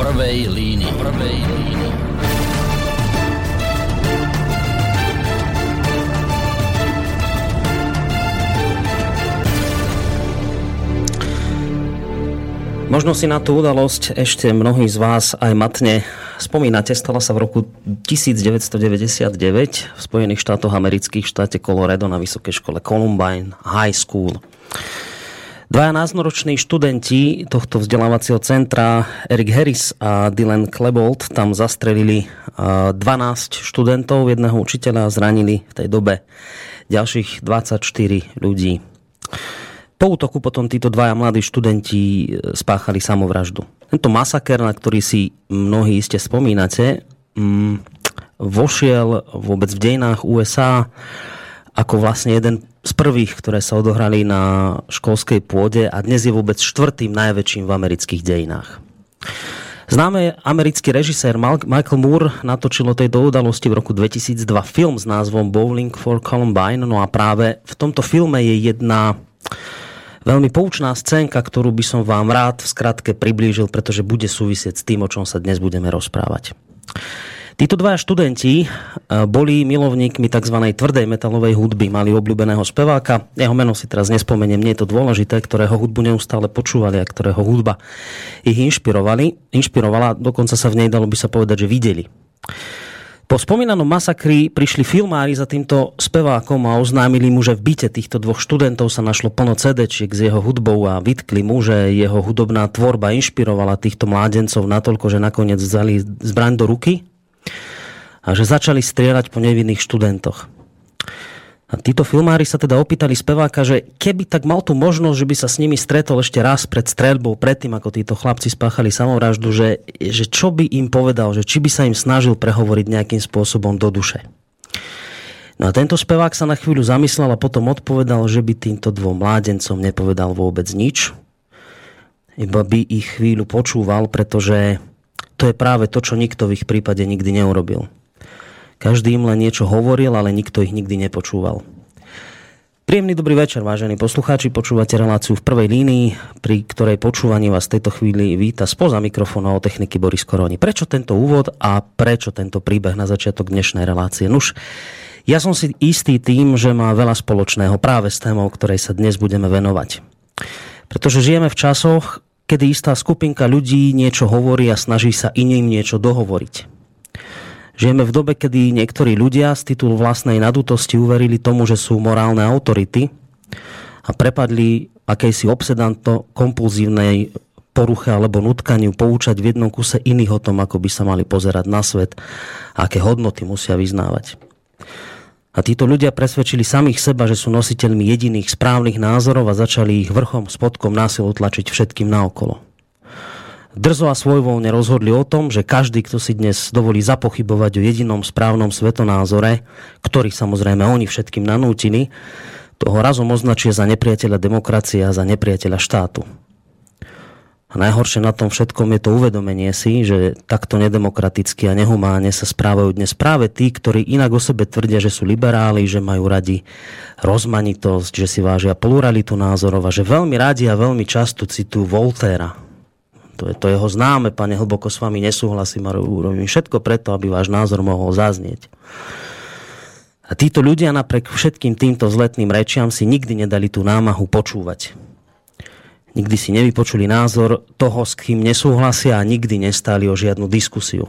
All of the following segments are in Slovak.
prvej línii. Prvej línii. Možno si na tú udalosť ešte mnohí z vás aj matne spomínate. Stala sa v roku 1999 v Spojených štátoch amerických štáte Colorado na vysokej škole Columbine High School. Dvaja náznoroční študenti tohto vzdelávacieho centra, Eric Harris a Dylan Klebold, tam zastrelili 12 študentov, jedného učiteľa a zranili v tej dobe ďalších 24 ľudí. Po útoku potom títo dvaja mladí študenti e, spáchali samovraždu. Tento masaker, na ktorý si mnohí iste spomínate, mm, vošiel vôbec v dejinách USA ako vlastne jeden z prvých, ktoré sa odohrali na školskej pôde a dnes je vôbec štvrtým najväčším v amerických dejinách. Známy americký režisér Michael Moore natočil o tejto udalosti v roku 2002 film s názvom Bowling for Columbine. No a práve v tomto filme je jedna veľmi poučná scénka, ktorú by som vám rád v skratke priblížil, pretože bude súvisieť s tým, o čom sa dnes budeme rozprávať. Títo dvaja študenti e, boli milovníkmi tzv. tvrdej metalovej hudby, mali obľúbeného speváka, jeho meno si teraz nespomeniem, nie je to dôležité, ktorého hudbu neustále počúvali a ktorého hudba ich inšpirovali, inšpirovala, dokonca sa v nej dalo by sa povedať, že videli. Po spomínanom masakri prišli filmári za týmto spevákom a oznámili mu, že v byte týchto dvoch študentov sa našlo plno cd s jeho hudbou a vytkli mu, že jeho hudobná tvorba inšpirovala týchto mládencov natoľko, že nakoniec vzali zbraň do ruky a že začali strieľať po nevinných študentoch. A títo filmári sa teda opýtali speváka, že keby tak mal tú možnosť, že by sa s nimi stretol ešte raz pred streľbou, predtým ako títo chlapci spáchali samovraždu, že, že čo by im povedal, že či by sa im snažil prehovoriť nejakým spôsobom do duše. No a tento spevák sa na chvíľu zamyslel a potom odpovedal, že by týmto dvom mládencom nepovedal vôbec nič, iba by ich chvíľu počúval, pretože to je práve to, čo nikto v ich prípade nikdy neurobil. Každý im len niečo hovoril, ale nikto ich nikdy nepočúval. Príjemný dobrý večer, vážení poslucháči. Počúvate reláciu v prvej línii, pri ktorej počúvaní vás v tejto chvíli víta spoza mikrofónu o techniky Boris Koroni. Prečo tento úvod a prečo tento príbeh na začiatok dnešnej relácie? Nuž, ja som si istý tým, že má veľa spoločného práve s témou, ktorej sa dnes budeme venovať. Pretože žijeme v časoch, kedy istá skupinka ľudí niečo hovorí a snaží sa iným niečo dohovoriť. Žijeme v dobe, kedy niektorí ľudia z titulu vlastnej nadútosti uverili tomu, že sú morálne autority a prepadli akejsi obsedantno-kompulzívnej poruche alebo nutkaniu poučať v jednom kuse iných o tom, ako by sa mali pozerať na svet a aké hodnoty musia vyznávať. A títo ľudia presvedčili samých seba, že sú nositeľmi jediných správnych názorov a začali ich vrchom spodkom násilu tlačiť všetkým naokolo drzo a svojvoľne rozhodli o tom, že každý, kto si dnes dovolí zapochybovať o jedinom správnom svetonázore, ktorý samozrejme oni všetkým nanútili, toho razom označia za nepriateľa demokracie a za nepriateľa štátu. A najhoršie na tom všetkom je to uvedomenie si, že takto nedemokraticky a nehumáne sa správajú dnes práve tí, ktorí inak o sebe tvrdia, že sú liberáli, že majú radi rozmanitosť, že si vážia pluralitu názorov a že veľmi radi a veľmi často citujú Voltéra, to je to jeho známe, pane, hlboko s vami nesúhlasím a urobím všetko preto, aby váš názor mohol zaznieť. A títo ľudia napriek všetkým týmto zletným rečiam si nikdy nedali tú námahu počúvať. Nikdy si nevypočuli názor toho, s kým nesúhlasia a nikdy nestáli o žiadnu diskusiu.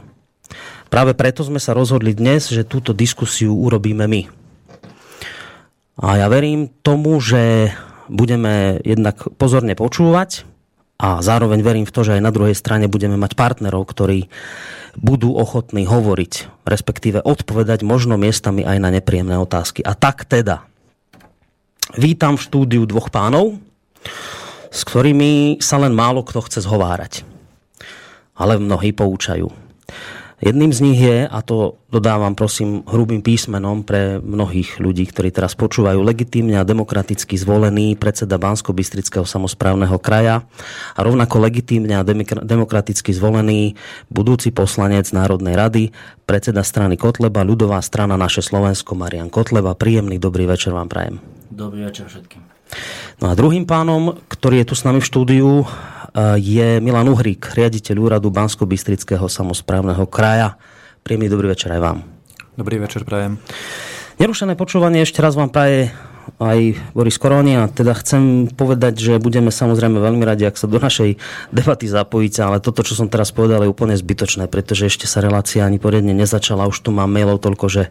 Práve preto sme sa rozhodli dnes, že túto diskusiu urobíme my. A ja verím tomu, že budeme jednak pozorne počúvať, a zároveň verím v to, že aj na druhej strane budeme mať partnerov, ktorí budú ochotní hovoriť, respektíve odpovedať možno miestami aj na nepríjemné otázky. A tak teda, vítam v štúdiu dvoch pánov, s ktorými sa len málo kto chce zhovárať. Ale mnohí poučajú. Jedným z nich je, a to dodávam prosím hrubým písmenom pre mnohých ľudí, ktorí teraz počúvajú, legitímne a demokraticky zvolený predseda Bansko-Bystrického samozprávneho kraja a rovnako legitímne a demokraticky zvolený budúci poslanec Národnej rady, predseda strany Kotleba, ľudová strana Naše Slovensko, Marian Kotleba. Príjemný dobrý večer vám prajem. Dobrý večer všetkým. No a druhým pánom, ktorý je tu s nami v štúdiu, je Milan Uhrík, riaditeľ úradu Bansko-Bystrického samozprávneho kraja. Príjemný dobrý večer aj vám. Dobrý večer, prajem. Nerušené počúvanie ešte raz vám praje aj Boris Koroni a teda chcem povedať, že budeme samozrejme veľmi radi, ak sa do našej debaty zapojíte, ale toto, čo som teraz povedal, je úplne zbytočné, pretože ešte sa relácia ani poriadne nezačala, už tu mám mailov toľko, že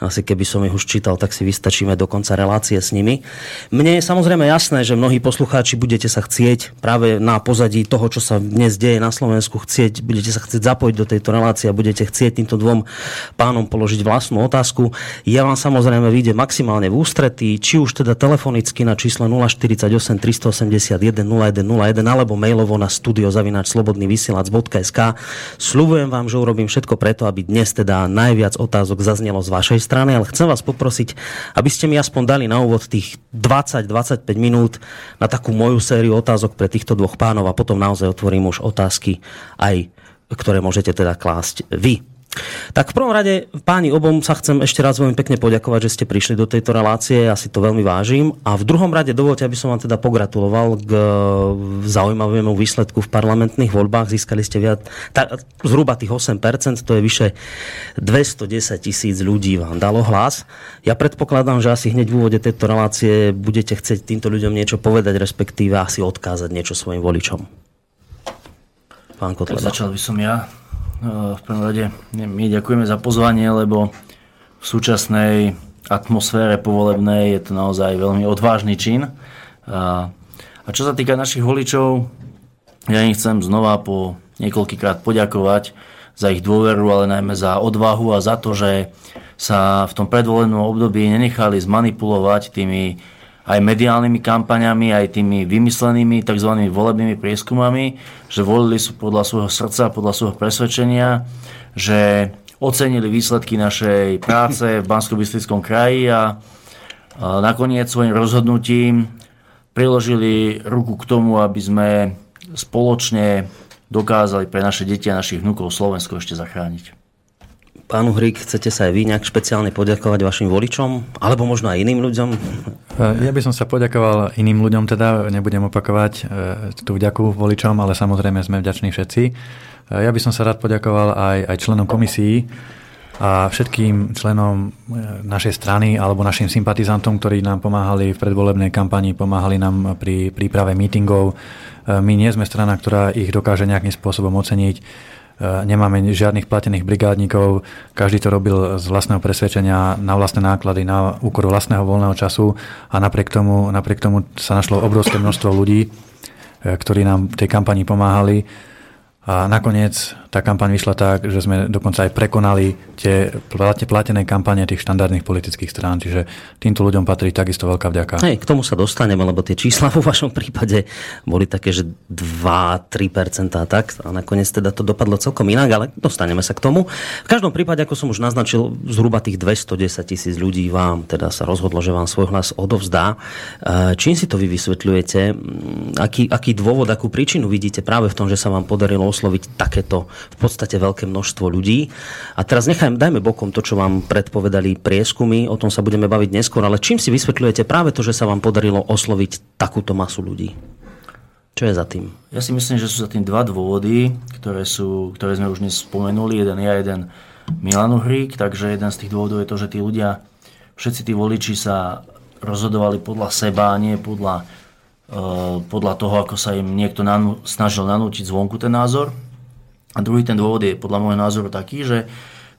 asi keby som ich už čítal, tak si vystačíme do konca relácie s nimi. Mne je samozrejme jasné, že mnohí poslucháči budete sa chcieť práve na pozadí toho, čo sa dnes deje na Slovensku, chcieť, budete sa chcieť zapojiť do tejto relácie a budete chcieť týmto dvom pánom položiť vlastnú otázku. Ja vám samozrejme vyjde maximálne v ústretí, či už teda telefonicky na čísle 048 381 0101 alebo mailovo na studiozavináčslobodnyvysielac.sk. Sľubujem vám, že urobím všetko preto, aby dnes teda najviac otázok zaznelo z vašej strany, ale chcem vás poprosiť, aby ste mi aspoň dali na úvod tých 20-25 minút na takú moju sériu otázok pre týchto dvoch pánov a potom naozaj otvorím už otázky aj ktoré môžete teda klásť vy. Tak v prvom rade, páni, obom sa chcem ešte raz veľmi pekne poďakovať, že ste prišli do tejto relácie, ja si to veľmi vážim. A v druhom rade dovolte, aby som vám teda pogratuloval k zaujímavému výsledku v parlamentných voľbách. Získali ste viac, tá, zhruba tých 8%, to je vyše 210 tisíc ľudí vám dalo hlas. Ja predpokladám, že asi hneď v úvode tejto relácie budete chcieť týmto ľuďom niečo povedať, respektíve asi odkázať niečo svojim voličom. Pán Kotleba. Začal by som ja. V prvom rade my ďakujeme za pozvanie, lebo v súčasnej atmosfére povolebnej je to naozaj veľmi odvážny čin. A čo sa týka našich voličov, ja im chcem znova po niekoľkýkrát poďakovať za ich dôveru, ale najmä za odvahu a za to, že sa v tom predvolebnom období nenechali zmanipulovať tými aj mediálnymi kampaňami, aj tými vymyslenými tzv. volebnými prieskumami, že volili sú podľa svojho srdca, podľa svojho presvedčenia, že ocenili výsledky našej práce v bansko kraji a nakoniec svojim rozhodnutím priložili ruku k tomu, aby sme spoločne dokázali pre naše deti a našich vnúkov Slovensko ešte zachrániť. Pán Uhrik, chcete sa aj vy nejak špeciálne poďakovať vašim voličom? Alebo možno aj iným ľuďom? Ja by som sa poďakoval iným ľuďom, teda nebudem opakovať e, tú vďaku voličom, ale samozrejme sme vďační všetci. E, ja by som sa rád poďakoval aj, aj členom komisí a všetkým členom e, našej strany alebo našim sympatizantom, ktorí nám pomáhali v predvolebnej kampani, pomáhali nám pri príprave mítingov. My nie sme strana, ktorá ich dokáže nejakým spôsobom oceniť E, nemáme žiadnych platených brigádnikov, každý to robil z vlastného presvedčenia na vlastné náklady, na úkor vlastného voľného času. A napriek tomu, napriek tomu sa našlo obrovské množstvo ľudí, e, ktorí nám v tej kampani pomáhali. A nakoniec tá kampaň vyšla tak, že sme dokonca aj prekonali tie platené kampane tých štandardných politických strán. Čiže týmto ľuďom patrí takisto veľká vďaka. Hej, k tomu sa dostaneme, lebo tie čísla vo vašom prípade boli také, že 2-3% a tak. A nakoniec teda to dopadlo celkom inak, ale dostaneme sa k tomu. V každom prípade, ako som už naznačil, zhruba tých 210 tisíc ľudí vám teda sa rozhodlo, že vám svoj hlas odovzdá. E, čím si to vy vysvetľujete? Aký, aký dôvod, akú príčinu vidíte práve v tom, že sa vám podarilo osloviť takéto v podstate veľké množstvo ľudí. A teraz nechajme, dajme bokom to, čo vám predpovedali prieskumy, o tom sa budeme baviť neskôr, ale čím si vysvetľujete práve to, že sa vám podarilo osloviť takúto masu ľudí? Čo je za tým? Ja si myslím, že sú za tým dva dôvody, ktoré, sú, ktoré sme už dnes spomenuli. Jeden ja, jeden Milan Uhrík, takže jeden z tých dôvodov je to, že tí ľudia, všetci tí voliči sa rozhodovali podľa seba, nie podľa Eh, podľa toho, ako sa im niekto nanú, snažil nanútiť zvonku ten názor. A druhý ten dôvod je podľa môjho názoru taký, že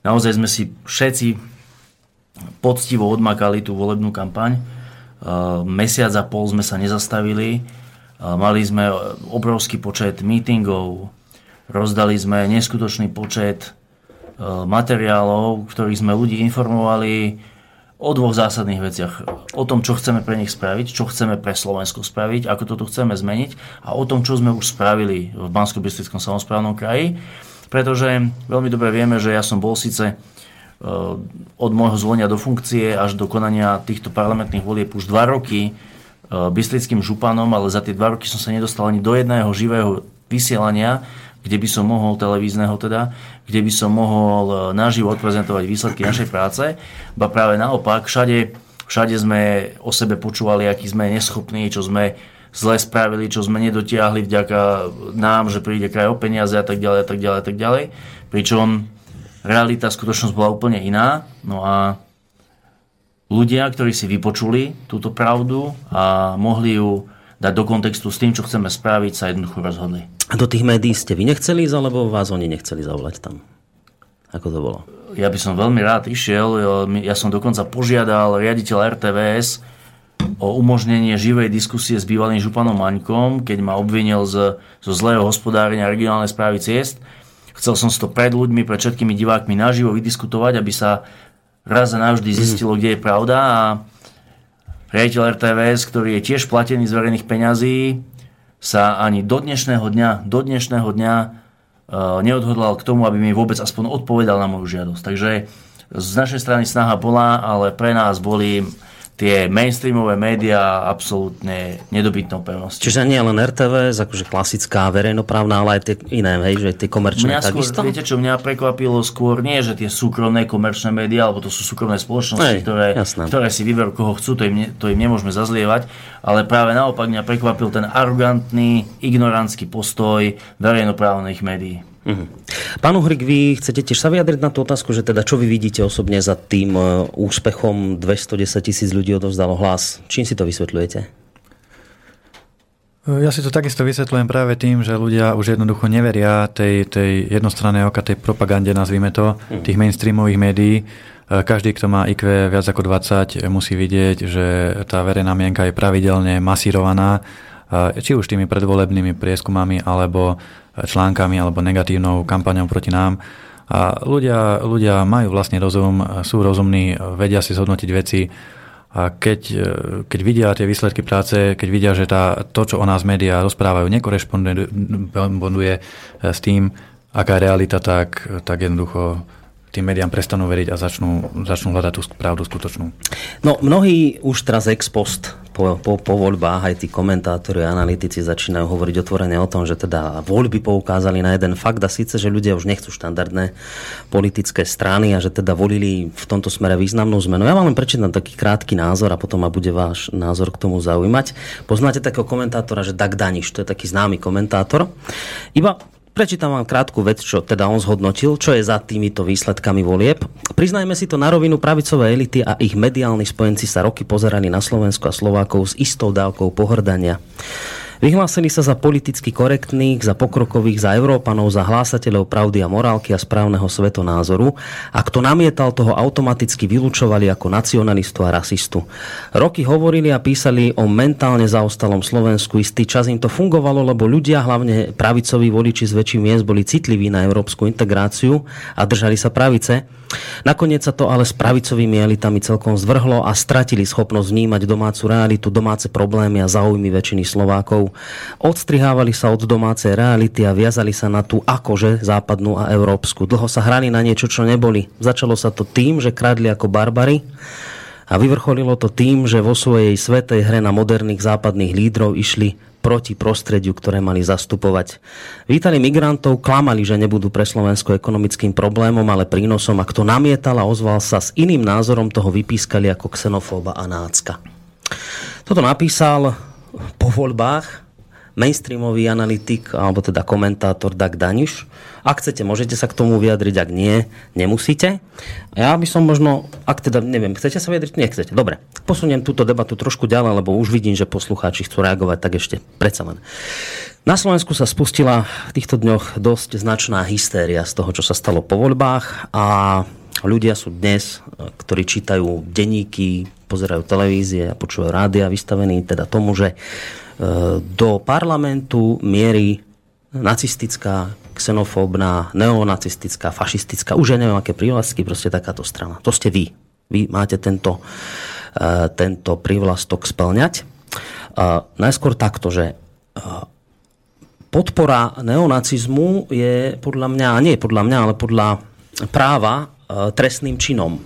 naozaj sme si všetci poctivo odmakali tú volebnú kampaň. Eh, mesiac a pol sme sa nezastavili. Eh, mali sme obrovský počet meetingov, rozdali sme neskutočný počet materiálov, v ktorých sme ľudí informovali o dvoch zásadných veciach. O tom, čo chceme pre nich spraviť, čo chceme pre Slovensko spraviť, ako to tu chceme zmeniť a o tom, čo sme už spravili v bansko bystickom samozprávnom kraji. Pretože veľmi dobre vieme, že ja som bol síce e, od môjho zvolenia do funkcie až do konania týchto parlamentných volieb už dva roky e, bystrickým županom, ale za tie dva roky som sa nedostal ani do jedného živého vysielania kde by som mohol, televízneho teda, kde by som mohol e, naživo odprezentovať výsledky našej práce. Ba práve naopak, všade, všade sme o sebe počúvali, aký sme neschopní, čo sme zle spravili, čo sme nedotiahli vďaka nám, že príde kraj o peniaze a tak ďalej a tak ďalej a tak ďalej. Pričom realita, skutočnosť bola úplne iná. No a ľudia, ktorí si vypočuli túto pravdu a mohli ju dať do kontextu s tým, čo chceme spraviť, sa jednoducho rozhodli. A do tých médií ste vy nechceli ísť, alebo vás oni nechceli zavolať tam? Ako to bolo? Ja by som veľmi rád išiel. Ja som dokonca požiadal riaditeľ RTVS o umožnenie živej diskusie s bývalým županom Maňkom, keď ma obvinil z, zo zlého hospodárenia regionálnej správy ciest. Chcel som to pred ľuďmi, pred všetkými divákmi naživo vydiskutovať, aby sa raz a navždy zistilo, kde je pravda a riaditeľ RTVS, ktorý je tiež platený z verejných peňazí, sa ani do dnešného dňa, do dnešného dňa uh, neodhodlal k tomu, aby mi vôbec aspoň odpovedal na moju žiadosť. Takže z našej strany snaha bola, ale pre nás boli tie mainstreamové médiá absolútne nedobytnou pevnosťou. Čiže nie len RTV, akože klasická verejnoprávna, ale aj tie iné, hej, že tie komerčné mňa takisto? Skôr, viete, čo mňa prekvapilo skôr, nie, že tie súkromné komerčné médiá, alebo to sú súkromné spoločnosti, Ej, ktoré, ktoré si vyberú, koho chcú, to im, to im nemôžeme zazlievať, ale práve naopak mňa prekvapil ten arrogantný, ignorantský postoj verejnoprávnych médií. Uh-huh. Pán Uhrik, vy chcete tiež sa vyjadriť na tú otázku, že teda čo vy vidíte osobne za tým e, úspechom 210 tisíc ľudí odovzdalo hlas? Čím si to vysvetľujete? Ja si to takisto vysvetľujem práve tým, že ľudia už jednoducho neveria tej, tej jednostrannej oka, tej propagande, nazvime to, uh-huh. tých mainstreamových médií. E, každý, kto má IQ viac ako 20, musí vidieť, že tá verejná mienka je pravidelne masírovaná, e, či už tými predvolebnými prieskumami, alebo článkami alebo negatívnou kampaňou proti nám. A ľudia, ľudia majú vlastne rozum, sú rozumní, vedia si zhodnotiť veci a keď, keď vidia tie výsledky práce, keď vidia, že tá, to, čo o nás médiá rozprávajú, nekorešponduje s tým, aká je realita, tak, tak jednoducho tým médiám prestanú veriť a začnú, začnú hľadať tú pravdu skutočnú. No, mnohí už teraz ex post po, po, po voľbách, aj tí komentátori a analytici začínajú hovoriť otvorene o tom, že teda voľby poukázali na jeden fakt a síce, že ľudia už nechcú štandardné politické strany a že teda volili v tomto smere významnú zmenu. Ja vám len prečítam taký krátky názor a potom ma bude váš názor k tomu zaujímať. Poznáte takého komentátora, že Dag Daniš, to je taký známy komentátor. Iba Prečítam vám krátku vec, čo teda on zhodnotil, čo je za týmito výsledkami volieb. Priznajme si to na rovinu pravicové elity a ich mediálni spojenci sa roky pozerali na Slovensko a Slovákov s istou dávkou pohrdania. Vyhlásili sa za politicky korektných, za pokrokových, za Európanov, za hlásateľov pravdy a morálky a správneho svetonázoru a kto namietal, toho automaticky vylúčovali ako nacionalistu a rasistu. Roky hovorili a písali o mentálne zaostalom Slovensku. Istý čas im to fungovalo, lebo ľudia, hlavne pravicoví voliči z väčších miest, boli citliví na európsku integráciu a držali sa pravice. Nakoniec sa to ale s pravicovými elitami celkom zvrhlo a stratili schopnosť vnímať domácu realitu, domáce problémy a záujmy väčšiny Slovákov. Odstrihávali sa od domácej reality a viazali sa na tú akože západnú a európsku. Dlho sa hrali na niečo, čo neboli. Začalo sa to tým, že kradli ako barbary a vyvrcholilo to tým, že vo svojej svetej hre na moderných západných lídrov išli proti prostrediu, ktoré mali zastupovať. Vítali migrantov, klamali, že nebudú pre Slovensko ekonomickým problémom, ale prínosom a kto namietal a ozval sa s iným názorom, toho vypískali ako xenofóba a nácka. Toto napísal po voľbách mainstreamový analytik, alebo teda komentátor Dag Daniš. Ak chcete, môžete sa k tomu vyjadriť, ak nie, nemusíte. Ja by som možno, ak teda, neviem, chcete sa vyjadriť? Nechcete. Dobre, posuniem túto debatu trošku ďalej, lebo už vidím, že poslucháči chcú reagovať, tak ešte predsa len. Na Slovensku sa spustila v týchto dňoch dosť značná hystéria z toho, čo sa stalo po voľbách a ľudia sú dnes, ktorí čítajú denníky, pozerajú televízie a počúvajú rádia vystavení teda tomu, že do parlamentu mierí nacistická, xenofóbna, neonacistická, fašistická, už ja neviem, aké prívlastky, proste takáto strana. To ste vy. Vy máte tento, uh, tento prívlastok splňať. Uh, najskôr takto, že podpora neonacizmu je podľa mňa, nie podľa mňa, ale podľa práva trestným činom.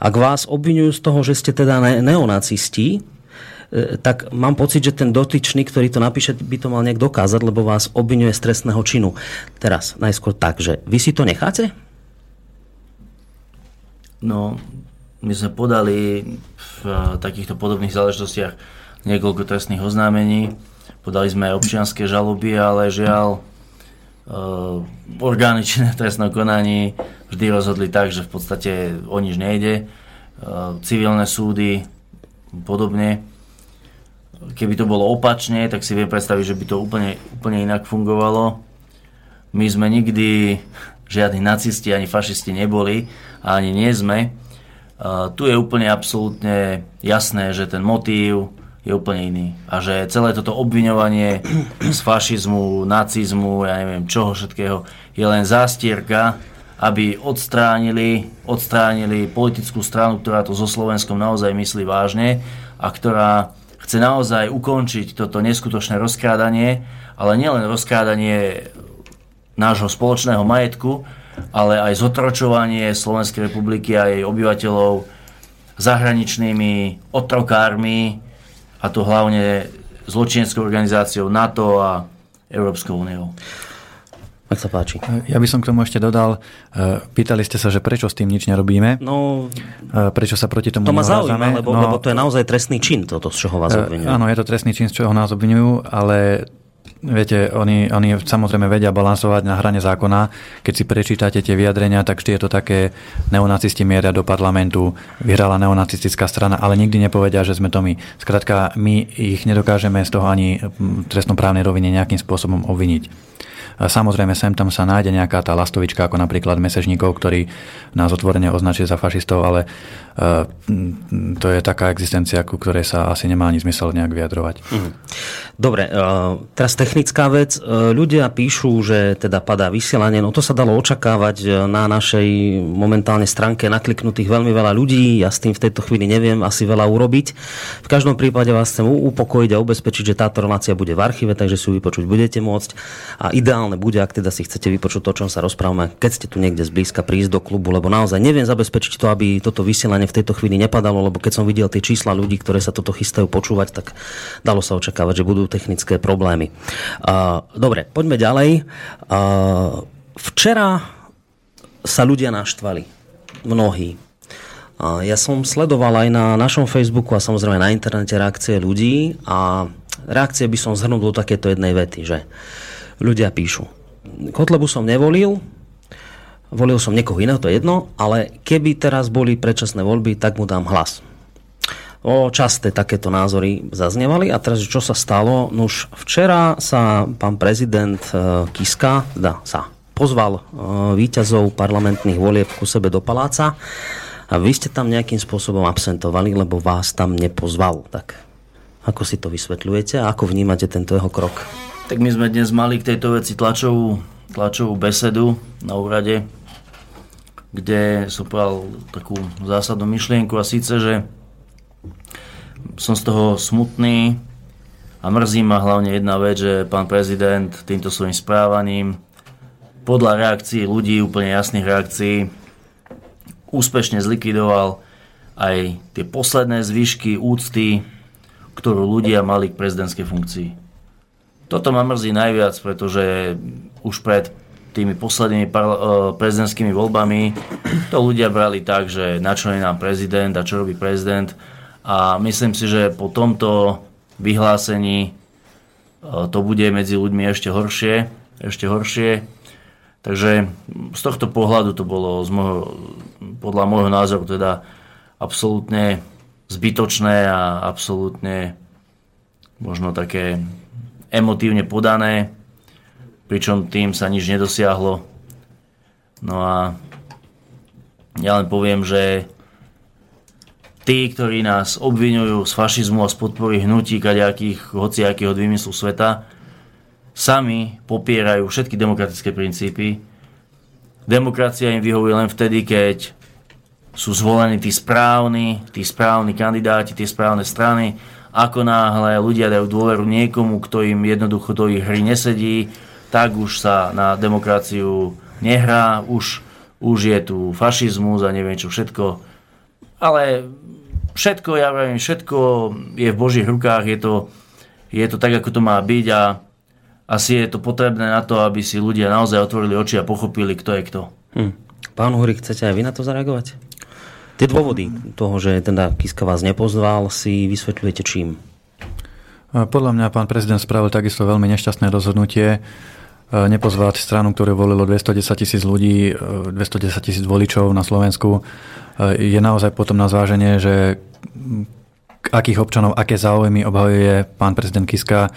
Ak vás obvinujú z toho, že ste teda neonacisti, E, tak mám pocit, že ten dotyčný, ktorý to napíše, by to mal nejak dokázať, lebo vás obvinuje z trestného činu. Teraz, najskôr tak, že vy si to necháte? No, my sme podali v takýchto podobných záležitostiach niekoľko trestných oznámení. Podali sme aj občianské žaloby, ale žiaľ, uh, orgány činné v konaní vždy rozhodli tak, že v podstate o nič nejde. Civilné súdy podobne. Keby to bolo opačne, tak si viem predstaviť, že by to úplne, úplne inak fungovalo. My sme nikdy žiadni nacisti ani fašisti neboli a ani nie sme. Uh, tu je úplne absolútne jasné, že ten motív je úplne iný. A že celé toto obviňovanie z fašizmu, nacizmu, ja neviem čoho všetkého, je len zástierka, aby odstránili, odstránili politickú stranu, ktorá to so Slovenskom naozaj myslí vážne a ktorá chce naozaj ukončiť toto neskutočné rozkrádanie, ale nielen rozkrádanie nášho spoločného majetku, ale aj zotročovanie Slovenskej republiky a jej obyvateľov zahraničnými otrokármi, a to hlavne zločineckou organizáciou NATO a Európskou úniou. Ak sa páči. Ja by som k tomu ešte dodal, e, pýtali ste sa, že prečo s tým nič nerobíme? No, e, prečo sa proti tomu To ma zaujíma, lebo, no, lebo to je naozaj trestný čin, toto, z čoho vás e, obvinujú. Áno, je to trestný čin, z čoho nás obvinujú, ale Viete, oni, oni samozrejme vedia balansovať na hrane zákona. Keď si prečítate tie vyjadrenia, tak vždy je to také, neonacisti mieria do parlamentu, vyhrala neonacistická strana, ale nikdy nepovedia, že sme to my. Skrátka, my ich nedokážeme z toho ani trestnoprávnej rovine nejakým spôsobom obviniť. Samozrejme, sem tam sa nájde nejaká tá lastovička, ako napríklad mesežníkov, ktorí nás otvorene označili za fašistov, ale to je taká existencia, ku ktorej sa asi nemá ani zmysel nejak vyjadrovať. Mhm. Dobre, teraz technická vec. Ľudia píšu, že teda padá vysielanie, no to sa dalo očakávať na našej momentálne stránke nakliknutých veľmi veľa ľudí. Ja s tým v tejto chvíli neviem asi veľa urobiť. V každom prípade vás chcem upokojiť a ubezpečiť, že táto relácia bude v archíve, takže si ju vypočuť budete môcť. A ideálne bude, ak teda si chcete vypočuť to, o čom sa rozprávame, keď ste tu niekde zblízka prísť do klubu, lebo naozaj neviem zabezpečiť to, aby toto vysielanie v tejto chvíli nepadalo, lebo keď som videl tie čísla ľudí, ktoré sa toto chystajú počúvať, tak dalo sa očakávať, že budú technické problémy. Uh, dobre, poďme ďalej. Uh, včera sa ľudia naštvali. Mnohí. Uh, ja som sledoval aj na našom Facebooku a samozrejme na internete reakcie ľudí a reakcie by som zhrnul do takéto jednej vety, že ľudia píšu. Kotlebu som nevolil, volil som niekoho iného, to je jedno, ale keby teraz boli predčasné voľby, tak mu dám hlas. O časté takéto názory zaznievali a teraz čo sa stalo? No už včera sa pán prezident e, Kiska teda sa pozval e, výťazov parlamentných volieb ku sebe do paláca a vy ste tam nejakým spôsobom absentovali, lebo vás tam nepozval. Tak ako si to vysvetľujete a ako vnímate tento jeho krok? Tak my sme dnes mali k tejto veci tlačovú, tlačovú besedu na úrade kde som povedal takú zásadnú myšlienku a síce, že som z toho smutný a mrzí ma hlavne jedna vec, že pán prezident týmto svojim správaním podľa reakcií ľudí, úplne jasných reakcií, úspešne zlikvidoval aj tie posledné zvyšky úcty, ktorú ľudia mali k prezidentskej funkcii. Toto ma mrzí najviac, pretože už pred tými poslednými parla- e, prezidentskými voľbami to ľudia brali tak, že na čo je nám prezident a čo robí prezident. A myslím si, že po tomto vyhlásení e, to bude medzi ľuďmi ešte horšie. Ešte horšie. Takže z tohto pohľadu to bolo z môjho, podľa môjho názoru teda absolútne zbytočné a absolútne možno také emotívne podané pričom tým sa nič nedosiahlo. No a ja len poviem, že tí, ktorí nás obvinujú z fašizmu a z podpory hnutí kaďakých, hociakých od vymyslu sveta, sami popierajú všetky demokratické princípy. Demokracia im vyhovuje len vtedy, keď sú zvolení tí správni, tí správni kandidáti, tie správne strany. Ako náhle ľudia dajú dôveru niekomu, kto im jednoducho do ich hry nesedí, tak už sa na demokraciu nehrá, už, už je tu fašizmus a neviem čo všetko. Ale všetko, ja viem, všetko je v Božích rukách, je to, je to tak, ako to má byť a asi je to potrebné na to, aby si ľudia naozaj otvorili oči a pochopili, kto je kto. Hm. Pán Hurik, chcete aj vy na to zareagovať? Tie dôvody toho, že teda Kiska vás nepozval, si vysvetľujete čím? Podľa mňa pán prezident spravil takisto veľmi nešťastné rozhodnutie nepozvať stranu, ktorú volilo 210 tisíc ľudí, 210 tisíc voličov na Slovensku. Je naozaj potom na zváženie, že akých občanov, aké záujmy obhajuje pán prezident Kiska,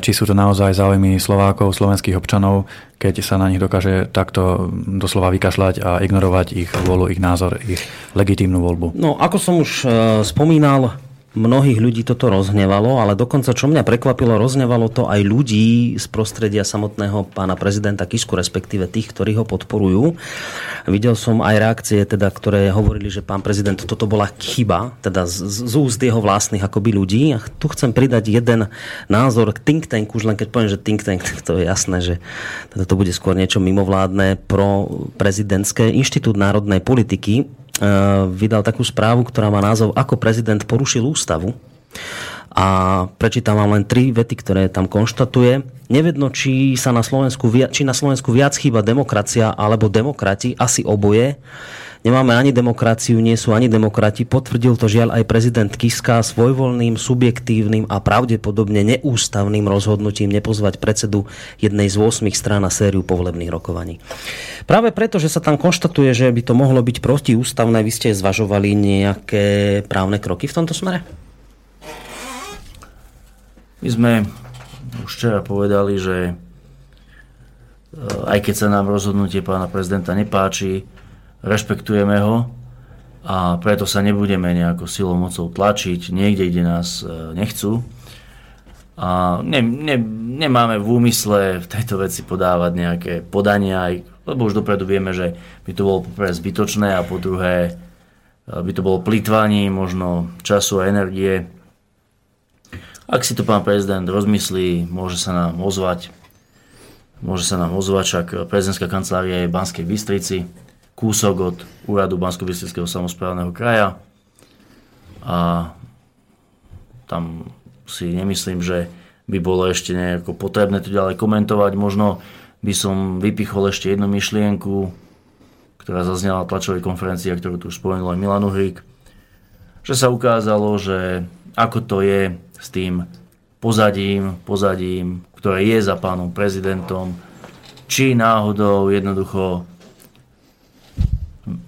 či sú to naozaj záujmy Slovákov, slovenských občanov, keď sa na nich dokáže takto doslova vykašľať a ignorovať ich vôľu, ich názor, ich legitímnu voľbu. No, ako som už e, spomínal, mnohých ľudí toto rozhnevalo, ale dokonca, čo mňa prekvapilo, rozhnevalo to aj ľudí z prostredia samotného pána prezidenta Kisku, respektíve tých, ktorí ho podporujú. Videl som aj reakcie, teda, ktoré hovorili, že pán prezident, toto bola chyba, teda z, z úst jeho vlastných akoby ľudí. A tu chcem pridať jeden názor k think tanku, už len keď poviem, že think tank, to je jasné, že teda to bude skôr niečo mimovládne pro prezidentské inštitút národnej politiky vydal takú správu, ktorá má názov Ako prezident porušil ústavu. A prečítam vám len tri vety, ktoré tam konštatuje. Nevedno, či, sa na Slovensku, či na Slovensku viac chýba demokracia alebo demokrati, asi oboje. Nemáme ani demokraciu, nie sú ani demokrati. Potvrdil to žiaľ aj prezident Kiska svojvoľným, subjektívnym a pravdepodobne neústavným rozhodnutím nepozvať predsedu jednej z 8 strán na sériu povolebných rokovaní. Práve preto, že sa tam konštatuje, že by to mohlo byť protiústavné, vy ste zvažovali nejaké právne kroky v tomto smere? My sme už včera povedali, že eh, aj keď sa nám rozhodnutie pána prezidenta nepáči, rešpektujeme ho a preto sa nebudeme nejako silou mocou tlačiť niekde, kde nás e, nechcú. A ne, ne, nemáme v úmysle v tejto veci podávať nejaké podania, lebo už dopredu vieme, že by to bolo poprvé zbytočné a po druhé e, by to bolo plýtvanie možno času a energie. Ak si to pán prezident rozmyslí, môže sa nám ozvať. Môže sa nám ozvať, však prezidentská kancelária je v Banskej Bystrici kúsok od úradu bansko samozprávneho kraja a tam si nemyslím, že by bolo ešte nejako potrebné to ďalej komentovať. Možno by som vypichol ešte jednu myšlienku, ktorá zaznela na tlačovej konferencii, ktorú tu už spomenul aj Milan Uhrík, že sa ukázalo, že ako to je s tým pozadím, pozadím, ktoré je za pánom prezidentom, či náhodou jednoducho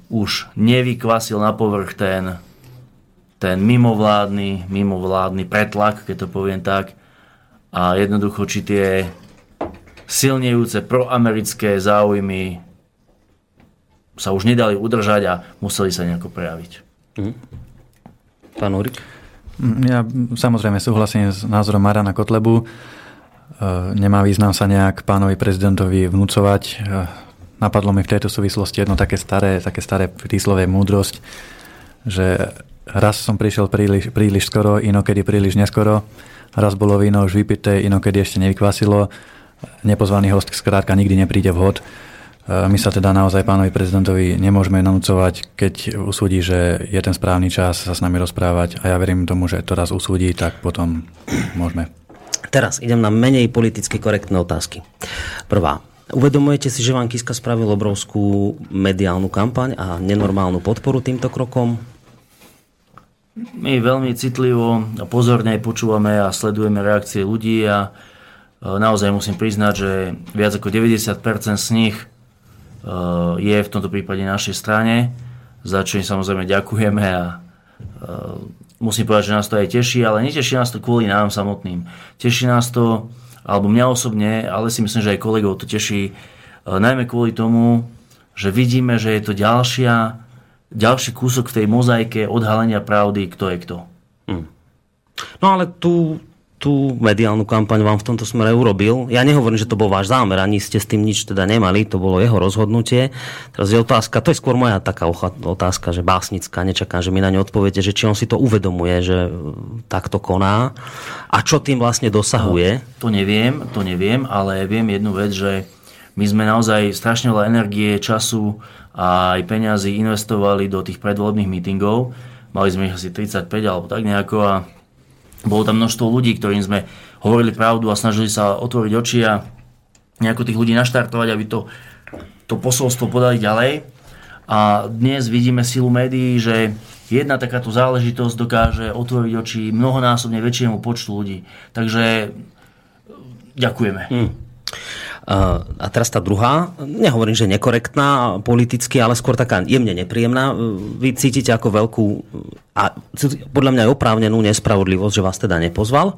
už nevykvasil na povrch ten, ten mimovládny, mimovládny pretlak, keď to poviem tak. A jednoducho, či tie silnejúce proamerické záujmy sa už nedali udržať a museli sa nejako prejaviť. Mm. Pán Urik? Ja samozrejme súhlasím s názorom Marana Kotlebu. E, nemá význam sa nejak pánovi prezidentovi vnúcovať e, napadlo mi v tejto súvislosti jedno také staré, také staré príslové múdrosť, že raz som prišiel príliš, príliš skoro, inokedy príliš neskoro, raz bolo víno už vypité, inokedy ešte nevykvasilo, nepozvaný host skrátka nikdy nepríde vhod. E, my sa teda naozaj pánovi prezidentovi nemôžeme nanúcovať, keď usúdi, že je ten správny čas sa s nami rozprávať a ja verím tomu, že to raz usúdi, tak potom môžeme. Teraz idem na menej politicky korektné otázky. Prvá. Uvedomujete si, že vám Kiska spravil obrovskú mediálnu kampaň a nenormálnu podporu týmto krokom? My veľmi citlivo a pozorne počúvame a sledujeme reakcie ľudí a e, naozaj musím priznať, že viac ako 90% z nich e, je v tomto prípade našej strane, za čo im samozrejme ďakujeme a e, musím povedať, že nás to aj teší, ale neteší nás to kvôli nám samotným. Teší nás to alebo mňa osobne, ale si myslím, že aj kolegov to teší, e, najmä kvôli tomu, že vidíme, že je to ďalšia, ďalší kúsok v tej mozaike odhalenia pravdy, kto je kto. Hmm. No ale tu tú mediálnu kampaň vám v tomto smere urobil. Ja nehovorím, že to bol váš zámer, ani ste s tým nič teda nemali, to bolo jeho rozhodnutie. Teraz je otázka, to je skôr moja taká otázka, že básnická, nečakám, že mi na ňu odpoviete, že či on si to uvedomuje, že takto koná a čo tým vlastne dosahuje. No, to neviem, to neviem, ale viem jednu vec, že my sme naozaj strašne veľa energie, času a aj peňazí investovali do tých predvolebných mítingov. Mali sme ich asi 35 alebo tak nejako a bolo tam množstvo ľudí, ktorým sme hovorili pravdu a snažili sa otvoriť oči a nejako tých ľudí naštartovať, aby to, to posolstvo podali ďalej. A dnes vidíme silu médií, že jedna takáto záležitosť dokáže otvoriť oči mnohonásobne väčšiemu počtu ľudí. Takže ďakujeme. Hmm. A teraz tá druhá, nehovorím, že nekorektná politicky, ale skôr taká jemne nepríjemná. Vy cítite ako veľkú a podľa mňa aj oprávnenú nespravodlivosť, že vás teda nepozval.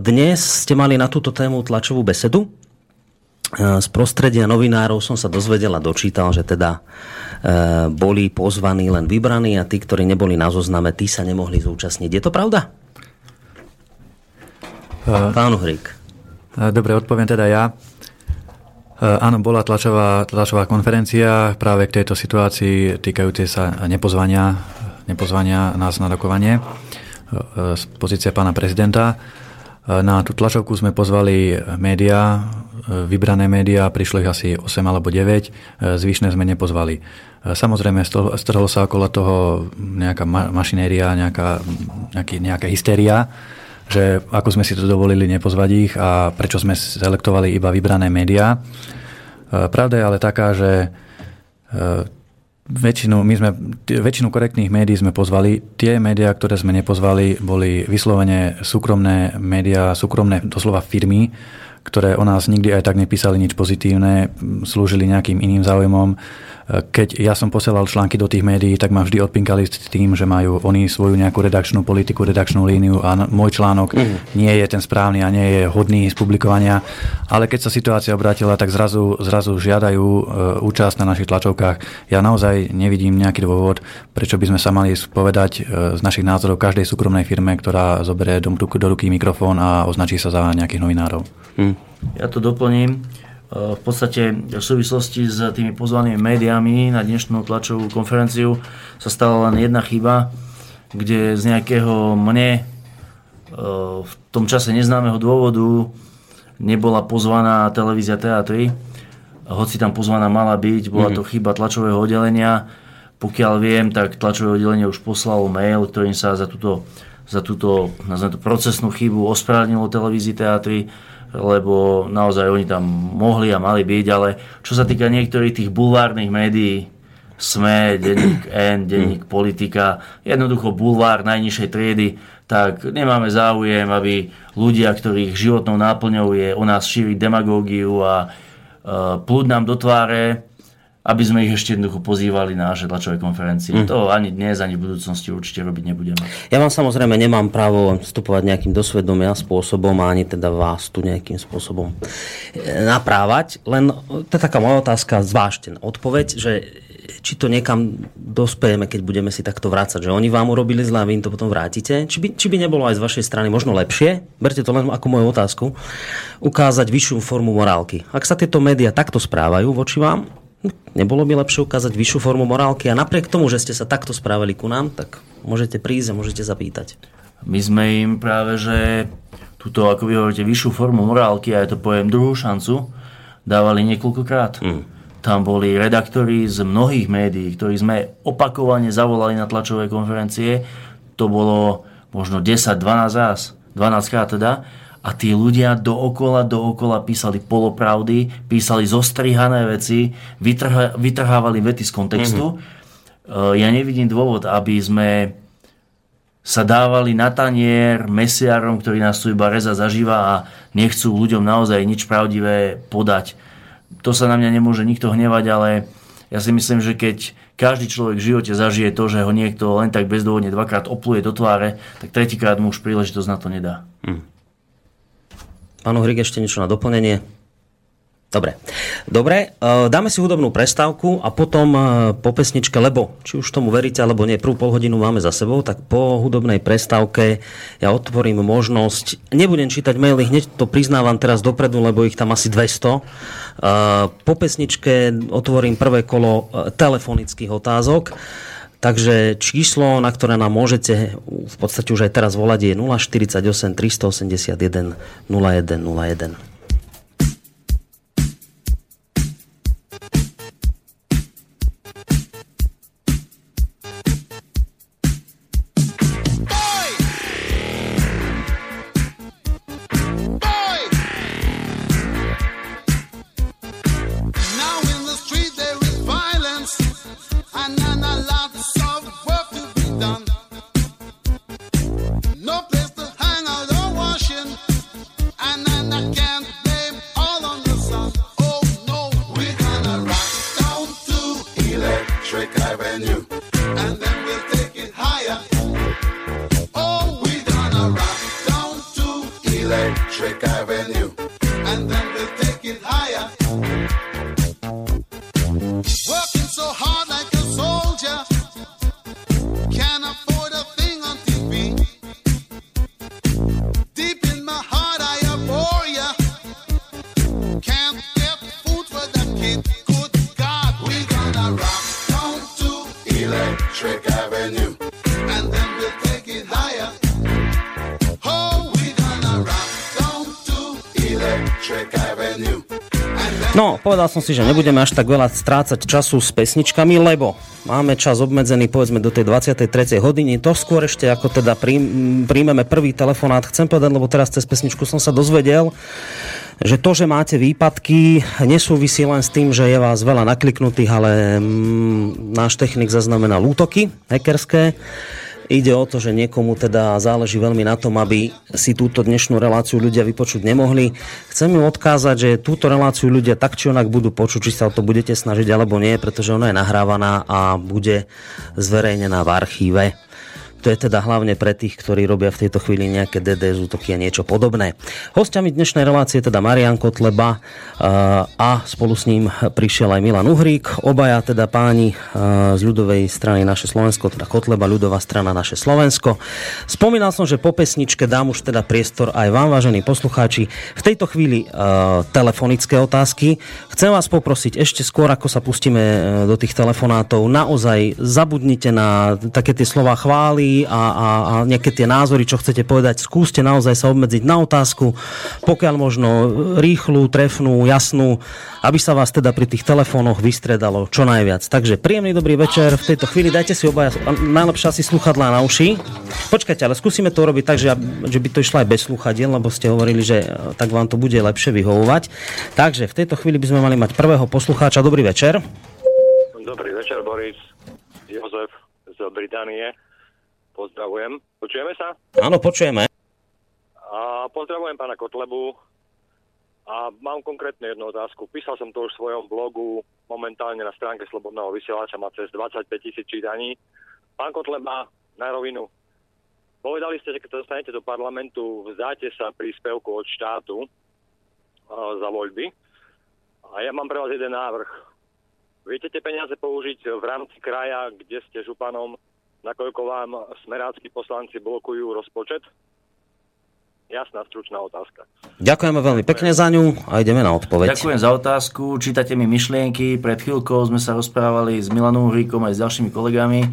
Dnes ste mali na túto tému tlačovú besedu. Z prostredia novinárov som sa dozvedel a dočítal, že teda boli pozvaní len vybraní a tí, ktorí neboli na zozname, tí sa nemohli zúčastniť. Je to pravda? Pán Uhrík. Dobre, odpoviem teda ja. Áno, bola tlačová, tlačová konferencia práve k tejto situácii týkajúcej sa nepozvania, nepozvania nás na rokovanie z pozície pána prezidenta. Na tú tlačovku sme pozvali médiá, vybrané médiá, prišlo ich asi 8 alebo 9, zvyšné sme nepozvali. Samozrejme, strhlo sa okolo toho nejaká mašinéria, nejaká, nejaký, nejaká hysteria, že ako sme si to dovolili nepozvať ich a prečo sme selektovali iba vybrané médiá. Pravda je ale taká, že väčšinu, my sme, väčšinu korektných médií sme pozvali. Tie médiá, ktoré sme nepozvali, boli vyslovene súkromné médiá, súkromné doslova firmy, ktoré o nás nikdy aj tak nepísali nič pozitívne, slúžili nejakým iným záujmom keď ja som posielal články do tých médií, tak ma vždy odpinkali s tým, že majú oni svoju nejakú redakčnú politiku, redakčnú líniu a môj článok mm. nie je ten správny a nie je hodný z publikovania. Ale keď sa situácia obrátila, tak zrazu, zrazu žiadajú e, účasť na našich tlačovkách. Ja naozaj nevidím nejaký dôvod, prečo by sme sa mali spovedať e, z našich názorov každej súkromnej firme, ktorá zoberie do, do ruky mikrofón a označí sa za nejakých novinárov. Mm. Ja to doplním v podstate v súvislosti s tými pozvanými médiami na dnešnú tlačovú konferenciu sa stala len jedna chyba, kde z nejakého mne e, v tom čase neznámeho dôvodu nebola pozvaná televízia teatry, hoci tam pozvaná mala byť, bola to mhm. chyba tlačového oddelenia. Pokiaľ viem, tak tlačové oddelenie už poslalo mail, ktorým sa za túto, za túto to, procesnú chybu ospravedlnilo televízii teatry lebo naozaj oni tam mohli a mali byť, ale čo sa týka niektorých tých bulvárnych médií, SME, denník N, denník Politika, jednoducho bulvár najnižšej triedy, tak nemáme záujem, aby ľudia, ktorých životnou náplňou je o nás šíriť demagógiu a uh, plúd nám do tváre, aby sme ich ešte jednoducho pozývali na naše tlačové konferencie. Mm. To ani dnes, ani v budúcnosti určite robiť nebudeme. Ja vám samozrejme nemám právo vstupovať nejakým dosvedomia spôsobom a ani teda vás tu nejakým spôsobom e, naprávať. Len to je taká moja otázka, zvážte odpoveď, že či to niekam dospejeme, keď budeme si takto vrácať, že oni vám urobili zle a vy im to potom vrátite. Či by, či by nebolo aj z vašej strany možno lepšie, berte to len ako moju otázku, ukázať vyššiu formu morálky. Ak sa tieto médiá takto správajú voči vám, Nebolo by lepšie ukázať vyššiu formu morálky a napriek tomu, že ste sa takto správali ku nám, tak môžete prísť a môžete zapýtať. My sme im práve, že túto, ako vy hovoríte, vyššiu formu morálky, a ja to poviem druhú šancu, dávali niekoľkokrát. Mm. Tam boli redaktori z mnohých médií, ktorí sme opakovane zavolali na tlačové konferencie. To bolo možno 10-12 raz, 12 krát teda a tí ľudia dookola, dookola písali polopravdy, písali zostrihané veci, vytrha, vytrhávali vety z kontextu. Mm-hmm. Ja nevidím dôvod, aby sme sa dávali na tanier mesiarom, ktorí nás tu iba reza zažíva a nechcú ľuďom naozaj nič pravdivé podať. To sa na mňa nemôže nikto hnevať, ale ja si myslím, že keď každý človek v živote zažije to, že ho niekto len tak bezdôvodne dvakrát opluje do tváre, tak tretíkrát mu už príležitosť na to nedá. Mm. Pán Uhrik, ešte niečo na doplnenie? Dobre. Dobre, e, dáme si hudobnú prestávku a potom e, po pesničke, lebo či už tomu veríte alebo nie, prvú pol hodinu máme za sebou, tak po hudobnej prestávke ja otvorím možnosť, nebudem čítať maily, hneď to priznávam teraz dopredu, lebo ich tam asi 200. E, po pesničke otvorím prvé kolo telefonických otázok. Takže číslo, na ktoré nám môžete v podstate už aj teraz volať je 048 381 0101. si, že nebudeme až tak veľa strácať času s pesničkami, lebo máme čas obmedzený povedzme do tej 23. hodiny. To skôr ešte ako teda príjm- príjmeme prvý telefonát. Chcem povedať, lebo teraz cez pesničku som sa dozvedel, že to, že máte výpadky, nesúvisí len s tým, že je vás veľa nakliknutých, ale mm, náš technik zaznamenal útoky hackerské. Ide o to, že niekomu teda záleží veľmi na tom, aby si túto dnešnú reláciu ľudia vypočuť nemohli. Chcem im odkázať, že túto reláciu ľudia tak či onak budú počuť, či sa o to budete snažiť alebo nie, pretože ona je nahrávaná a bude zverejnená v archíve. To je teda hlavne pre tých, ktorí robia v tejto chvíli nejaké DDS útoky a niečo podobné. Hostiami dnešnej relácie je teda Marian Kotleba a spolu s ním prišiel aj Milan Uhrík. Obaja teda páni z ľudovej strany Naše Slovensko, teda Kotleba, ľudová strana Naše Slovensko. Spomínal som, že po pesničke dám už teda priestor aj vám, vážení poslucháči. V tejto chvíli telefonické otázky. Chcem vás poprosiť ešte skôr, ako sa pustíme eh, do tých telefonátov, naozaj zabudnite na také tie slova chvály a, a, a nejaké tie názory, čo chcete povedať. Skúste naozaj sa obmedziť na otázku, pokiaľ možno rýchlu, trefnú, jasnú, aby sa vás teda pri tých telefónoch vystredalo čo najviac. Takže príjemný dobrý večer. V tejto chvíli dajte si obaja najlepšie asi sluchadlá na uši. Počkajte, ale skúsime to urobiť tak, že, že by to išlo aj bez sluchadiel, lebo ste hovorili, že eh, tak vám to bude lepšie vyhovovať. Takže v tejto chvíli by sme mali mať prvého poslucháča. Dobrý večer. Dobrý večer, Boris. Jozef z Británie. Pozdravujem. Počujeme sa? Áno, počujeme. A pozdravujem pána Kotlebu. A mám konkrétne jednu otázku. Písal som to už v svojom blogu, momentálne na stránke Slobodného vysielača má cez 25 tisíc čítaní. Pán Kotleba, na rovinu. Povedali ste, že keď dostanete do parlamentu, vzáte sa príspevku od štátu a, za voľby. A ja mám pre vás jeden návrh. Viete tie peniaze použiť v rámci kraja, kde ste županom, nakoľko vám smeráckí poslanci blokujú rozpočet? Jasná, stručná otázka. Ďakujeme veľmi pekne za ňu a ideme na odpoveď. Ďakujem za otázku. Čítate mi myšlienky. Pred chvíľkou sme sa rozprávali s Milanom Hríkom aj s ďalšími kolegami,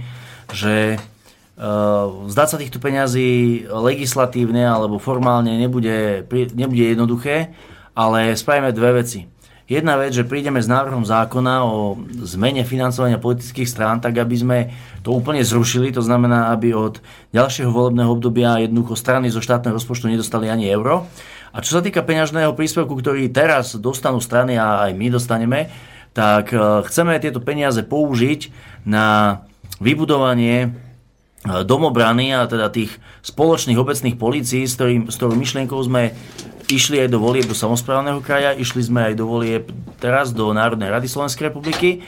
že uh, zdať sa týchto peňazí legislatívne alebo formálne nebude, nebude jednoduché, ale spravíme dve veci. Jedna vec, že prídeme s návrhom zákona o zmene financovania politických strán, tak aby sme to úplne zrušili, to znamená, aby od ďalšieho volebného obdobia jednoducho strany zo štátneho rozpočtu nedostali ani euro. A čo sa týka peňažného príspevku, ktorý teraz dostanú strany a aj my dostaneme, tak eh, chceme tieto peniaze použiť na vybudovanie eh, domobrany a teda tých spoločných obecných polícií, s, ktorým, s ktorou myšlienkou sme išli aj do volieb do samozprávneho kraja, išli sme aj do volieb teraz do Národnej rady Slovenskej republiky.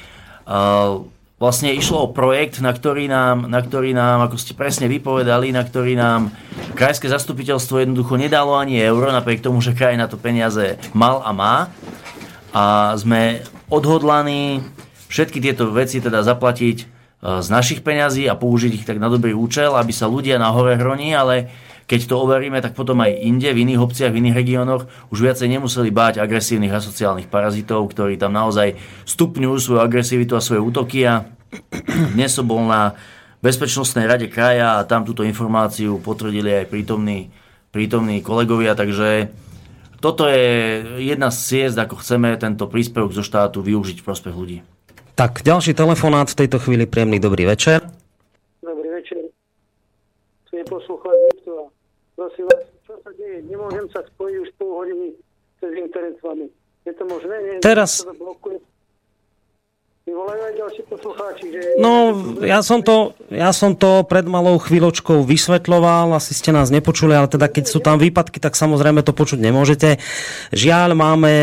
Vlastne išlo o projekt, na ktorý, nám, na ktorý nám, ako ste presne vypovedali, na ktorý nám krajské zastupiteľstvo jednoducho nedalo ani euro, napriek tomu, že kraj na to peniaze mal a má. A sme odhodlaní všetky tieto veci teda zaplatiť z našich peňazí a použiť ich tak na dobrý účel, aby sa ľudia na hore hroní, ale keď to overíme, tak potom aj inde, v iných obciach, v iných regiónoch už viacej nemuseli báť agresívnych a sociálnych parazitov, ktorí tam naozaj stupňujú svoju agresivitu a svoje útoky a dnes som bol na Bezpečnostnej rade kraja a tam túto informáciu potvrdili aj prítomní, prítomní kolegovia, takže toto je jedna z ciest, ako chceme tento príspevok zo štátu využiť v prospech ľudí. Tak, ďalší telefonát v tejto chvíli. Príjemný dobrý večer. Dobrý večer. Tu je poslúchať Viktora. Prosím vás, čo sa deje? Nemôžem sa spojiť už pol hodiny cez internet s vami. Je to možné? Nie, Teraz-. No, ja som, to, ja som to pred malou chvíľočkou vysvetľoval, asi ste nás nepočuli, ale teda keď sú tam výpadky, tak samozrejme to počuť nemôžete. Žiaľ, máme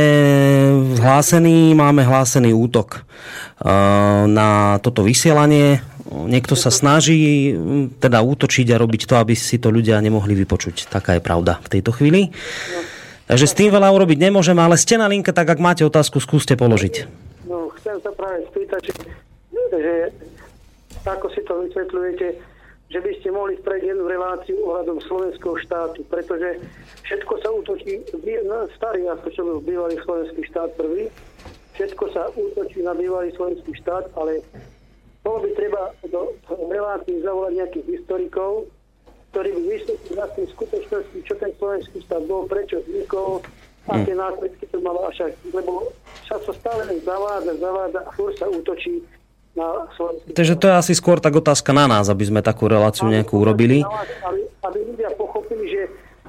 hlásený, máme hlásený útok uh, na toto vysielanie. Niekto sa snaží mm, teda útočiť a robiť to, aby si to ľudia nemohli vypočuť. Taká je pravda v tejto chvíli. Takže s tým veľa urobiť nemôžeme, ale ste na linke, tak ak máte otázku, skúste položiť. No, chcem sa práve spýtať, že, že ako si to vysvetľujete, že by ste mohli spraviť jednu reláciu ohľadom slovenského štátu, pretože všetko sa útočí, no, starý bol bývalý slovenský štát prvý, všetko sa útočí na bývalý slovenský štát, ale bolo by treba do relácií zavolať nejakých historikov, ktorí by vysvetlili na skutočnosti, čo ten slovenský štát bol, prečo vznikol, aké následky to malo až lebo sa to stále zavádza, zavádza a furt sa útočí na slovenský Takže to je asi skôr tak otázka na nás, aby sme takú reláciu nejakú urobili. Aby, aby ľudia pochopili, že,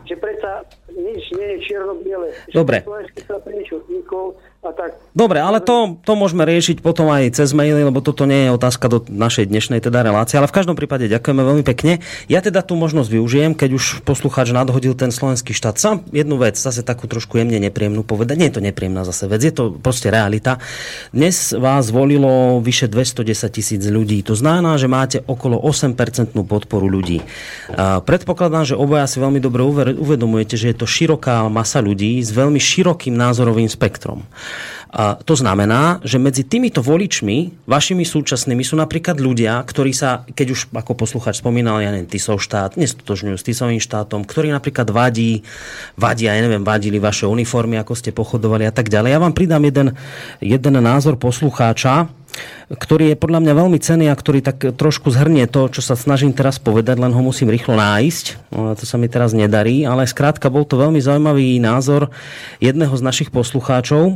že predsa nič nie je čierno-biele. Dobre. Slovenský sa prečo vznikol tak. Dobre, ale to, to môžeme riešiť potom aj cez maily, lebo toto nie je otázka do našej dnešnej teda relácie, ale v každom prípade ďakujeme veľmi pekne. Ja teda tú možnosť využijem, keď už poslucháč nadhodil ten slovenský štát. Sám jednu vec, zase takú trošku jemne nepríjemnú povedať. Nie je to nepríjemná zase vec, je to proste realita. Dnes vás volilo vyše 210 tisíc ľudí. To znamená, že máte okolo 8% podporu ľudí. Predpokladám, že obaja si veľmi dobre uvedomujete, že je to široká masa ľudí s veľmi širokým názorovým spektrom. A to znamená, že medzi týmito voličmi, vašimi súčasnými, sú napríklad ľudia, ktorí sa, keď už ako posluchač spomínal, ja neviem, Tisov štát, nestotožňujú s Tisovým štátom, ktorí napríklad vadí, vadia, ja neviem, vadili vaše uniformy, ako ste pochodovali a tak ďalej. Ja vám pridám jeden, jeden názor poslucháča, ktorý je podľa mňa veľmi cený a ktorý tak trošku zhrnie to, čo sa snažím teraz povedať, len ho musím rýchlo nájsť. No, To sa mi teraz nedarí, ale skrátka bol to veľmi zaujímavý názor jedného z našich poslucháčov,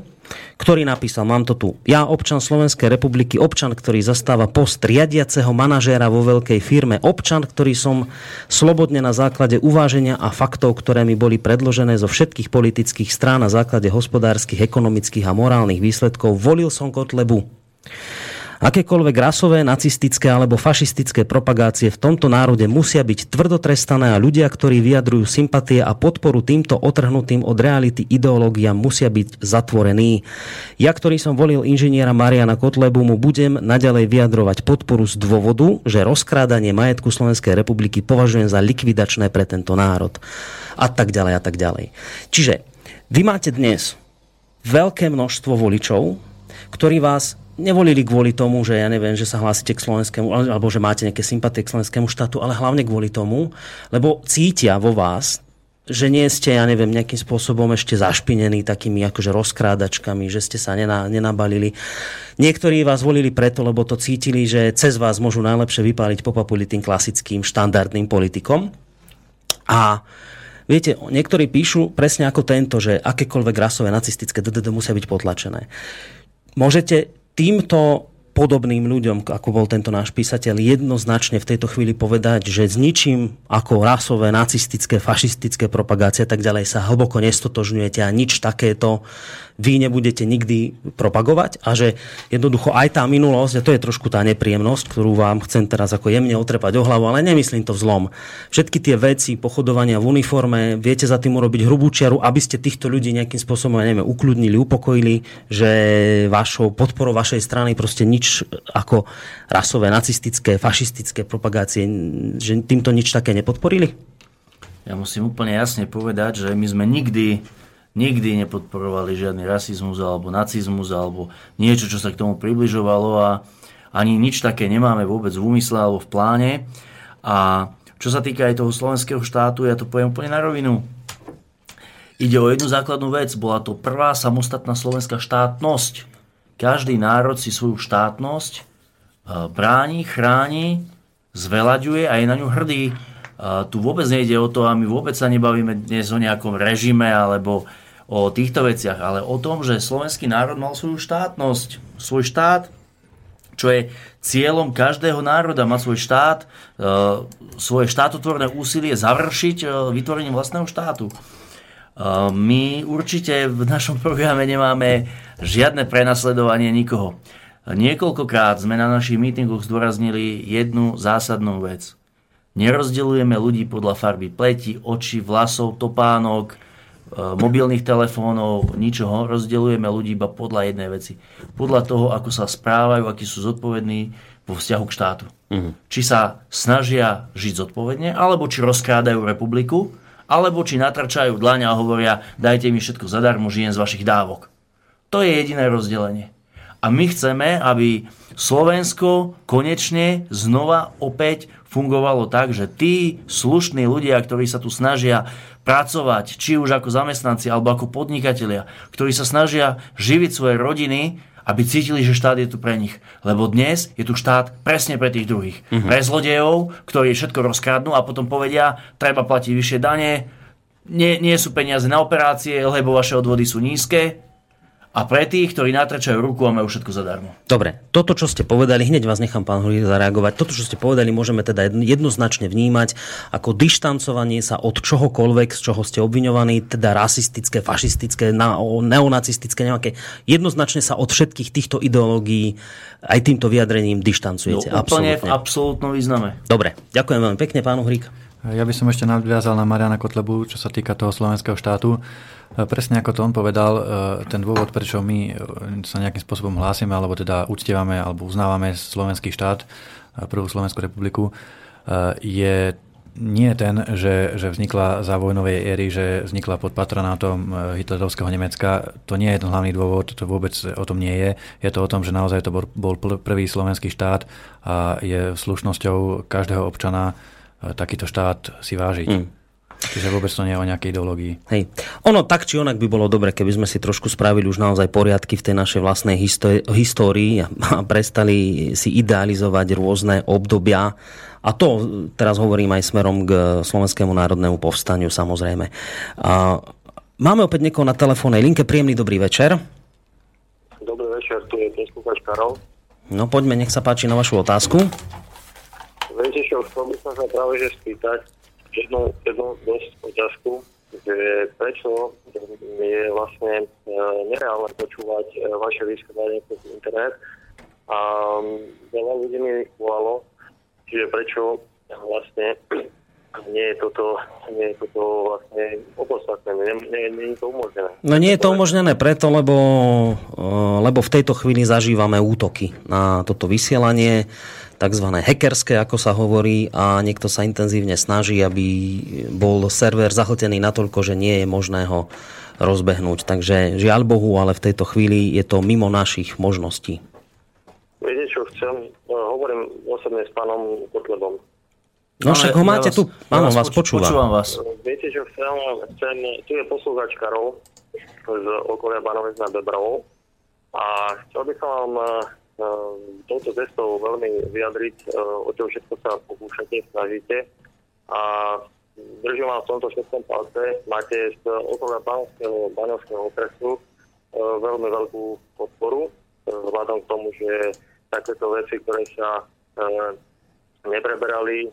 ktorý napísal, mám to tu, ja občan Slovenskej republiky, občan, ktorý zastáva post riadiaceho manažéra vo veľkej firme, občan, ktorý som slobodne na základe uváženia a faktov, ktoré mi boli predložené zo všetkých politických strán na základe hospodárskych, ekonomických a morálnych výsledkov, volil som Kotlebu. Akékoľvek rasové, nacistické alebo fašistické propagácie v tomto národe musia byť tvrdo trestané a ľudia, ktorí vyjadrujú sympatie a podporu týmto otrhnutým od reality ideológiám musia byť zatvorení. Ja, ktorý som volil inžiniera Mariana Kotlebu, mu budem naďalej vyjadrovať podporu z dôvodu, že rozkrádanie majetku Slovenskej republiky považujem za likvidačné pre tento národ. A tak ďalej, a tak ďalej. Čiže vy máte dnes veľké množstvo voličov, ktorí vás nevolili kvôli tomu, že ja neviem, že sa hlásite k slovenskému, alebo že máte nejaké sympatie k slovenskému štátu, ale hlavne kvôli tomu, lebo cítia vo vás, že nie ste, ja neviem, nejakým spôsobom ešte zašpinení takými akože rozkrádačkami, že ste sa nená, nenabalili. Niektorí vás volili preto, lebo to cítili, že cez vás môžu najlepšie vypáliť popapuli tým klasickým štandardným politikom. A Viete, niektorí píšu presne ako tento, že akékoľvek rasové, nacistické DDD musia byť potlačené. Môžete týmto podobným ľuďom, ako bol tento náš písateľ, jednoznačne v tejto chvíli povedať, že s ničím ako rasové, nacistické, fašistické propagácie a tak ďalej sa hlboko nestotožňujete a nič takéto vy nebudete nikdy propagovať a že jednoducho aj tá minulosť, a to je trošku tá nepríjemnosť, ktorú vám chcem teraz ako jemne otrepať o hlavu, ale nemyslím to vzlom. Všetky tie veci, pochodovania v uniforme, viete za tým urobiť hrubú čiaru, aby ste týchto ľudí nejakým spôsobom, neviem, ukludnili, upokojili, že vašou podporou vašej strany proste nič ako rasové, nacistické, fašistické propagácie, že týmto nič také nepodporili? Ja musím úplne jasne povedať, že my sme nikdy nikdy nepodporovali žiadny rasizmus alebo nacizmus alebo niečo, čo sa k tomu približovalo a ani nič také nemáme vôbec v úmysle alebo v pláne. A čo sa týka aj toho slovenského štátu, ja to poviem úplne na rovinu. Ide o jednu základnú vec. Bola to prvá samostatná slovenská štátnosť. Každý národ si svoju štátnosť e, bráni, chráni, zvelaďuje a je na ňu hrdý. A tu vôbec nejde o to a my vôbec sa nebavíme dnes o nejakom režime alebo o týchto veciach, ale o tom, že slovenský národ mal svoju štátnosť, svoj štát, čo je cieľom každého národa, má svoj štát, e, svoje štátotvorné úsilie završiť e, vytvorením vlastného štátu. E, my určite v našom programe nemáme žiadne prenasledovanie nikoho. Niekoľkokrát sme na našich mítingoch zdôraznili jednu zásadnú vec. Nerozdeľujeme ľudí podľa farby pleti, očí, vlasov, topánok, mobilných telefónov, ničoho. Rozdeľujeme ľudí iba podľa jednej veci. Podľa toho, ako sa správajú, akí sú zodpovední vo vzťahu k štátu. Uh-huh. Či sa snažia žiť zodpovedne, alebo či rozkrádajú republiku, alebo či natrčajú dlaň a hovoria, dajte mi všetko zadarmo, žijem z vašich dávok. To je jediné rozdelenie. A my chceme, aby Slovensko konečne znova opäť fungovalo tak, že tí slušní ľudia, ktorí sa tu snažia pracovať, či už ako zamestnanci alebo ako podnikatelia, ktorí sa snažia živiť svoje rodiny, aby cítili, že štát je tu pre nich. Lebo dnes je tu štát presne pre tých druhých. Uh-huh. Pre zlodejov, ktorí všetko rozkradnú a potom povedia, treba platiť vyššie dane, nie, nie sú peniaze na operácie, lebo vaše odvody sú nízke, a pre tých, ktorí natračajú ruku a majú všetko zadarmo. Dobre, toto, čo ste povedali, hneď vás nechám, pán Hurý, zareagovať. Toto, čo ste povedali, môžeme teda jednoznačne vnímať ako dištancovanie sa od čohokoľvek, z čoho ste obviňovaní, teda rasistické, fašistické, neonacistické, nejaké. Jednoznačne sa od všetkých týchto ideológií aj týmto vyjadrením dištancujete. No, úplne absolútne. v absolútnom význame. Dobre, ďakujem veľmi pekne, pán Hrík. Ja by som ešte nadviazal na Mariana Kotlebu, čo sa týka toho slovenského štátu. Presne ako to on povedal, e, ten dôvod, prečo my e, sa nejakým spôsobom hlásime, alebo teda uctievame, alebo uznávame slovenský štát, e, prvú Slovenskú republiku, je nie ten, že, že vznikla za vojnovej éry, že vznikla pod patronátom hitlerovského Nemecka. To nie je ten hlavný dôvod, to vôbec o tom nie je. Je to o tom, že naozaj to bol prvý slovenský štát a je slušnosťou každého občana takýto štát si vážiť. Mm. Čiže vôbec to nie je o nejakej ideológii. Hej. Ono tak či onak by bolo dobre, keby sme si trošku spravili už naozaj poriadky v tej našej vlastnej histórii a prestali si idealizovať rôzne obdobia. A to teraz hovorím aj smerom k Slovenskému národnému povstaniu samozrejme. A máme opäť niekoho na telefónnej linke. Príjemný dobrý večer. Dobrý večer, tu je Karol. No poďme, nech sa páči na vašu otázku. Čo, chcel by som sa práve že spýtať, jednu, jednu dosť otázku, že prečo je vlastne e, nereálne počúvať e, vaše vyskladanie cez internet a veľa ľudí mi volalo, čiže prečo vlastne nie je toto, nie je toto vlastne opodstatnené, nie, nie je to umožnené. No nie je to umožnené preto, lebo, e, lebo v tejto chvíli zažívame útoky na toto vysielanie tzv. hackerské, ako sa hovorí, a niekto sa intenzívne snaží, aby bol server zahltený natoľko, že nie je možné ho rozbehnúť. Takže žiaľ Bohu, ale v tejto chvíli je to mimo našich možností. Viete, čo chcem? No, hovorím osobne s pánom Kotlebom. No však ho máte ja tu, áno, ja vás, vás počúvam. počúvam vás. Viete, čo chcem? chcem tu je poslúchač Karol z okolia Banovic na Bebravou a chcel by som vám Ehm, touto cestou veľmi vyjadriť, ehm, o čo všetko sa pokúšate, snažíte. A držím vám v tomto všetkom palce. Máte z okolia Banovského, Banovského okresu ehm, veľmi veľkú podporu, vzhľadom k tomu, že takéto veci, ktoré sa nepreberali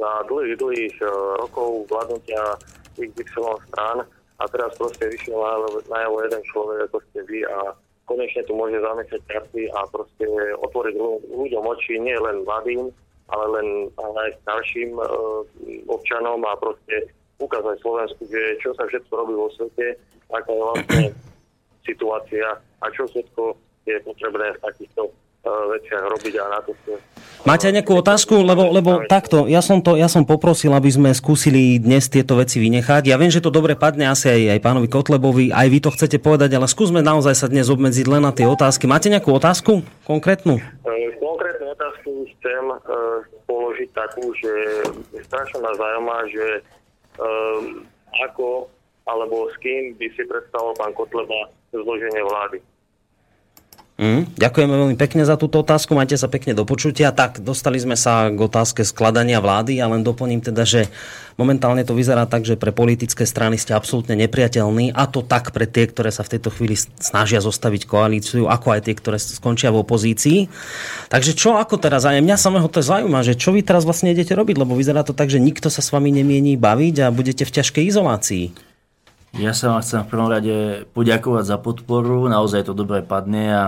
za dlhých, dlhých rokov vládnutia XY strán a teraz proste vyšiel na jeho jeden človek, ako ste vy a konečne tu môže zamešať karty a proste otvoriť ľuďom oči, nie len mladým, ale len ale aj starším e, občanom a proste ukázať Slovensku, že čo sa všetko robí vo svete, aká je vlastne situácia a čo všetko je potrebné v takýchto veciach robiť a na to ste... Máte aj nejakú otázku? Lebo, lebo takto, ja som, to, ja som poprosil, aby sme skúsili dnes tieto veci vynechať. Ja viem, že to dobre padne asi aj, aj pánovi Kotlebovi, aj vy to chcete povedať, ale skúsme naozaj sa dnes obmedziť len na tie otázky. Máte nejakú otázku konkrétnu? E, konkrétnu otázku chcem uh, položiť takú, že strašne ma zaujíma, že um, ako alebo s kým by si predstavoval pán Kotleba zloženie vlády. Mm, ďakujeme veľmi pekne za túto otázku, majte sa pekne do počutia. Tak, dostali sme sa k otázke skladania vlády a len doplním teda, že momentálne to vyzerá tak, že pre politické strany ste absolútne nepriateľní a to tak pre tie, ktoré sa v tejto chvíli snažia zostaviť koalíciu, ako aj tie, ktoré skončia v opozícii. Takže čo ako teraz? A mňa samého to zaujíma, že čo vy teraz vlastne idete robiť, lebo vyzerá to tak, že nikto sa s vami nemiení baviť a budete v ťažkej izolácii. Ja sa vám chcem v prvom rade poďakovať za podporu, naozaj to dobre padne a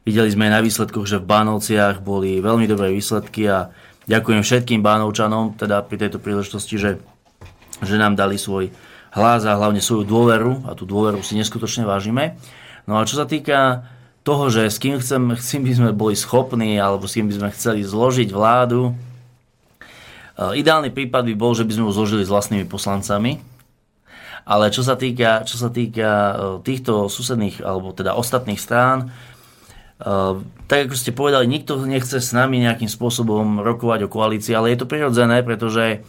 Videli sme aj na výsledkoch, že v Bánovciach boli veľmi dobré výsledky a ďakujem všetkým Bánovčanom, teda pri tejto príležitosti, že, že nám dali svoj hlas a hlavne svoju dôveru a tú dôveru si neskutočne vážime. No a čo sa týka toho, že s kým, chcem, s kým by sme boli schopní alebo s kým by sme chceli zložiť vládu, e, ideálny prípad by bol, že by sme ho zložili s vlastnými poslancami, ale čo sa týka, čo sa týka e, týchto susedných, alebo teda ostatných strán, tak ako ste povedali, nikto nechce s nami nejakým spôsobom rokovať o koalícii, ale je to prirodzené, pretože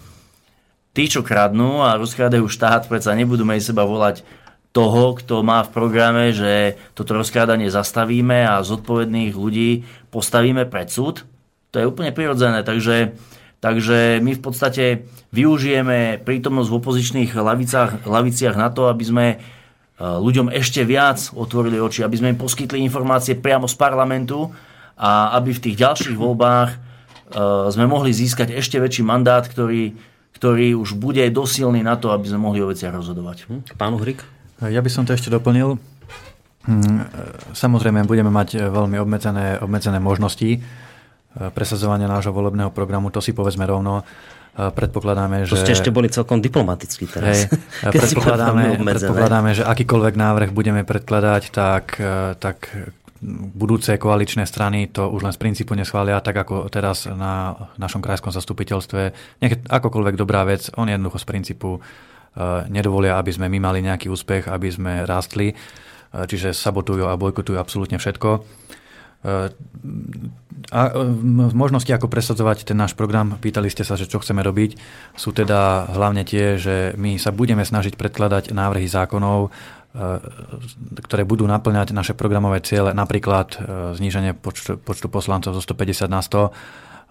tí, čo kradnú a rozkrádajú štát, predsa nebudú medzi seba volať toho, kto má v programe, že toto rozkrádanie zastavíme a zodpovedných ľudí postavíme pred súd. To je úplne prirodzené, takže, takže my v podstate využijeme prítomnosť v opozičných lavicách, laviciach na to, aby sme ľuďom ešte viac otvorili oči, aby sme im poskytli informácie priamo z parlamentu a aby v tých ďalších voľbách e, sme mohli získať ešte väčší mandát, ktorý, ktorý už bude dosilný na to, aby sme mohli o veciach rozhodovať. Pán Uhrik? Ja by som to ešte doplnil. Hm, Samozrejme, budeme mať veľmi obmedzené, obmedzené možnosti presadzovania nášho volebného programu, to si povedzme rovno. Predpokladáme, To že... ste ešte boli celkom diplomatickí teraz. Hej, predpokladáme, predpokladáme, že akýkoľvek návrh budeme predkladať, tak, eh, tak budúce koaličné strany to už len z princípu neschvália, tak ako teraz na našom krajskom zastupiteľstve. Nech akokoľvek dobrá vec, on jednoducho z princípu eh, nedovolia, aby sme my mali nejaký úspech, aby sme rástli. Eh, Čiže sabotujú a bojkotujú absolútne všetko. A m- možnosti, ako presadzovať ten náš program, pýtali ste sa, že čo chceme robiť, sú teda hlavne tie, že my sa budeme snažiť predkladať návrhy zákonov, eh, ktoré budú naplňať naše programové ciele, napríklad eh, zníženie počtu, počtu poslancov zo 150 na 100,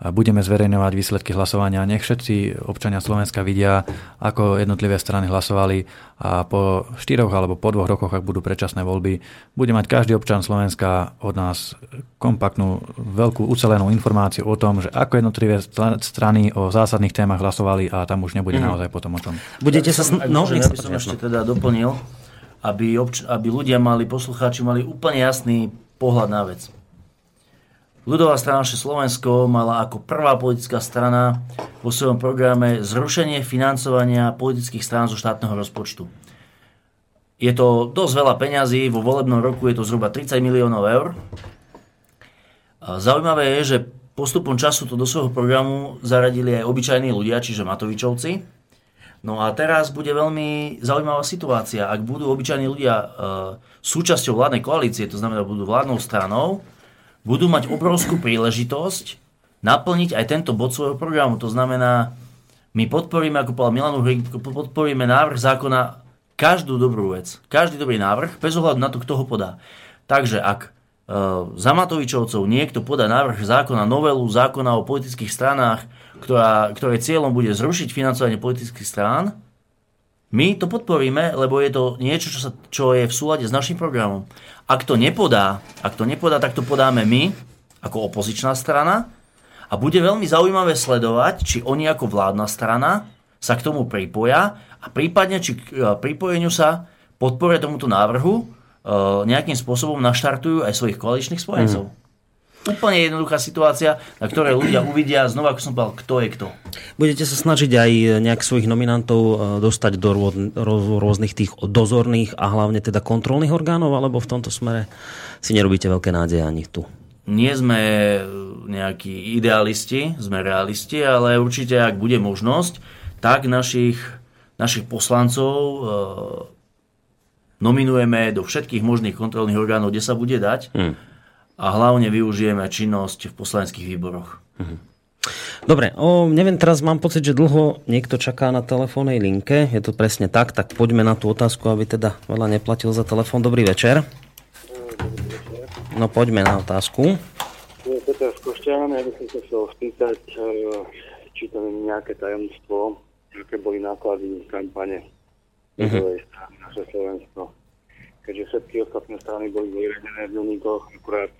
budeme zverejňovať výsledky hlasovania. Nech všetci občania Slovenska vidia, ako jednotlivé strany hlasovali a po štyroch alebo po dvoch rokoch, ak budú predčasné voľby, bude mať každý občan Slovenska od nás kompaktnú, veľkú ucelenú informáciu o tom, že ako jednotlivé strany o zásadných témach hlasovali a tam už nebude naozaj potom o tom. Budete sa... Sn- no, nech sa som ešte teda doplnil, aby, obč- aby ľudia mali, poslucháči mali úplne jasný pohľad na vec. Ľudová strana naše Slovensko mala ako prvá politická strana vo svojom programe zrušenie financovania politických strán zo štátneho rozpočtu. Je to dosť veľa peňazí, vo volebnom roku je to zhruba 30 miliónov eur. Zaujímavé je, že postupom času to do svojho programu zaradili aj obyčajní ľudia, čiže Matovičovci. No a teraz bude veľmi zaujímavá situácia. Ak budú obyčajní ľudia e, súčasťou vládnej koalície, to znamená, budú vládnou stranou, budú mať obrovskú príležitosť naplniť aj tento bod svojho programu. To znamená, my podporíme, ako povedal Milan Uhrik, podporíme návrh zákona každú dobrú vec, každý dobrý návrh, bez ohľadu na to, kto ho podá. Takže ak e, za Matovičovcov niekto podá návrh zákona, novelu zákona o politických stranách, ktorá, ktorej cieľom bude zrušiť financovanie politických strán, my to podporíme, lebo je to niečo, čo, sa, čo je v súlade s našim programom. Ak to nepodá, ak to nepodá, tak to podáme my, ako opozičná strana, a bude veľmi zaujímavé sledovať, či oni ako vládna strana sa k tomu pripoja a prípadne, či k e, pripojeniu sa podpore tomuto návrhu e, nejakým spôsobom naštartujú aj svojich koaličných spojencov. Úplne jednoduchá situácia, na ktorej ľudia uvidia znova, ako som povedal, kto je kto. Budete sa snažiť aj nejak svojich nominantov e, dostať do rô- rô- rôznych tých dozorných a hlavne teda kontrolných orgánov, alebo v tomto smere si nerobíte veľké nádeje ani tu? Nie sme nejakí idealisti, sme realisti, ale určite, ak bude možnosť, tak našich, našich poslancov e, nominujeme do všetkých možných kontrolných orgánov, kde sa bude dať Hmm. A hlavne využijeme činnosť v poslaneckých výboroch. Dobre, o, neviem, teraz mám pocit, že dlho niekto čaká na telefónnej linke. Je to presne tak, tak poďme na tú otázku, aby teda veľa neplatil za telefón. Dobrý večer. No poďme na otázku. Je Peter z Košťan, ja by som sa chcel spýtať, e, či to je nejaké tajomstvo, aké boli náklady kampane ľudovej strany naše Slovensko. Keďže všetky ostatné strany boli vyradené v denníkoch, akurát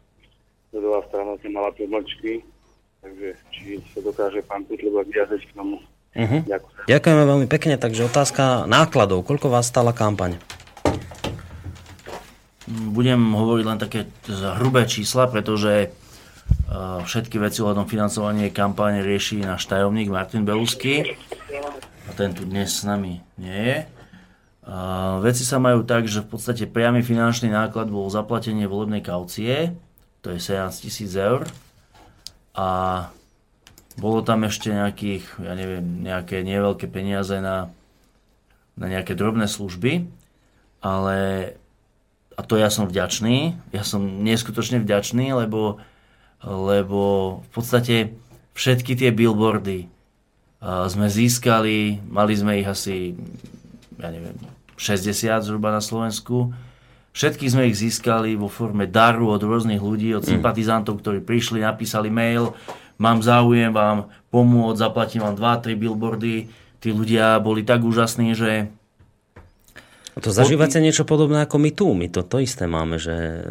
ľudová strana tam mala pomlčky, takže či sa dokáže pán Kutleba vyjadriť k tomu. Uh-huh. Ďakujem. Ďakujeme veľmi pekne, takže otázka nákladov. Koľko vás stála kampaň? budem hovoriť len také hrubé čísla, pretože uh, všetky veci ohľadom financovania kampáne rieši náš tajomník Martin Belusky. A ten tu dnes s nami nie je. Veci sa majú tak, že v podstate priamy finančný náklad bol zaplatenie volebnej kaucie, to je 17 tisíc eur. A bolo tam ešte nejakých, ja neviem, nejaké neveľké peniaze na, na nejaké drobné služby, ale a to ja som vďačný, ja som neskutočne vďačný, lebo, lebo v podstate všetky tie billboardy uh, sme získali, mali sme ich asi, ja neviem, 60 zhruba na Slovensku. Všetky sme ich získali vo forme daru od rôznych ľudí, od sympatizantov, ktorí prišli, napísali mail, mám záujem vám pomôcť, zaplatím vám 2-3 billboardy. Tí ľudia boli tak úžasní, že to zažívate niečo podobné ako my tu. My to, to isté máme, že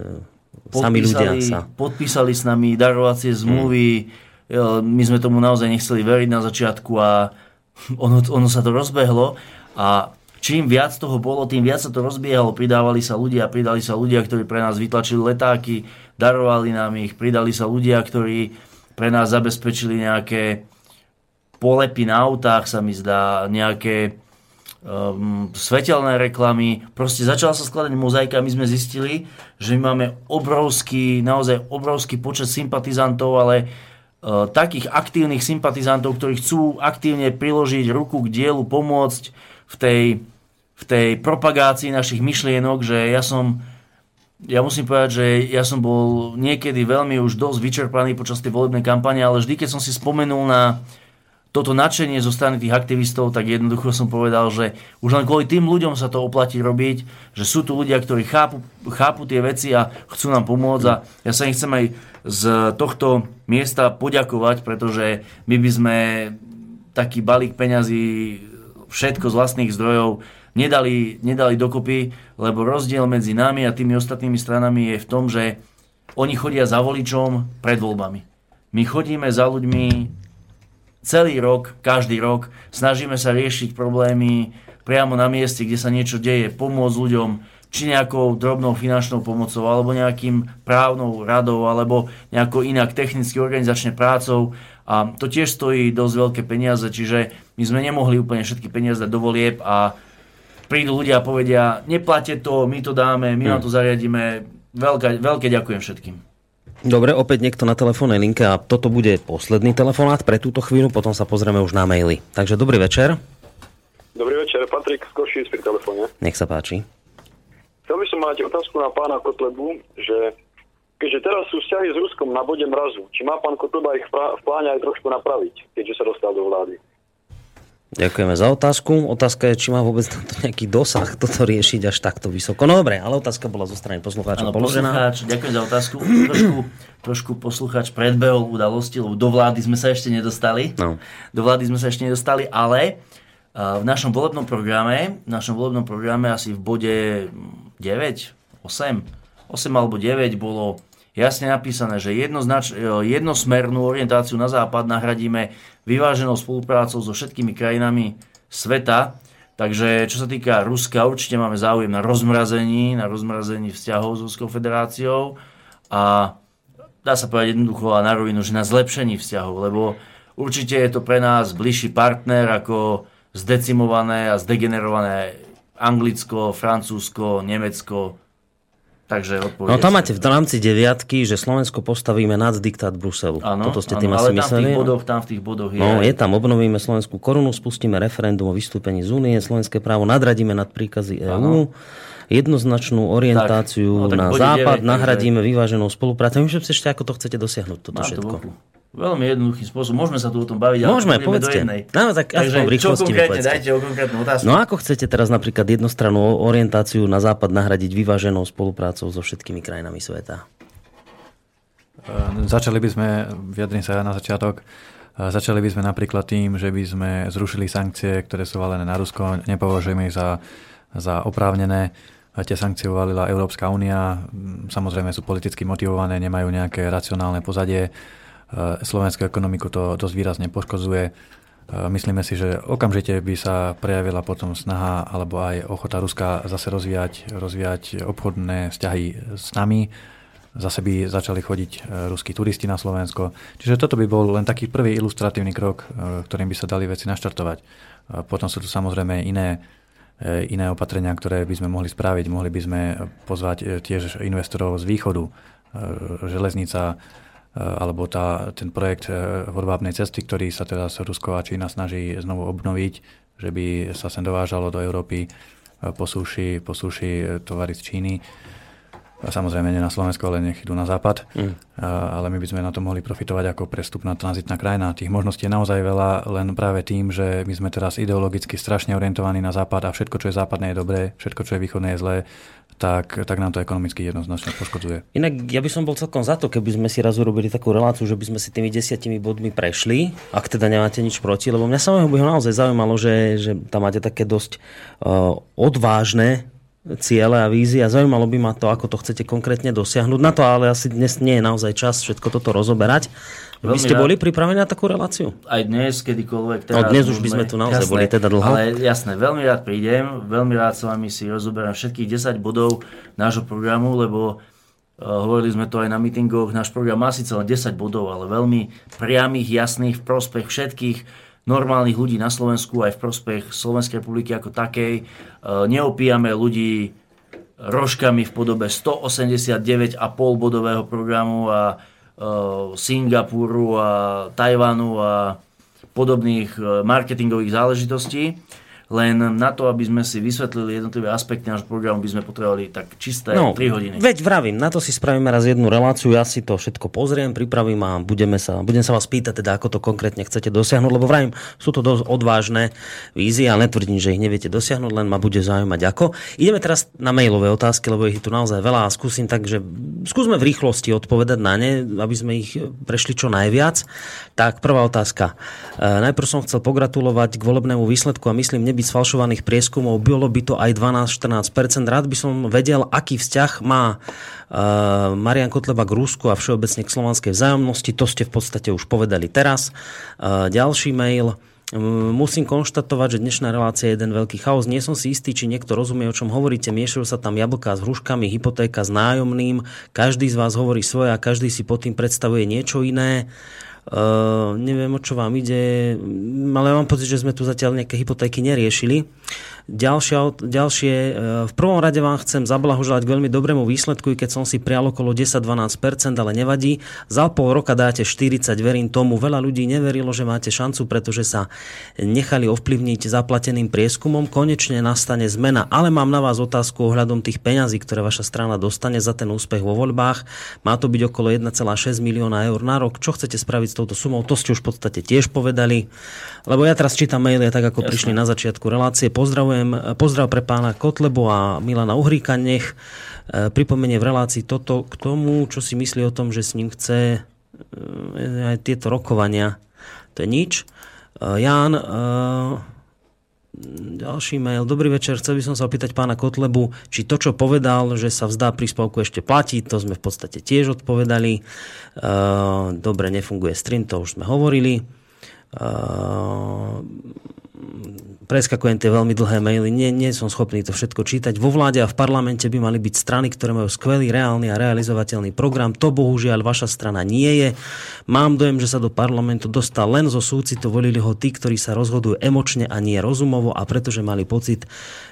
sami ľudia sa... podpísali s nami darovacie zmluvy. Jo, My sme tomu naozaj nechceli veriť na začiatku a ono, ono sa to rozbehlo a čím viac toho bolo, tým viac sa to rozbiehalo. Pridávali sa ľudia, pridali sa ľudia, ktorí pre nás vytlačili letáky, darovali nám ich, pridali sa ľudia, ktorí pre nás zabezpečili nejaké polepy na autách, sa mi zdá, nejaké um, svetelné reklamy. Proste začala sa skladať mozaika a my sme zistili, že my máme obrovský, naozaj obrovský počet sympatizantov, ale uh, takých aktívnych sympatizantov, ktorí chcú aktívne priložiť ruku k dielu, pomôcť v tej, v tej propagácii našich myšlienok, že ja som ja musím povedať, že ja som bol niekedy veľmi už dosť vyčerpaný počas tej volebnej kampane, ale vždy, keď som si spomenul na toto nadšenie zo strany tých aktivistov, tak jednoducho som povedal, že už len kvôli tým ľuďom sa to oplatí robiť, že sú tu ľudia, ktorí chápu, chápu tie veci a chcú nám pomôcť a ja sa im chcem aj z tohto miesta poďakovať, pretože my by sme taký balík peňazí, všetko z vlastných zdrojov nedali, nedali dokopy, lebo rozdiel medzi nami a tými ostatnými stranami je v tom, že oni chodia za voličom pred voľbami. My chodíme za ľuďmi celý rok, každý rok, snažíme sa riešiť problémy priamo na mieste, kde sa niečo deje, pomôcť ľuďom, či nejakou drobnou finančnou pomocou, alebo nejakým právnou radou, alebo nejako inak technicky organizačne prácou. A to tiež stojí dosť veľké peniaze, čiže my sme nemohli úplne všetky peniaze dať do volieb a prídu ľudia a povedia, neplate to, my to dáme, my vám to zariadíme. Veľké, veľké ďakujem všetkým. Dobre, opäť niekto na telefónnej linke a toto bude posledný telefonát pre túto chvíľu, potom sa pozrieme už na maily. Takže dobrý večer, Dobrý večer, Patrik z Košíc pri telefóne. nech sa páči. Chcel by som mať otázku na pána Kotlebu, že keďže teraz sú vzťahy s Ruskom na bode mrazu, či má pán Kotleba ich v pláne aj trošku napraviť, keďže sa dostal do vlády? Ďakujeme za otázku. Otázka je, či má vôbec na to nejaký dosah toto riešiť až takto vysoko. No dobre, ale otázka bola zo strany poslucháča Áno, položená. poslucháč, ďakujem za otázku. Trošku, trošku poslucháč predbehol udalosti, lebo do vlády sme sa ešte nedostali. No. Do vlády sme sa ešte nedostali, ale uh, v našom volebnom programe, v našom volebnom programe asi v bode 9, 8, 8 alebo 9 bolo jasne napísané, že jednoznač, e, jednosmernú orientáciu na západ nahradíme vyváženou spoluprácou so všetkými krajinami sveta. Takže čo sa týka Ruska, určite máme záujem na rozmrazení, na rozmrazení vzťahov s Ruskou federáciou a dá sa povedať jednoducho a na rovinu, že na zlepšení vzťahov, lebo určite je to pre nás bližší partner ako zdecimované a zdegenerované Anglicko, Francúzsko, Nemecko. Takže. No tam máte v rámci deviatky, že Slovensko postavíme nad diktát Bruselu. Áno, Toto ste tým ale asi tam v mysleli? tých bodoch, tam v tých bodoch je... No, je tam, obnovíme slovenskú korunu, spustíme referendum o vystúpení z únie, slovenské právo nadradíme nad príkazy EÚ, jednoznačnú orientáciu Tak, no, tak na západ 9, takže- nahradíme vyváženou spoluprácou. Myslím si ešte, ako to chcete dosiahnuť, toto Má to všetko. boku. Veľmi jednoduchý spôsob. Môžeme sa tu o tom baviť, ale Môžeme, to budeme do povedzte. jednej. No, tak aspoň Takže v čo konkrétne, povedzte. dajte o konkrétnu otázku. No ako chcete teraz napríklad jednostrannú orientáciu na západ nahradiť vyváženou spoluprácou so všetkými krajinami sveta? E, Začali by sme, vyjadrím sa ja na začiatok, e, začali by sme napríklad tým, že by sme zrušili sankcie, ktoré sú valené na Rusko, nepovažujeme ich za, za oprávnené. Tie sankcie uvalila Európska únia, m, samozrejme sú politicky motivované, nemajú nejaké racionálne pozadie. E, Slovenskú ekonomiku to dosť výrazne poškodzuje. Myslíme si, že okamžite by sa prejavila potom snaha alebo aj ochota Ruska zase rozvíjať, rozvíjať obchodné vzťahy s nami. Zase by začali chodiť e, ruskí turisti na Slovensko. Čiže toto by bol len taký prvý ilustratívny krok, ktorým by sa dali veci naštartovať. Potom sú tu samozrejme iné, iné opatrenia, ktoré by sme mohli spraviť. Mohli by sme pozvať tiež investorov z východu. Železnica, Eh, alebo tá, ten projekt eh, cesty, ktorý sa teraz Rusko a Čína snaží znovu obnoviť, že by sa sem dovážalo do Európy eh, po súši, po súši tovary z Číny. Samozrejme nie na Slovensku, ale nech idú na západ. Mm. Ale my by sme na to mohli profitovať ako prestupná tranzitná krajina. Tých možností je naozaj veľa, len práve tým, že my sme teraz ideologicky strašne orientovaní na západ a všetko, čo je západné, je dobré, všetko, čo je východné, je zlé tak, tak nám to ekonomicky jednoznačne poškodzuje. Inak ja by som bol celkom za to, keby sme si raz urobili takú reláciu, že by sme si tými desiatimi bodmi prešli, ak teda nemáte nič proti, lebo mňa samého by ho naozaj zaujímalo, že, že tam máte také dosť uh, odvážne ciele a vízie a zaujímalo by ma to, ako to chcete konkrétne dosiahnuť. Na to ale asi dnes nie je naozaj čas všetko toto rozoberať. Vy ste rád... boli pripravení na takú reláciu? Aj dnes, kedykoľvek. Teraz no, dnes už by sme tu naozaj jasné, boli teda dlho. Ale jasné, veľmi rád prídem, veľmi rád s vami si rozoberám všetkých 10 bodov nášho programu, lebo uh, hovorili sme to aj na mítingoch, náš program má síce len 10 bodov, ale veľmi priamých, jasných, v prospech všetkých normálnych ľudí na Slovensku, aj v prospech Slovenskej republiky ako takej. Uh, neopíjame ľudí rožkami v podobe 189,5 bodového programu a Eh, Singapuru a Tajvanu a podobných eh, marketingových záležitostí len na to, aby sme si vysvetlili jednotlivé aspekty nášho programu, by sme potrebovali tak čisté no, 3 hodiny. Veď vravím, na to si spravíme raz jednu reláciu, ja si to všetko pozriem, pripravím a budeme sa, budem sa vás pýtať, teda, ako to konkrétne chcete dosiahnuť, lebo vravím, sú to dosť odvážne vízie, ale netvrdím, že ich neviete dosiahnuť, len ma bude zaujímať ako. Ideme teraz na mailové otázky, lebo ich je tu naozaj veľa a skúsim tak, že skúsme v rýchlosti odpovedať na ne, aby sme ich prešli čo najviac. Tak, prvá otázka. E, najprv som chcel pogratulovať k volebnému výsledku a myslím, byť sfalšovaných prieskumov, bolo by to aj 12-14%. Rád by som vedel, aký vzťah má uh, Marian Kotleba k Rusku a všeobecne k slovanskej vzájomnosti. To ste v podstate už povedali teraz. Uh, ďalší mail. Musím konštatovať, že dnešná relácia je jeden veľký chaos. Nie som si istý, či niekto rozumie, o čom hovoríte. Miešajú sa tam jablká s hruškami, hypotéka s nájomným. Každý z vás hovorí svoje a každý si pod tým predstavuje niečo iné. Uh, neviem, o čo vám ide, ale mám pocit, že sme tu zatiaľ nejaké hypotéky neriešili. Ďalšia, ďalšie, e, v prvom rade vám chcem zablahoželať k veľmi dobrému výsledku, keď som si prial okolo 10-12%, ale nevadí. Za pol roka dáte 40, verím tomu. Veľa ľudí neverilo, že máte šancu, pretože sa nechali ovplyvniť zaplateným prieskumom. Konečne nastane zmena, ale mám na vás otázku ohľadom tých peňazí, ktoré vaša strana dostane za ten úspech vo voľbách. Má to byť okolo 1,6 milióna eur na rok. Čo chcete spraviť s touto sumou? To ste už v podstate tiež povedali. Lebo ja teraz čítam maily tak, ako Jasne. prišli na začiatku relácie. Pozdravujem. Pozdrav pre pána Kotlebu a Milana Uhríka. Nech e, pripomenie v relácii toto k tomu, čo si myslí o tom, že s ním chce e, aj tieto rokovania. To je nič. E, Ján, ďalší mail. Dobrý večer, chcel by som sa opýtať pána Kotlebu, či to, čo povedal, že sa vzdá príspevku ešte platí, to sme v podstate tiež odpovedali. Dobre, nefunguje stream, to už sme hovorili 呃，preskakujem tie veľmi dlhé maily, nie, nie som schopný to všetko čítať. Vo vláde a v parlamente by mali byť strany, ktoré majú skvelý, reálny a realizovateľný program. To bohužiaľ vaša strana nie je. Mám dojem, že sa do parlamentu dostal len zo súcitu, volili ho tí, ktorí sa rozhodujú emočne a nie rozumovo a pretože mali pocit,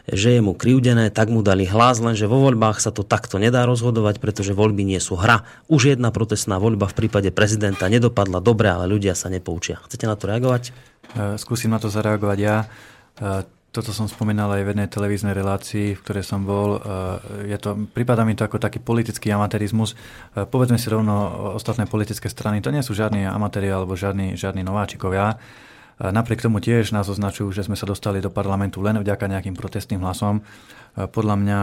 že je mu krivdené, tak mu dali hlas, lenže vo voľbách sa to takto nedá rozhodovať, pretože voľby nie sú hra. Už jedna protestná voľba v prípade prezidenta nedopadla dobre, ale ľudia sa nepoučia. Chcete na to reagovať? E, skúsim na to zareagovať ja. E, toto som spomínal aj v jednej televíznej relácii, v ktorej som bol. E, je to, prípada mi to ako taký politický amatérizmus. Povedzme si rovno, ostatné politické strany, to nie sú žiadni amatéri alebo žiadni, žiadni nováčikovia. Napriek tomu tiež nás označujú, že sme sa dostali do parlamentu len vďaka nejakým protestným hlasom. Podľa mňa,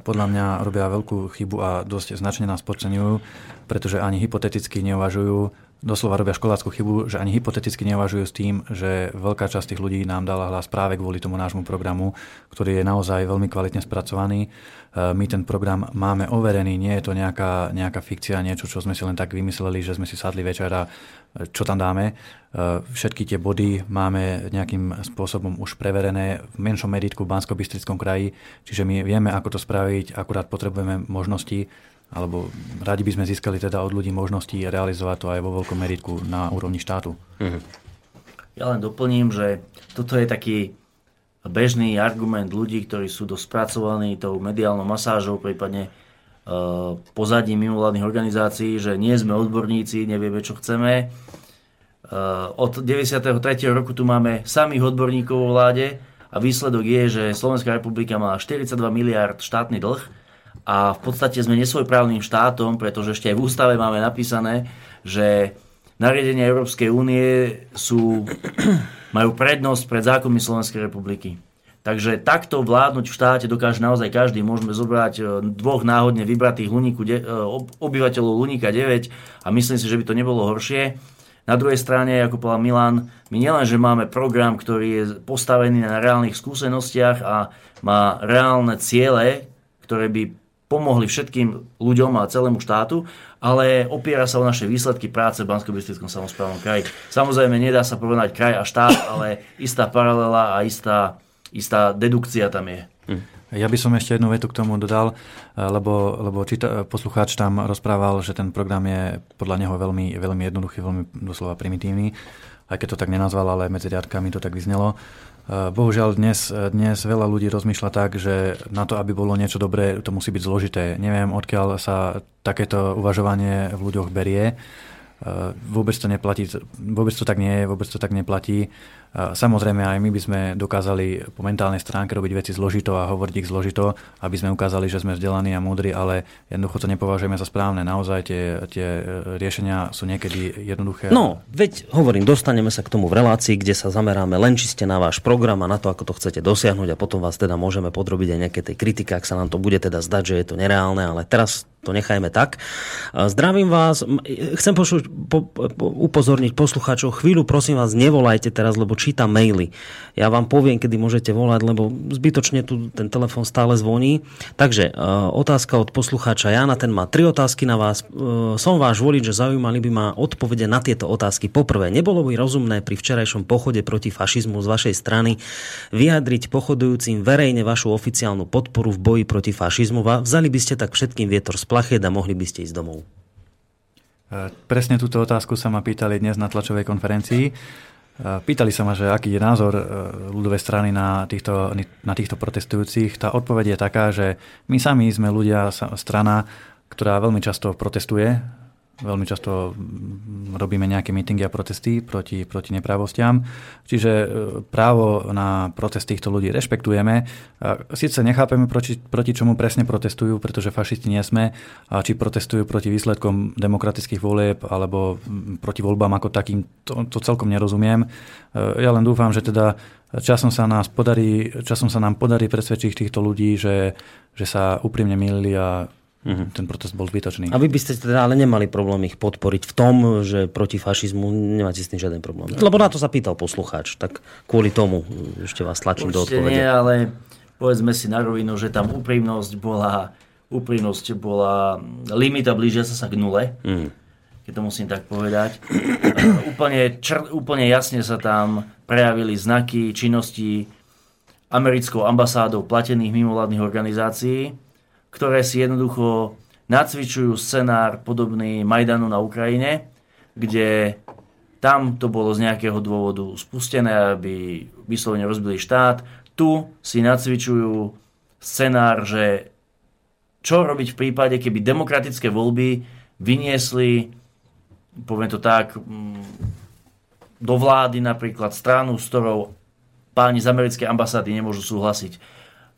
podľa mňa robia veľkú chybu a dosť značne nás podceňujú, pretože ani hypoteticky neuvažujú doslova robia školáckú chybu, že ani hypoteticky neuvažujú s tým, že veľká časť tých ľudí nám dala hlas práve kvôli tomu nášmu programu, ktorý je naozaj veľmi kvalitne spracovaný. E, my ten program máme overený, nie je to nejaká, nejaká fikcia, niečo, čo sme si len tak vymysleli, že sme si sadli večer a e, čo tam dáme. E, všetky tie body máme nejakým spôsobom už preverené v menšom meritku v bansko kraji, čiže my vieme, ako to spraviť, akurát potrebujeme možnosti alebo radi by sme získali teda od ľudí možnosti realizovať to aj vo veľkom meritku na úrovni štátu. Mhm. Ja len doplním, že toto je taký bežný argument ľudí, ktorí sú dosť spracovaní tou mediálnou masážou, prípadne uh, pozadím mimovládnych organizácií, že nie sme odborníci, nevieme, čo chceme. Uh, od 93. roku tu máme samých odborníkov vo vláde a výsledok je, že Slovenská republika má 42 miliard štátny dlh, a v podstate sme nesvojprávnym štátom, pretože ešte aj v ústave máme napísané, že nariadenia Európskej únie sú, majú prednosť pred zákonmi Slovenskej republiky. Takže takto vládnuť v štáte dokáže naozaj každý. Môžeme zobrať e, dvoch náhodne vybratých Luníku, e, obyvateľov Luníka 9 a myslím si, že by to nebolo horšie. Na druhej strane, ako povedal Milan, my nielenže máme program, ktorý je postavený na reálnych skúsenostiach a má reálne ciele, ktoré by pomohli všetkým ľuďom a celému štátu, ale opiera sa o naše výsledky práce v bansko samozprávnom kraji. Samozrejme, nedá sa porovnať kraj a štát, ale istá paralela a istá, istá dedukcia tam je. Hm. Ja by som ešte jednu vetu k tomu dodal, lebo, lebo číta, poslucháč tam rozprával, že ten program je podľa neho veľmi, veľmi jednoduchý, veľmi doslova primitívny. Aj keď to tak nenazval, ale medzi riadkami to tak vyznelo. Bohužiaľ dnes, dnes veľa ľudí rozmýšľa tak, že na to, aby bolo niečo dobré, to musí byť zložité. Neviem, odkiaľ sa takéto uvažovanie v ľuďoch berie. Vôbec to neplatí, vôbec to tak nie je, vôbec to tak neplatí. Samozrejme aj my by sme dokázali po mentálnej stránke robiť veci zložito a hovoriť ich zložito, aby sme ukázali, že sme vzdelaní a múdri, ale jednoducho to nepovažujeme za správne. Naozaj tie, tie e, riešenia sú niekedy jednoduché. No, veď hovorím, dostaneme sa k tomu v relácii, kde sa zameráme len čiste na váš program a na to, ako to chcete dosiahnuť a potom vás teda môžeme podrobiť aj nejaké tej kritike, ak sa nám to bude teda zdať, že je to nereálne, ale teraz to nechajme tak. Zdravím vás. Chcem pošu, po, po, upozorniť poslucháčov. Chvíľu prosím vás, nevolajte teraz, lebo čítam maily. Ja vám poviem, kedy môžete volať, lebo zbytočne tu ten telefon stále zvoní. Takže otázka od poslucháča Jana, ten má tri otázky na vás. Som váš volič, že zaujímali by ma odpovede na tieto otázky. Poprvé, nebolo by rozumné pri včerajšom pochode proti fašizmu z vašej strany vyjadriť pochodujúcim verejne vašu oficiálnu podporu v boji proti fašizmu? Vzali by ste tak všetkým vietor z plachet a mohli by ste ísť domov? E, presne túto otázku sa ma pýtali dnes na tlačovej konferencii. E, pýtali sa ma, že aký je názor e, ľudovej strany na týchto, na týchto protestujúcich. Tá odpoveď je taká, že my sami sme ľudia, strana, ktorá veľmi často protestuje Veľmi často robíme nejaké mítingy a protesty proti, proti neprávostiam. Čiže e, právo na protest týchto ľudí rešpektujeme. Sice nechápeme, proti, proti čomu presne protestujú, pretože fašisti nie sme, a či protestujú proti výsledkom demokratických volieb alebo proti voľbám ako takým, to, to celkom nerozumiem. E, ja len dúfam, že teda časom sa, nás podarí, časom sa nám podarí presvedčiť týchto ľudí, že, že sa úprimne milili a Mm-hmm. Ten protest bol zbytočný. A vy by ste teda ale nemali problém ich podporiť v tom, že proti fašizmu nemáte s tým žiaden problém. Lebo na to sa pýtal poslucháč, tak kvôli tomu ešte vás tlačím Určite do odpovede. nie, ale povedzme si na rovinu, že tam úprimnosť bola, úprimnosť bola limita blížia sa sa k nule. Mm. Keď to musím tak povedať. úplne, čr, úplne jasne sa tam prejavili znaky činnosti americkou ambasádou platených mimovládnych organizácií, ktoré si jednoducho nacvičujú scenár podobný Majdanu na Ukrajine, kde tam to bolo z nejakého dôvodu spustené, aby vyslovene rozbili štát. Tu si nacvičujú scenár, že čo robiť v prípade, keby demokratické voľby vyniesli, poviem to tak, mm, do vlády napríklad stranu, s ktorou páni z americkej ambasády nemôžu súhlasiť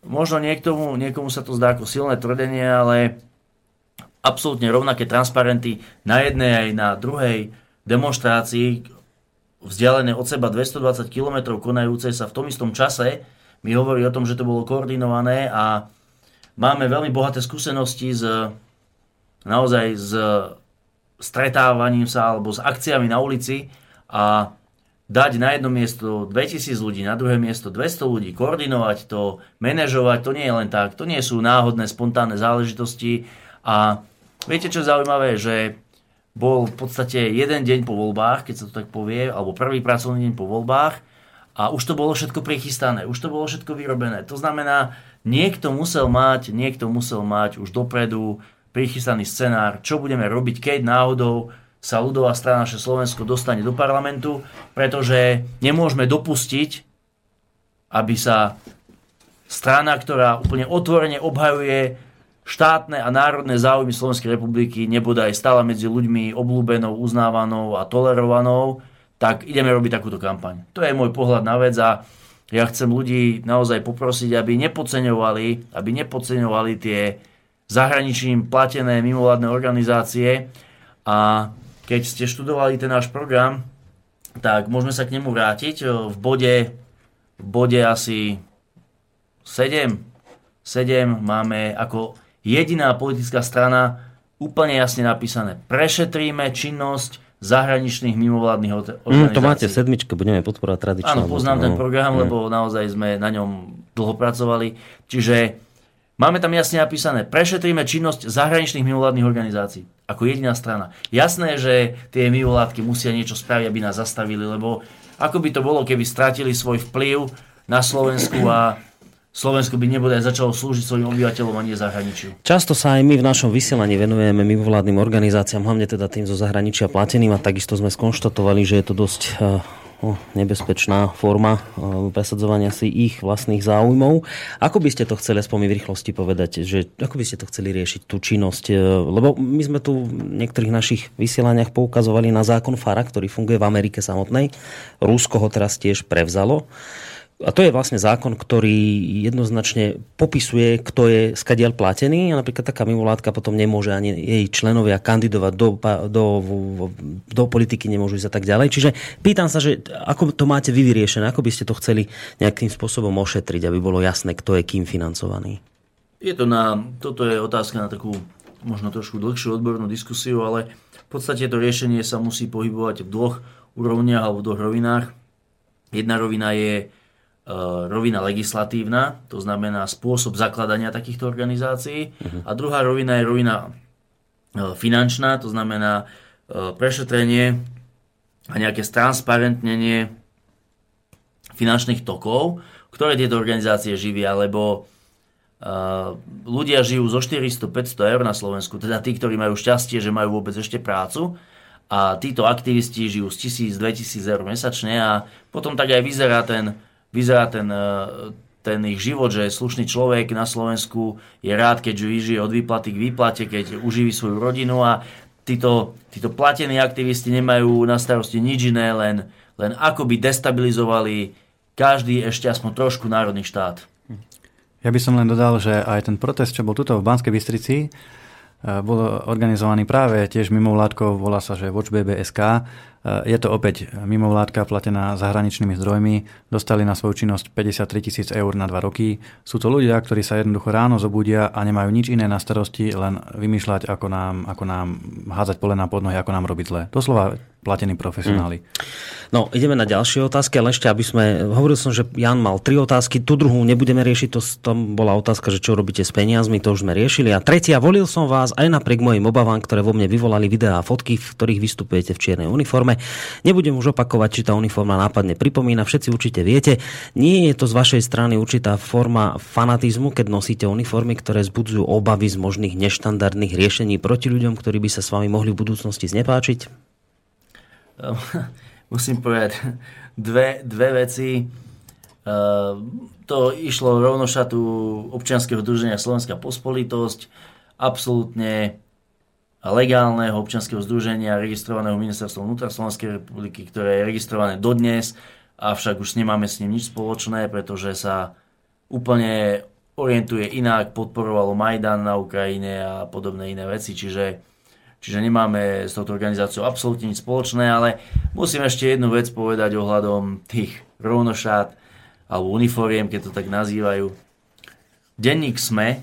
Možno niekomu, niekomu sa to zdá ako silné tvrdenie, ale absolútne rovnaké transparenty na jednej aj na druhej demonstrácii vzdialené od seba 220 km konajúcej sa v tom istom čase mi hovorí o tom, že to bolo koordinované a máme veľmi bohaté skúsenosti z naozaj z stretávaním sa alebo s akciami na ulici a dať na jedno miesto 2000 ľudí, na druhé miesto 200 ľudí, koordinovať to, manažovať, to nie je len tak, to nie sú náhodné, spontánne záležitosti a viete čo je zaujímavé, že bol v podstate jeden deň po voľbách, keď sa to tak povie, alebo prvý pracovný deň po voľbách a už to bolo všetko prichystané, už to bolo všetko vyrobené. To znamená, niekto musel mať, niekto musel mať už dopredu prichystaný scenár, čo budeme robiť, keď náhodou sa ľudová strana naše Slovensko dostane do parlamentu, pretože nemôžeme dopustiť, aby sa strana, ktorá úplne otvorene obhajuje štátne a národné záujmy Slovenskej republiky, nebodaj stále medzi ľuďmi obľúbenou, uznávanou a tolerovanou, tak ideme robiť takúto kampaň. To je môj pohľad na vec a ja chcem ľudí naozaj poprosiť, aby nepodceňovali, aby nepodceňovali tie zahraničím platené mimovládne organizácie a keď ste študovali ten náš program, tak môžeme sa k nemu vrátiť. V bode, v bode asi 7, 7 máme ako jediná politická strana úplne jasne napísané. Prešetríme činnosť zahraničných mimovládnych organizácií. Mm, to máte v sedmičke, budeme podporovať tradičnú. Áno, poznám ten program, mm. lebo naozaj sme na ňom dlho pracovali. Čiže máme tam jasne napísané, prešetríme činnosť zahraničných mimovládnych organizácií ako jediná strana. Jasné, že tie mimovládky musia niečo spraviť, aby nás zastavili, lebo ako by to bolo, keby stratili svoj vplyv na Slovensku a Slovensko by nebude začalo slúžiť svojim obyvateľom a nie zahraničiu. Často sa aj my v našom vysielaní venujeme mimovládnym organizáciám, hlavne teda tým zo zahraničia plateným a takisto sme skonštatovali, že je to dosť uh, nebezpečná forma presadzovania si ich vlastných záujmov. Ako by ste to chceli aspoň v rýchlosti povedať, že ako by ste to chceli riešiť, tú činnosť? Uh, lebo my sme tu v niektorých našich vysielaniach poukazovali na zákon FARA, ktorý funguje v Amerike samotnej. Rusko ho teraz tiež prevzalo. A to je vlastne zákon, ktorý jednoznačne popisuje, kto je skadiaľ platený a napríklad taká mimovládka potom nemôže ani jej členovia kandidovať do, do, do politiky, nemôžu ísť a tak ďalej. Čiže pýtam sa, že ako to máte vy vyriešené, ako by ste to chceli nejakým spôsobom ošetriť, aby bolo jasné, kto je kým financovaný? Je to na, toto je otázka na takú možno trošku dlhšiu odbornú diskusiu, ale v podstate to riešenie sa musí pohybovať v dvoch úrovniach alebo v dvoch rovinách. Jedna rovina je rovina legislatívna, to znamená spôsob zakladania takýchto organizácií. Uh-huh. A druhá rovina je rovina e, finančná, to znamená e, prešetrenie a nejaké stransparentnenie finančných tokov, ktoré tieto organizácie živia, lebo ľudia žijú zo 400-500 eur na Slovensku, teda tí, ktorí majú šťastie, že majú vôbec ešte prácu, a títo aktivisti žijú z 1000-2000 eur mesačne a potom tak aj vyzerá ten vyzerá ten, e, ten ich život, že slušný človek na Slovensku je rád, keď vyžije od výplaty k výplate, keď uživí svoju rodinu a títo, títo platení aktivisti nemajú na starosti nič iné, len, len ako by destabilizovali každý ešte aspoň trošku národný štát. Ja by som len dodal, že aj ten protest, čo bol tuto v Banskej Bystrici, e, bol organizovaný práve tiež mimo vládkov, volá sa, že Watch BBSK je to opäť mimovládka platená zahraničnými zdrojmi. Dostali na svoju činnosť 53 tisíc eur na 2 roky. Sú to ľudia, ktorí sa jednoducho ráno zobudia a nemajú nič iné na starosti, len vymýšľať, ako nám, ako nám hádzať polená pod nohy, ako nám robiť zle. Doslova platení profesionáli. Hmm. No, ideme na ďalšie otázky, ale ešte, aby sme... Hovoril som, že Jan mal tri otázky, tú druhú nebudeme riešiť, to tam bola otázka, že čo robíte s peniazmi, to už sme riešili. A tretia, volil som vás aj napriek mojim obavám, ktoré vo mne vyvolali videá a fotky, v ktorých vystupujete v čiernej uniforme. Nebudem už opakovať, či tá uniforma nápadne pripomína, všetci určite viete. Nie je to z vašej strany určitá forma fanatizmu, keď nosíte uniformy, ktoré zbudzujú obavy z možných neštandardných riešení proti ľuďom, ktorí by sa s vami mohli v budúcnosti znepáčiť? musím povedať dve, dve veci. To išlo rovnošatu občianského združenia Slovenská pospolitosť, absolútne legálneho občianského združenia registrovaného ministerstvom vnútra Slovenskej republiky, ktoré je registrované dodnes, avšak už nemáme s ním nič spoločné, pretože sa úplne orientuje inak, podporovalo Majdan na Ukrajine a podobné iné veci, čiže Čiže nemáme s touto organizáciou absolútne nič spoločné, ale musím ešte jednu vec povedať ohľadom tých rovnošát alebo uniforiem, keď to tak nazývajú. Denník SME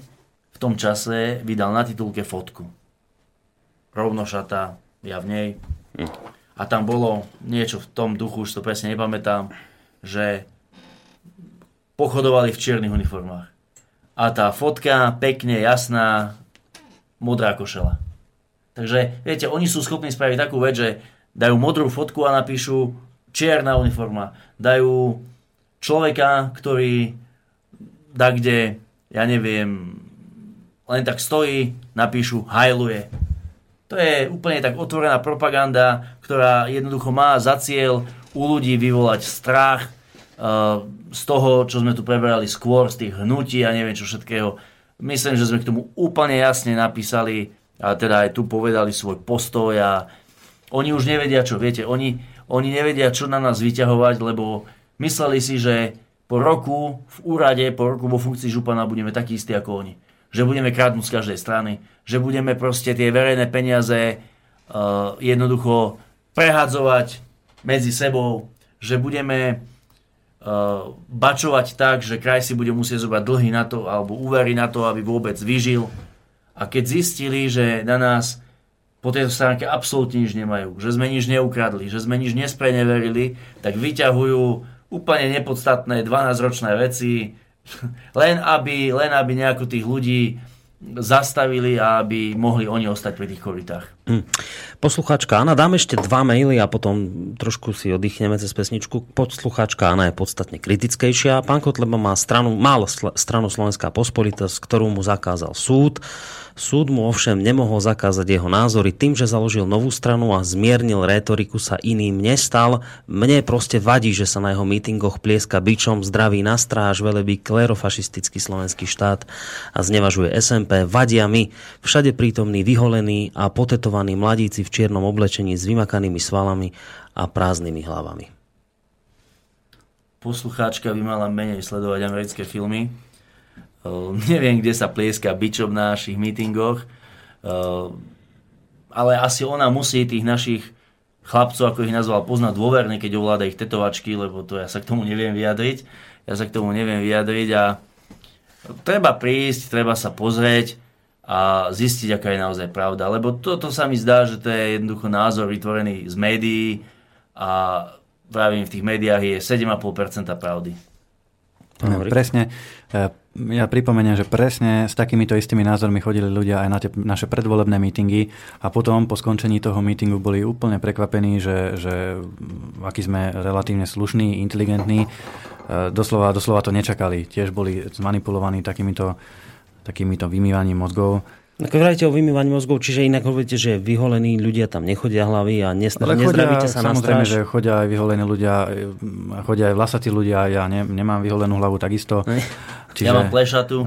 v tom čase vydal na titulke fotku. Rovnošata ja v nej. A tam bolo niečo v tom duchu, už to presne nepamätám, že pochodovali v čiernych uniformách. A tá fotka, pekne, jasná, modrá košela. Takže, viete, oni sú schopní spraviť takú vec, že dajú modrú fotku a napíšu čierna uniforma. Dajú človeka, ktorý da kde, ja neviem, len tak stojí, napíšu hajluje. To je úplne tak otvorená propaganda, ktorá jednoducho má za cieľ u ľudí vyvolať strach uh, z toho, čo sme tu preberali skôr, z tých hnutí a neviem čo všetkého. Myslím, že sme k tomu úplne jasne napísali a teda aj tu povedali svoj postoj a oni už nevedia čo, viete, oni, oni nevedia čo na nás vyťahovať, lebo mysleli si, že po roku v úrade, po roku vo funkcii župana budeme takí istí ako oni. Že budeme krádnuť z každej strany, že budeme proste tie verejné peniaze uh, jednoducho prehadzovať medzi sebou, že budeme uh, bačovať tak, že kraj si bude musieť zobrať dlhy na to, alebo úvery na to, aby vôbec vyžil. A keď zistili, že na nás po tejto stránke absolútne nič nemajú, že sme nič neukradli, že sme nič nespreneverili, tak vyťahujú úplne nepodstatné 12-ročné veci, len aby, len aby nejako tých ľudí zastavili a aby mohli oni ostať pri tých koritách. Hm. Poslucháčka Anna, dám ešte dva maily a potom trošku si oddychneme cez pesničku. Poslucháčka Anna je podstatne kritickejšia. Pán Kotleba má stranu, málo stranu Slovenská pospolitosť, ktorú mu zakázal súd. Súd mu ovšem nemohol zakázať jeho názory tým, že založil novú stranu a zmiernil rétoriku sa iným nestal. Mne proste vadí, že sa na jeho mítingoch plieska bičom, zdraví na stráž, velebí klerofašistický slovenský štát a znevažuje SMP. Vadia mi všade prítomní vyholení a potetovaní mladíci v čiernom oblečení s vymakanými svalami a prázdnymi hlavami. Poslucháčka by mala menej sledovať americké filmy neviem, kde sa plieska bičom na našich mítingoch, uh, ale asi ona musí tých našich chlapcov, ako ich nazval, poznať dôverne, keď ovláda ich tetovačky, lebo to ja sa k tomu neviem vyjadriť. Ja sa k tomu neviem vyjadriť a treba prísť, treba sa pozrieť a zistiť, aká je naozaj pravda. Lebo toto sa mi zdá, že to je jednoducho názor vytvorený z médií a pravím, v tých médiách je 7,5% pravdy. Presne ja pripomeniem, že presne s takýmito istými názormi chodili ľudia aj na tie naše predvolebné mítingy a potom po skončení toho mítingu boli úplne prekvapení, že, že aký sme relatívne slušní, inteligentní. E, doslova, doslova to nečakali. Tiež boli zmanipulovaní takýmito, takýmito vymývaním mozgov. Ako vrajte o vymývaní mozgov, čiže inak hovoríte, že vyholení ľudia tam nechodia hlavy a nes- nezdravíte sa na Samozrejme, že chodia aj vyholení ľudia, chodia aj vlasatí ľudia, ja ne, nemám vyholenú hlavu takisto. Čiže, ja mám plešatu.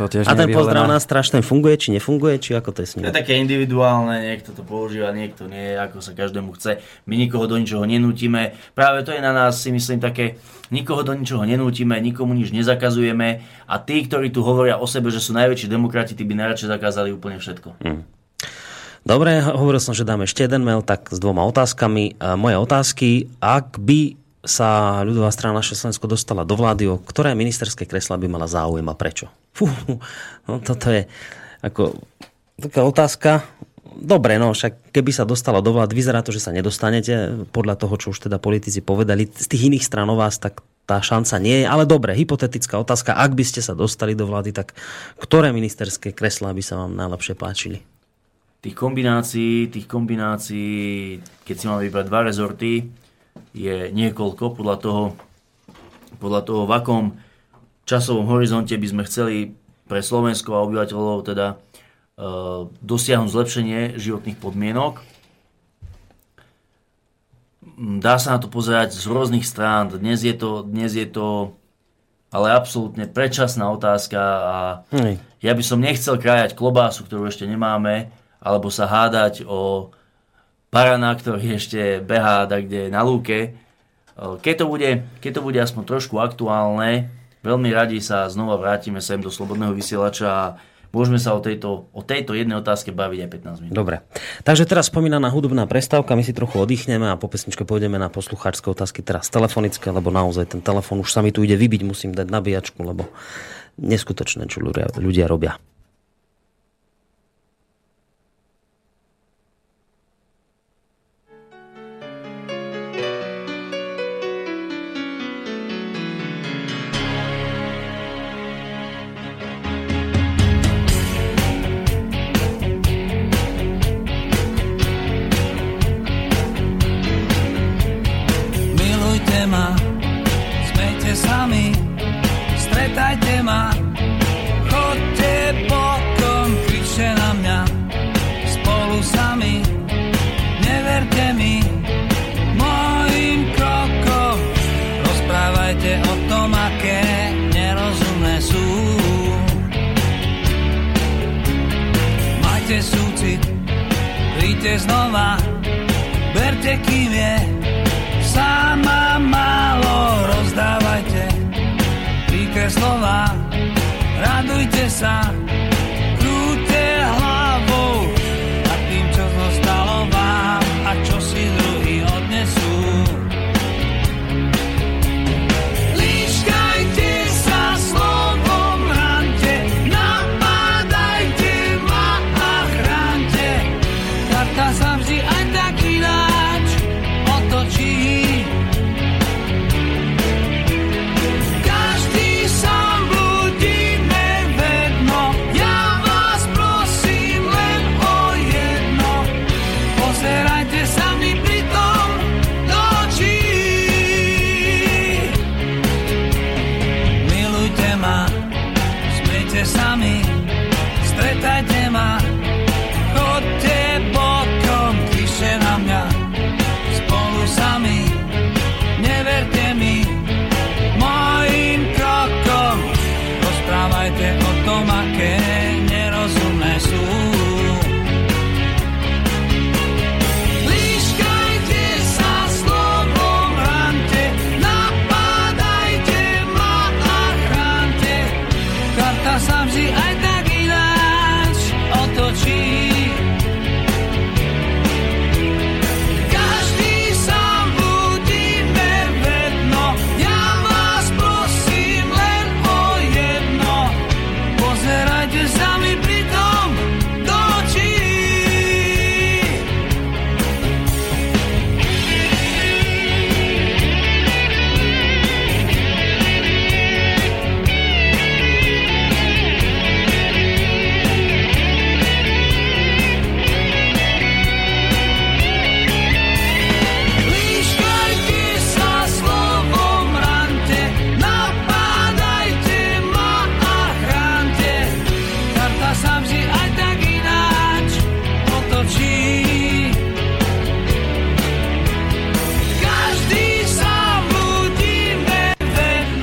To tiež a ten pozdrav na stráž, ten funguje, či nefunguje, či ako to je s ním? To je také individuálne, niekto to používa, niekto nie, ako sa každému chce. My nikoho do ničoho nenútime. Práve to je na nás, si myslím, také, nikoho do ničoho nenútime, nikomu nič nezakazujeme a tí, ktorí tu hovoria o sebe, že sú najväčší demokrati, tí by najradšej zakázali úplne všetko. Hmm. Dobre, hovoril som, že dáme ešte jeden mail, tak s dvoma otázkami. Moje otázky, ak by sa ľudová strana naše Slovensko dostala do vlády, o ktoré ministerské kresla by mala záujem a prečo? Fú, no toto je ako taká otázka. Dobre, no však keby sa dostala do vlády, vyzerá to, že sa nedostanete, podľa toho, čo už teda politici povedali, z tých iných stran o vás, tak tá šanca nie je. Ale dobre, hypotetická otázka, ak by ste sa dostali do vlády, tak ktoré ministerské kreslá by sa vám najlepšie páčili? Tých kombinácií, tých kombinácií, keď si mám vybrať dva rezorty, je niekoľko podľa toho, podľa toho, v akom časovom horizonte by sme chceli pre Slovensko a obyvateľov teda e, dosiahnuť zlepšenie životných podmienok. Dá sa na to pozerať z rôznych strán. Dnes je to, dnes je to ale absolútne predčasná otázka a Hej. ja by som nechcel krájať klobásu, ktorú ešte nemáme, alebo sa hádať o Parana, ktorý ešte behá kde na lúke. Keď to, bude, keď to bude aspoň trošku aktuálne, veľmi radi sa znova vrátime sem do Slobodného vysielača a môžeme sa o tejto, o tejto jednej otázke baviť aj 15 minút. Dobre. Takže teraz spomínaná hudobná prestávka, my si trochu oddychneme a po pesničke pôjdeme na poslucháčské otázky teraz telefonické, lebo naozaj ten telefon už sa mi tu ide vybiť, musím dať nabíjačku, lebo neskutočné, čo ľudia robia. Príďte znova, berte kým je, sama málo rozdávajte. Príkre slova, radujte sa,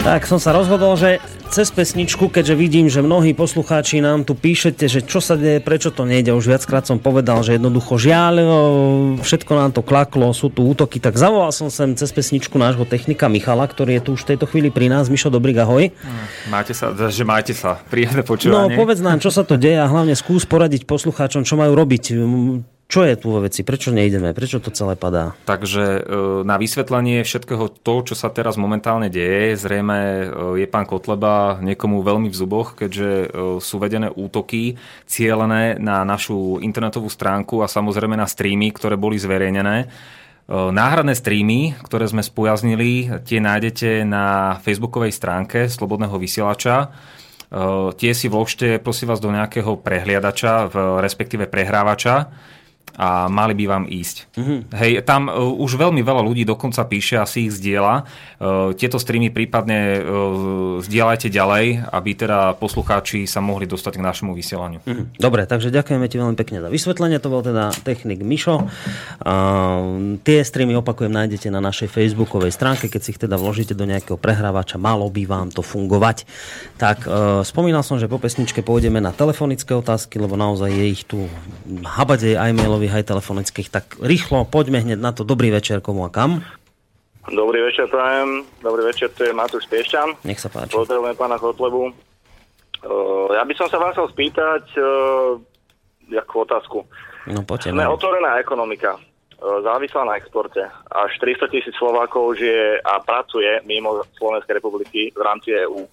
Tak som sa rozhodol, že cez pesničku, keďže vidím, že mnohí poslucháči nám tu píšete, že čo sa deje, prečo to nejde. Už viackrát som povedal, že jednoducho žiaľ, o, všetko nám to klaklo, sú tu útoky, tak zavolal som sem cez pesničku nášho technika Michala, ktorý je tu už v tejto chvíli pri nás. Mišo, dobrý, ahoj. Máte sa, že máte sa. Príjemné No, počúvanie. povedz nám, čo sa to deje a hlavne skús poradiť poslucháčom, čo majú robiť. Čo je tu vo veci? Prečo nejdeme? Prečo to celé padá? Takže e, na vysvetlenie všetkého to, čo sa teraz momentálne deje, zrejme e, je pán Kotleba niekomu veľmi v zuboch, keďže e, sú vedené útoky cielené na našu internetovú stránku a samozrejme na streamy, ktoré boli zverejnené. Náhradné streamy, ktoré sme spojaznili, tie nájdete na facebookovej stránke Slobodného vysielača. Tie si vložte, prosím vás, do nejakého prehliadača, respektíve prehrávača a mali by vám ísť. Mm-hmm. Hej, tam uh, už veľmi veľa ľudí dokonca píše a si ich zdieľa. Uh, tieto streamy prípadne uh, zdieľajte ďalej, aby teda poslucháči sa mohli dostať k našemu vysielaniu. Mhm. Dobre, takže ďakujeme ti veľmi pekne za vysvetlenie. To bol teda technik Mišo. A, tie streamy, opakujem, nájdete na našej facebookovej stránke. Keď si ich teda vložíte do nejakého prehrávača, malo by vám to fungovať. Tak, e, spomínal som, že po pesničke pôjdeme na telefonické otázky, lebo naozaj je ich tu habadej aj mailových, aj telefonických. Tak rýchlo, poďme hneď na to. Dobrý večer, komu a kam. Dobrý večer, prajem. Dobrý večer, tu je Matúš Piešťan. Nech sa páči. Pozdravujem pána Kotlebu. Uh, ja by som sa vás chcel spýtať uh, jakú otázku. No poďte. Sme no. otvorená ekonomika, uh, závislá na exporte. Až 300 tisíc Slovákov žije a pracuje mimo Slovenskej republiky v rámci EÚ.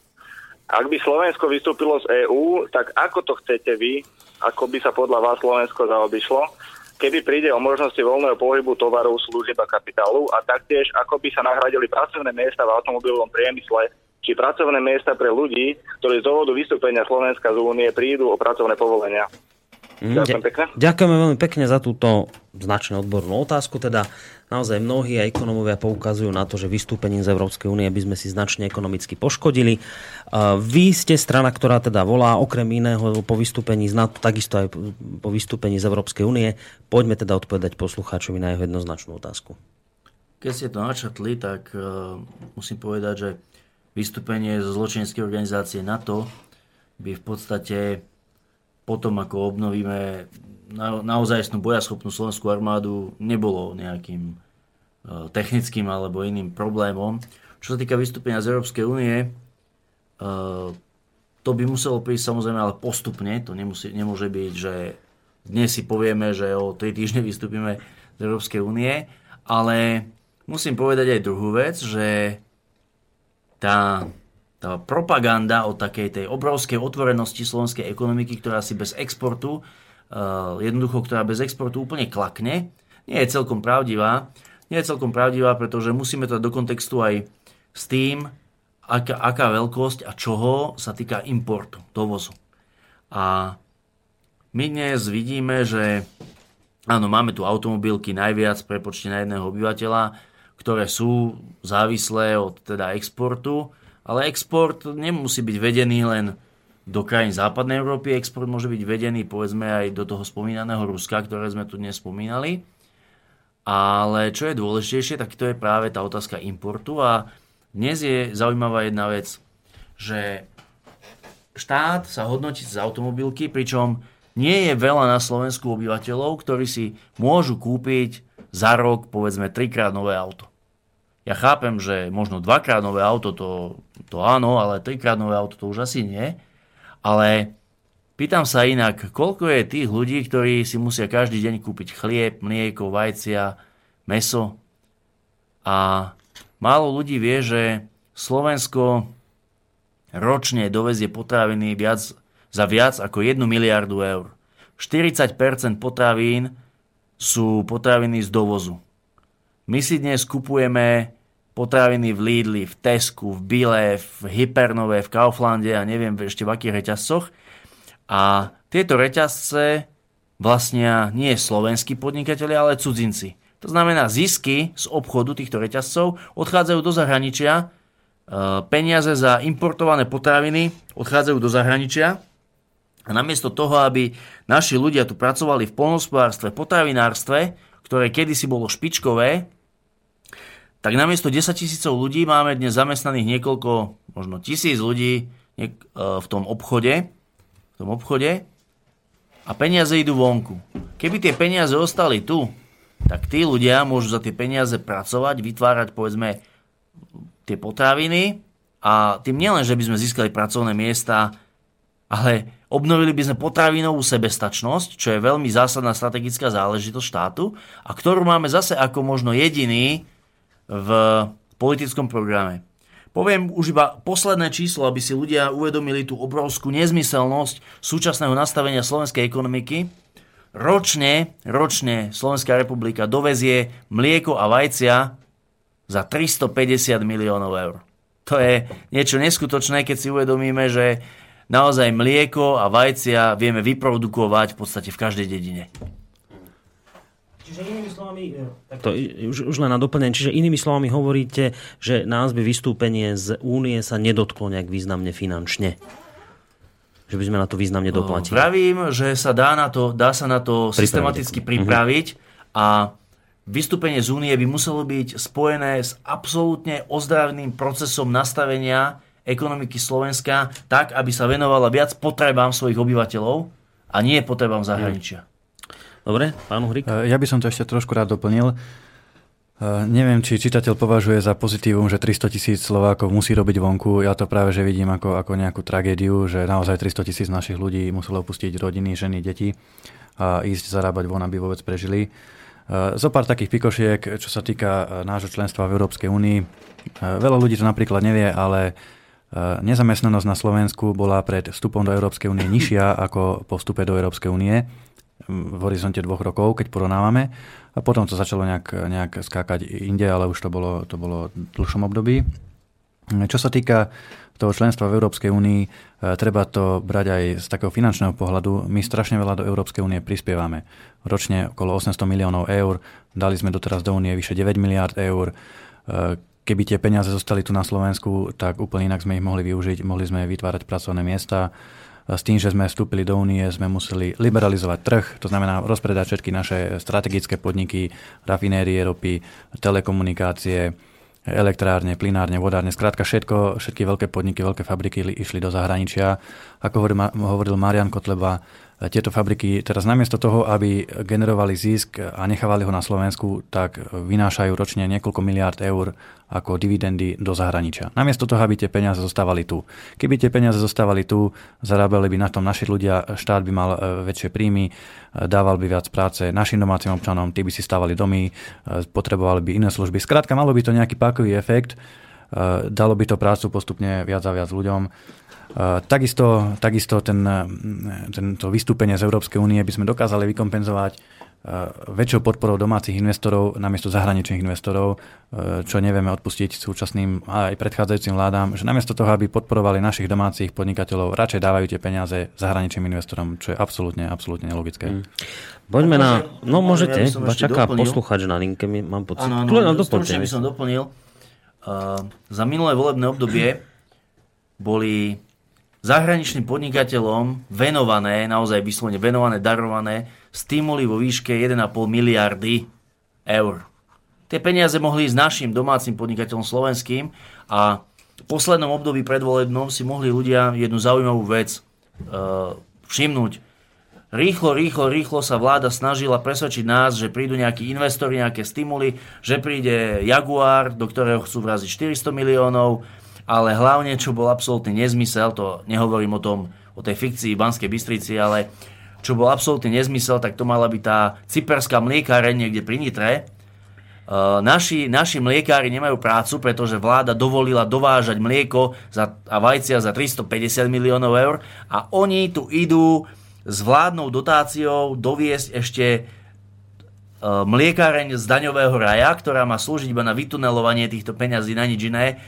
Ak by Slovensko vystúpilo z EÚ, tak ako to chcete vy, ako by sa podľa vás Slovensko zaobišlo, keby príde o možnosti voľného pohybu tovarov, služieb a kapitálu a taktiež ako by sa nahradili pracovné miesta v automobilovom priemysle či pracovné miesta pre ľudí, ktorí z dôvodu vystúpenia Slovenska z únie prídu o pracovné povolenia. Mm, Ďakujem ďa- pekne. Ďakujeme veľmi pekne za túto značne odbornú otázku. Teda naozaj mnohí aj ekonomovia poukazujú na to, že vystúpením z Európskej únie by sme si značne ekonomicky poškodili. A Vy ste strana, ktorá teda volá okrem iného po vystúpení z NATO, takisto aj po vystúpení z Európskej únie. Poďme teda odpovedať poslucháčovi na jeho jednoznačnú otázku. Keď ste to načrtli, tak uh, musím povedať, že vystúpenie zo zločineckej organizácie NATO by v podstate potom ako obnovíme na, naozajstnú bojaschopnú slovenskú armádu, nebolo nejakým e, technickým alebo iným problémom. Čo sa týka vystúpenia z Európskej únie, e, to by muselo prísť samozrejme ale postupne, to nemusí, nemôže byť, že dnes si povieme, že o 3 týždne vystúpime z Európskej únie, ale musím povedať aj druhú vec, že tá, tá propaganda o takej tej obrovskej otvorenosti slovenskej ekonomiky, ktorá si bez exportu, uh, jednoducho, ktorá bez exportu úplne klakne, nie je celkom pravdivá. Nie je celkom pravdivá, pretože musíme to do kontextu aj s tým, aká, aká veľkosť a čoho sa týka importu, dovozu. A my dnes vidíme, že áno, máme tu automobilky najviac prepočte na jedného obyvateľa, ktoré sú závislé od teda exportu, ale export nemusí byť vedený len do krajín západnej Európy, export môže byť vedený povedzme aj do toho spomínaného Ruska, ktoré sme tu dnes spomínali. Ale čo je dôležitejšie, tak to je práve tá otázka importu a dnes je zaujímavá jedna vec, že štát sa hodnotí z automobilky, pričom nie je veľa na Slovensku obyvateľov, ktorí si môžu kúpiť za rok povedzme trikrát nové auto. Ja chápem, že možno dvakrát nové auto to, to áno, ale trikrát nové auto to už asi nie. Ale pýtam sa inak, koľko je tých ľudí, ktorí si musia každý deň kúpiť chlieb, mlieko, vajcia, meso. A málo ľudí vie, že Slovensko ročne dovezie potraviny viac, za viac ako 1 miliardu eur. 40% potravín sú potraviny z dovozu. My si dnes kupujeme potraviny v Lidli, v Tesku, v Bile, v Hypernove, v Kauflande a neviem ešte v akých reťazcoch. A tieto reťazce vlastnia nie slovenskí podnikatelia, ale cudzinci. To znamená, zisky z obchodu týchto reťazcov odchádzajú do zahraničia, e, peniaze za importované potraviny odchádzajú do zahraničia a namiesto toho, aby naši ľudia tu pracovali v polnospodárstve, potravinárstve, ktoré kedysi bolo špičkové, tak namiesto 10 tisícov ľudí máme dnes zamestnaných niekoľko, možno tisíc ľudí e, v tom obchode, v tom obchode a peniaze idú vonku. Keby tie peniaze ostali tu, tak tí ľudia môžu za tie peniaze pracovať, vytvárať povedzme tie potraviny a tým nielen, že by sme získali pracovné miesta, ale obnovili by sme potravinovú sebestačnosť, čo je veľmi zásadná strategická záležitosť štátu a ktorú máme zase ako možno jediný v politickom programe. Poviem už iba posledné číslo, aby si ľudia uvedomili tú obrovskú nezmyselnosť súčasného nastavenia slovenskej ekonomiky. Ročne, ročne Slovenská republika dovezie mlieko a vajcia za 350 miliónov eur. To je niečo neskutočné, keď si uvedomíme, že naozaj mlieko a vajcia vieme vyprodukovať v podstate v každej dedine. Čiže inými slovami, e, to, už, už len na doplnenie, čiže inými slovami hovoríte, že nás by vystúpenie z únie sa nedotklo nejak významne finančne. Že by sme na to významne doplatili. Vravím, že sa dá, na to, dá sa na to pripraviť. systematicky pripraviť a vystúpenie z únie by muselo byť spojené s absolútne ozdravným procesom nastavenia ekonomiky Slovenska tak, aby sa venovala viac potrebám svojich obyvateľov a nie potrebám zahraničia. Dobre, pán Uhrik? Ja by som to ešte trošku rád doplnil. Neviem, či čitateľ považuje za pozitívum, že 300 tisíc Slovákov musí robiť vonku. Ja to práve že vidím ako, ako nejakú tragédiu, že naozaj 300 tisíc našich ľudí muselo opustiť rodiny, ženy, deti a ísť zarábať von, aby vôbec prežili. Zo pár takých pikošiek, čo sa týka nášho členstva v Európskej únii. Veľa ľudí to napríklad nevie, ale nezamestnanosť na Slovensku bola pred vstupom do Európskej únie nižšia ako po vstupe do Európskej únie v horizonte dvoch rokov, keď porovnávame. A potom to začalo nejak, nejak skákať inde, ale už to bolo, to bolo v dlhšom období. Čo sa týka toho členstva v Európskej únii, e, treba to brať aj z takého finančného pohľadu. My strašne veľa do Európskej únie prispievame. Ročne okolo 800 miliónov eur, dali sme doteraz do únie vyše 9 miliard eur. E, keby tie peniaze zostali tu na Slovensku, tak úplne inak sme ich mohli využiť, mohli sme vytvárať pracovné miesta, s tým, že sme vstúpili do únie, sme museli liberalizovať trh, to znamená rozpredať všetky naše strategické podniky, rafinérie ropy, telekomunikácie, elektrárne, plinárne, vodárne, skrátka všetko, všetky veľké podniky, veľké fabriky išli do zahraničia. Ako hovoril Marian Kotleba, tieto fabriky teraz namiesto toho, aby generovali zisk a nechávali ho na Slovensku, tak vynášajú ročne niekoľko miliard eur ako dividendy do zahraničia. Namiesto toho, aby tie peniaze zostávali tu. Keby tie peniaze zostávali tu, zarábali by na tom naši ľudia, štát by mal e, väčšie príjmy, e, dával by viac práce našim domácim občanom, tí by si stávali domy, e, potrebovali by iné služby. Skrátka, malo by to nejaký pákový efekt, dalo by to prácu postupne viac a viac ľuďom Takisto, takisto ten, tento vystúpenie z Európskej únie by sme dokázali vykompenzovať väčšou podporou domácich investorov namiesto zahraničných investorov, čo nevieme odpustiť súčasným a aj predchádzajúcim vládám, že namiesto toho, aby podporovali našich domácich podnikateľov, radšej dávajú tie peniaze zahraničným investorom, čo je absolútne, absolútne nelogické. Mm. Poďme na... No môžete, ja čaká posluchač na linke, mám pocit. Áno, áno, stručne by som doplnil. Uh, za minulé volebné obdobie boli zahraničným podnikateľom venované, naozaj vyslovene venované, darované stimuly vo výške 1,5 miliardy eur. Tie peniaze mohli ísť našim domácim podnikateľom slovenským a v poslednom období predvolebnom si mohli ľudia jednu zaujímavú vec uh, všimnúť. Rýchlo, rýchlo, rýchlo sa vláda snažila presvedčiť nás, že prídu nejakí investori, nejaké stimuly, že príde Jaguar, do ktorého chcú vraziť 400 miliónov, ale hlavne, čo bol absolútny nezmysel, to nehovorím o tom, o tej fikcii Banskej Bystrici, ale čo bol absolútny nezmysel, tak to mala byť tá cyperská mliekáreň niekde pri Nitre. Uh, naši, naši mliekári nemajú prácu, pretože vláda dovolila dovážať mlieko za, a vajcia za 350 miliónov eur a oni tu idú s vládnou dotáciou doviesť ešte uh, mliekáreň z daňového raja, ktorá má slúžiť iba na vytunelovanie týchto peňazí na nič iné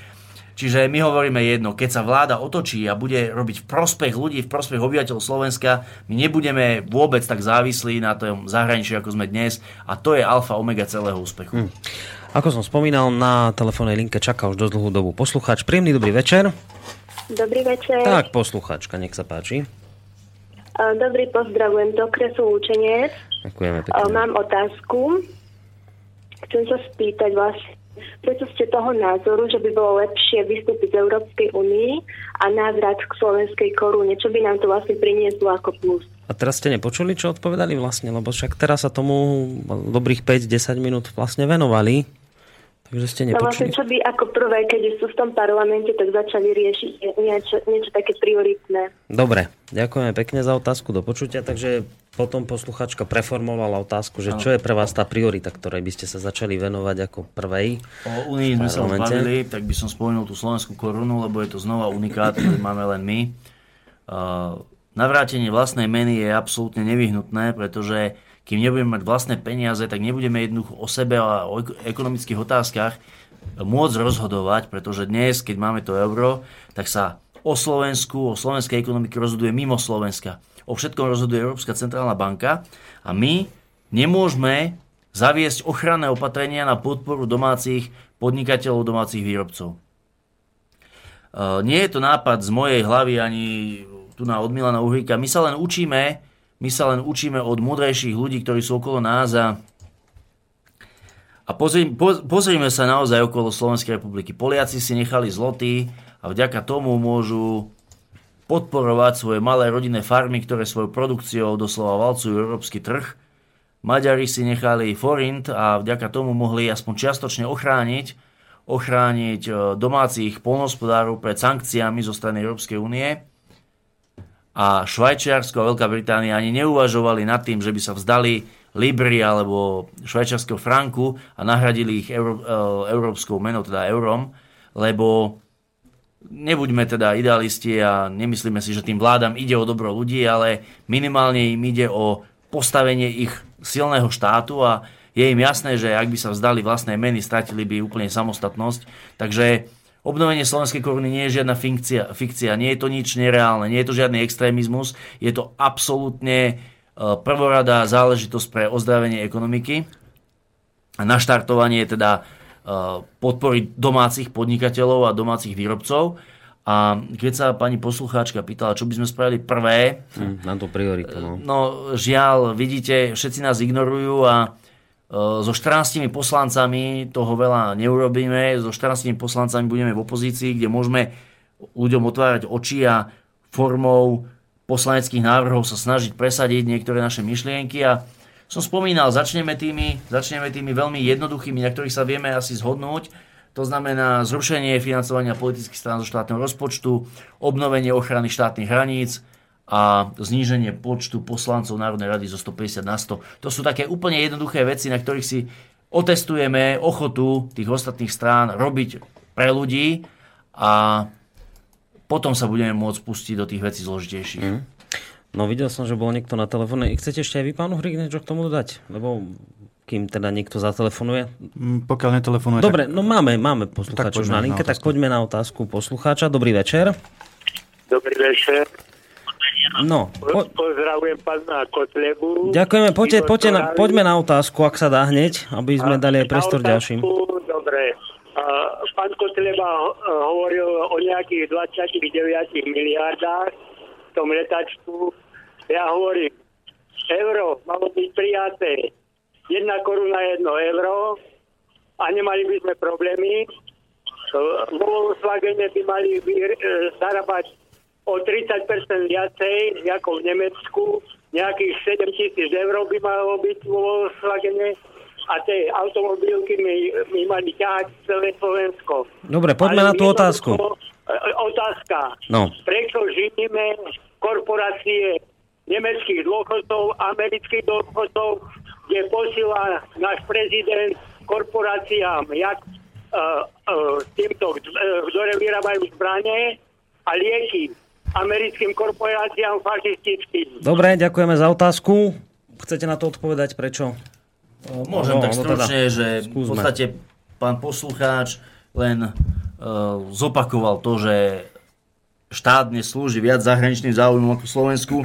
Čiže my hovoríme jedno, keď sa vláda otočí a bude robiť v prospech ľudí, v prospech obyvateľov Slovenska, my nebudeme vôbec tak závislí na tom zahraničí, ako sme dnes a to je alfa omega celého úspechu. Hm. Ako som spomínal, na telefónnej linke čaká už dosť dlhú dobu poslucháč. Príjemný dobrý večer. Dobrý večer. Tak, poslucháčka, nech sa páči. Dobrý, pozdravujem do kresu Učeniec. Ďakujeme pekne. Mám otázku. Chcem sa spýtať vlastne, Prečo ste toho názoru, že by bolo lepšie vystúpiť z Európskej únii a návrat k slovenskej korune? Čo by nám to vlastne prinieslo ako plus? A teraz ste nepočuli, čo odpovedali vlastne, lebo však teraz sa tomu dobrých 5-10 minút vlastne venovali. Takže ste nepočuli. No vlastne, čo by ako prvé, keď sú v tom parlamente, tak začali riešiť niečo, niečo také prioritné. Dobre, ďakujeme pekne za otázku do počutia. Takže potom posluchačka preformovala otázku, že čo je pre vás tá priorita, ktorej by ste sa začali venovať ako prvej? O Unii sme sa bavili, tak by som spomenul tú slovenskú korunu, lebo je to znova unikát, ktorý máme len my. Uh, navrátenie vlastnej meny je absolútne nevyhnutné, pretože kým nebudeme mať vlastné peniaze, tak nebudeme jednoducho o sebe a o ekonomických otázkach môcť rozhodovať, pretože dnes, keď máme to euro, tak sa o Slovensku, o slovenskej ekonomike rozhoduje mimo Slovenska. O všetkom rozhoduje Európska centrálna banka a my nemôžeme zaviesť ochranné opatrenia na podporu domácich podnikateľov, domácich výrobcov. E, nie je to nápad z mojej hlavy ani tu na od Milana Uhríka. My sa len učíme my sa len učíme od múdrejších ľudí, ktorí sú okolo nás a, a pozri, po, pozrime sa naozaj okolo Slovenskej republiky. Poliaci si nechali zloty a vďaka tomu môžu podporovať svoje malé rodinné farmy, ktoré svojou produkciou doslova valcujú európsky trh. Maďari si nechali forint a vďaka tomu mohli aspoň čiastočne ochrániť, ochrániť e, domácich polnospodárov pred sankciami zo strany Európskej únie a Švajčiarsko a Veľká Británia ani neuvažovali nad tým, že by sa vzdali Libry alebo švajčiarského franku a nahradili ich euró, e, európskou menou, teda eurom, lebo nebuďme teda idealisti a nemyslíme si, že tým vládam ide o dobro ľudí, ale minimálne im ide o postavenie ich silného štátu a je im jasné, že ak by sa vzdali vlastnej meny, stratili by úplne samostatnosť. Takže Obnovenie slovenskej koruny nie je žiadna fikcia, fikcia, nie je to nič nereálne, nie je to žiadny extrémizmus, je to absolútne e, prvoradá záležitosť pre ozdravenie ekonomiky a naštartovanie teda e, podpory domácich podnikateľov a domácich výrobcov. A keď sa pani poslucháčka pýtala, čo by sme spravili prvé... Mm, na to prioritu, no. No, žiaľ, vidíte, všetci nás ignorujú a so 14 poslancami toho veľa neurobíme, so 14 poslancami budeme v opozícii, kde môžeme ľuďom otvárať oči a formou poslaneckých návrhov sa snažiť presadiť niektoré naše myšlienky a som spomínal, začneme tými, začneme tými veľmi jednoduchými, na ktorých sa vieme asi zhodnúť. To znamená zrušenie financovania politických strán zo štátneho rozpočtu, obnovenie ochrany štátnych hraníc a zníženie počtu poslancov Národnej rady zo 150 na 100. To sú také úplne jednoduché veci, na ktorých si otestujeme ochotu tých ostatných strán robiť pre ľudí a potom sa budeme môcť pustiť do tých vecí zložitejších. Mm. No videl som, že bol niekto na telefóne. Chcete ešte aj vy, pán Uhrik, niečo k tomu dodať? Lebo kým teda niekto zatelefonuje. Mm, Pokiaľ netelefonuje, Dobre, tak... no máme, máme poslucháčov už na linke, na tak poďme na otázku poslucháča. Dobrý večer. Dobrý večer. No, po, Pozdravujem pána Kotlebu. ďakujeme, poďte, poďte na, poďme na otázku, ak sa dá hneď, aby sme dali aj priestor ďalším. Dobre. A Pán Kotleba eh, hovoril o nejakých 29 miliardách v tom letačku. Ja hovorím, euro malo byť prijaté. Jedna koruna, jedno euro a nemali by sme problémy. Eh, Vo Volkswagene by mali eh, zarábať o 30% viacej ako v Nemecku. Nejakých 7 tisíc eur by malo byť vo Volkswagene a tie automobilky my, my mali ťahať celé Slovensko. Dobre, poďme Ale na tú otázku. e, Otázka. No. Prečo živíme korporácie nemeckých dôchodcov, amerických dôchodcov, kde posiela náš prezident korporáciám, jak uh, uh, týmto, ktoré vyrábajú zbranie a lieky americkým korporáciám fašistickým. Dobre, ďakujeme za otázku. Chcete na to odpovedať, prečo? Môžem No, tak no stručne, teda, že v skúsme. podstate pán poslucháč len uh, zopakoval to, že štát dnes slúži viac zahraničným záujmom ako Slovensku.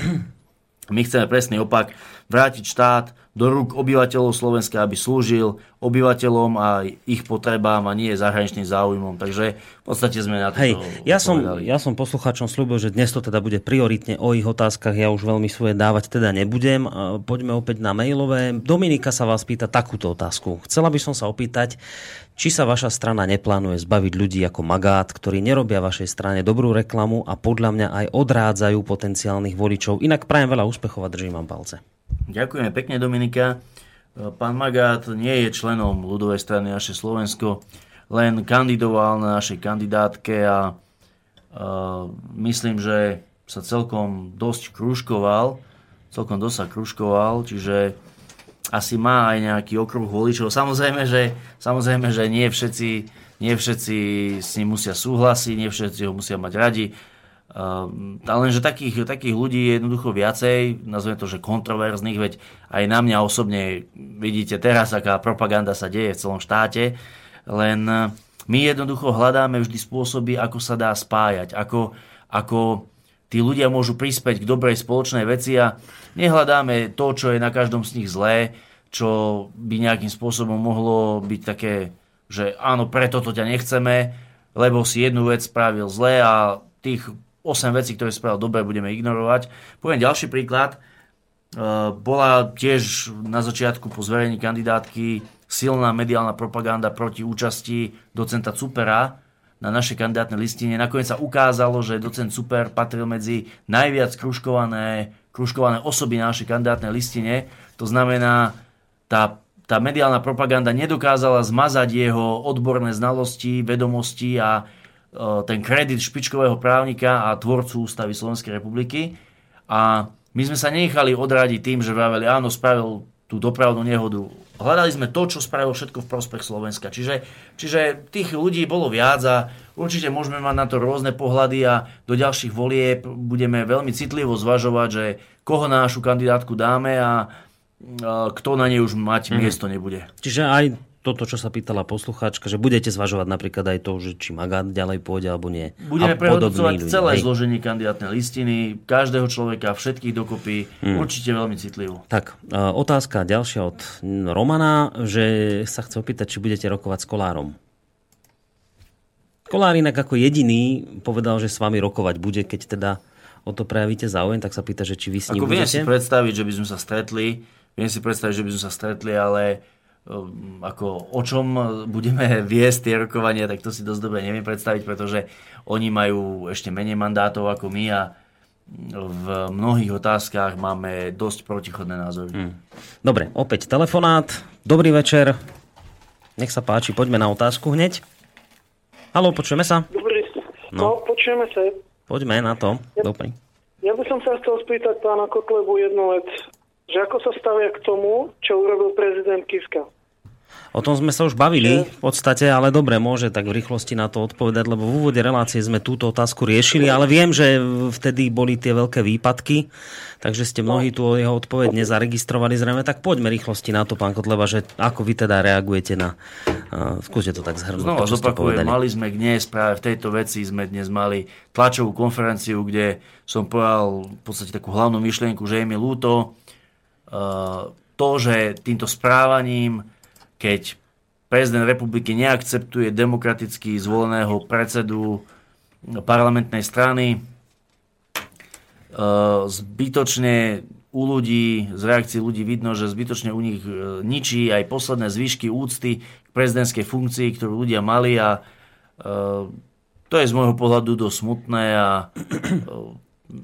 My chceme presný opak, vrátiť štát do rúk obyvateľov Slovenska, aby slúžil obyvateľom a ich potrebám a nie zahraničným záujmom. Takže v podstate sme na to Hej, ja som, ja som poslucháčom slúbil, že dnes to teda bude prioritne o ich otázkach, ja už veľmi svoje dávať teda nebudem. Poďme opäť na mailové. Dominika sa vás pýta takúto otázku. Chcela by som sa opýtať, či sa vaša strana neplánuje zbaviť ľudí ako Magát, ktorí nerobia vašej strane dobrú reklamu a podľa mňa aj odrádzajú potenciálnych voličov. Inak prajem veľa úspechov a držím vám palce. Ďakujeme pekne, Dominika. Pán Magát nie je členom ľudovej strany naše Slovensko, len kandidoval na našej kandidátke a uh, myslím, že sa celkom dosť kružkoval, celkom dosť sa kružkoval, čiže asi má aj nejaký okruh voličov. Samozrejme, že, samozrejme, že nie, všetci, nie všetci s ním musia súhlasiť, nie všetci ho musia mať radi. Uh, ale lenže takých, takých ľudí je jednoducho viacej, nazveme to, že kontroverzných, veď aj na mňa osobne vidíte teraz, aká propaganda sa deje v celom štáte, len uh, my jednoducho hľadáme vždy spôsoby, ako sa dá spájať, ako, ako tí ľudia môžu prispäť k dobrej spoločnej veci a nehľadáme to, čo je na každom z nich zlé, čo by nejakým spôsobom mohlo byť také, že áno, preto to ťa nechceme, lebo si jednu vec spravil zle a tých 8 vecí, ktoré spravil dobre, budeme ignorovať. Poviem ďalší príklad. E, Bola tiež na začiatku po zverejní kandidátky silná mediálna propaganda proti účasti docenta Cupera na našej kandidátnej listine. Nakoniec sa ukázalo, že docent Super patril medzi najviac kružkované, kružkované osoby na našej kandidátnej listine. To znamená, tá, tá mediálna propaganda nedokázala zmazať jeho odborné znalosti, vedomosti a e, ten kredit špičkového právnika a tvorcu ústavy Slovenskej republiky. A my sme sa nechali odradiť tým, že vraveli, áno, spravil tú dopravnú nehodu. Hľadali sme to, čo spravil všetko v prospech Slovenska. Čiže, čiže tých ľudí bolo viac a určite môžeme mať na to rôzne pohľady a do ďalších volieb budeme veľmi citlivo zvažovať, že koho na našu kandidátku dáme a kto na nej už mať Mhm. miesto nebude. Čiže aj toto, čo sa pýtala poslucháčka, že budete zvažovať napríklad aj to, že či Magát ďalej pôjde alebo nie. Budeme prehodnocovať celé hej. zloženie kandidátnej listiny, každého človeka, všetkých dokopy, Hmm. určite veľmi citlivo. Tak, otázka ďalšia od Romana, že sa chce opýtať, či budete rokovať s Kolárom. Kolár inak ako jediný povedal, že s vami rokovať bude, keď teda o to prejavíte záujem, tak sa pýta, že či vy s ním Ako viem si budete. predstaviť, že by sme sa stretli, viem si predstaviť, že by sme sa stretli, ale ako o čom budeme viesť tie rokovania, tak to si dosť dobre neviem predstaviť, pretože oni majú ešte menej mandátov ako my a v mnohých otázkach máme dosť protichodné názory. Hmm. Dobre, opäť telefonát. Dobrý večer. Nech sa páči, poďme na otázku hneď. Haló, počujeme sa? Dobrý, No. no, počujeme sa. Poďme na to. Dobrý. Ja by som sa chcel spýtať pána Kotlebu jednu vec. Že ako sa stavia k tomu, čo urobil prezident Kiska? O tom sme sa už bavili v podstate, ale dobre, môže tak v rýchlosti na to odpovedať, lebo v úvode relácie sme túto otázku riešili, ale viem, že vtedy boli tie veľké výpadky, takže ste mnohí tu jeho odpoveď nezaregistrovali zrejme, tak poďme rýchlosti na to, pán Kotleba, že ako vy teda reagujete na... Uh, skúste to tak zhrnúť. Znova to, zopakujem, mali sme dnes práve v tejto veci sme dnes mali tlačovú konferenciu, kde som povedal v podstate takú hlavnú myšlienku, že je mi ľúto to, že týmto správaním, keď prezident republiky neakceptuje demokraticky zvoleného predsedu parlamentnej strany, uh, zbytočne u ľudí, z reakcií ľudí vidno, že zbytočne u nich e, ničí aj posledné zvyšky úcty k prezidentskej funkcii, ktorú ľudia mali a to je z môjho pohľadu dosť smutné a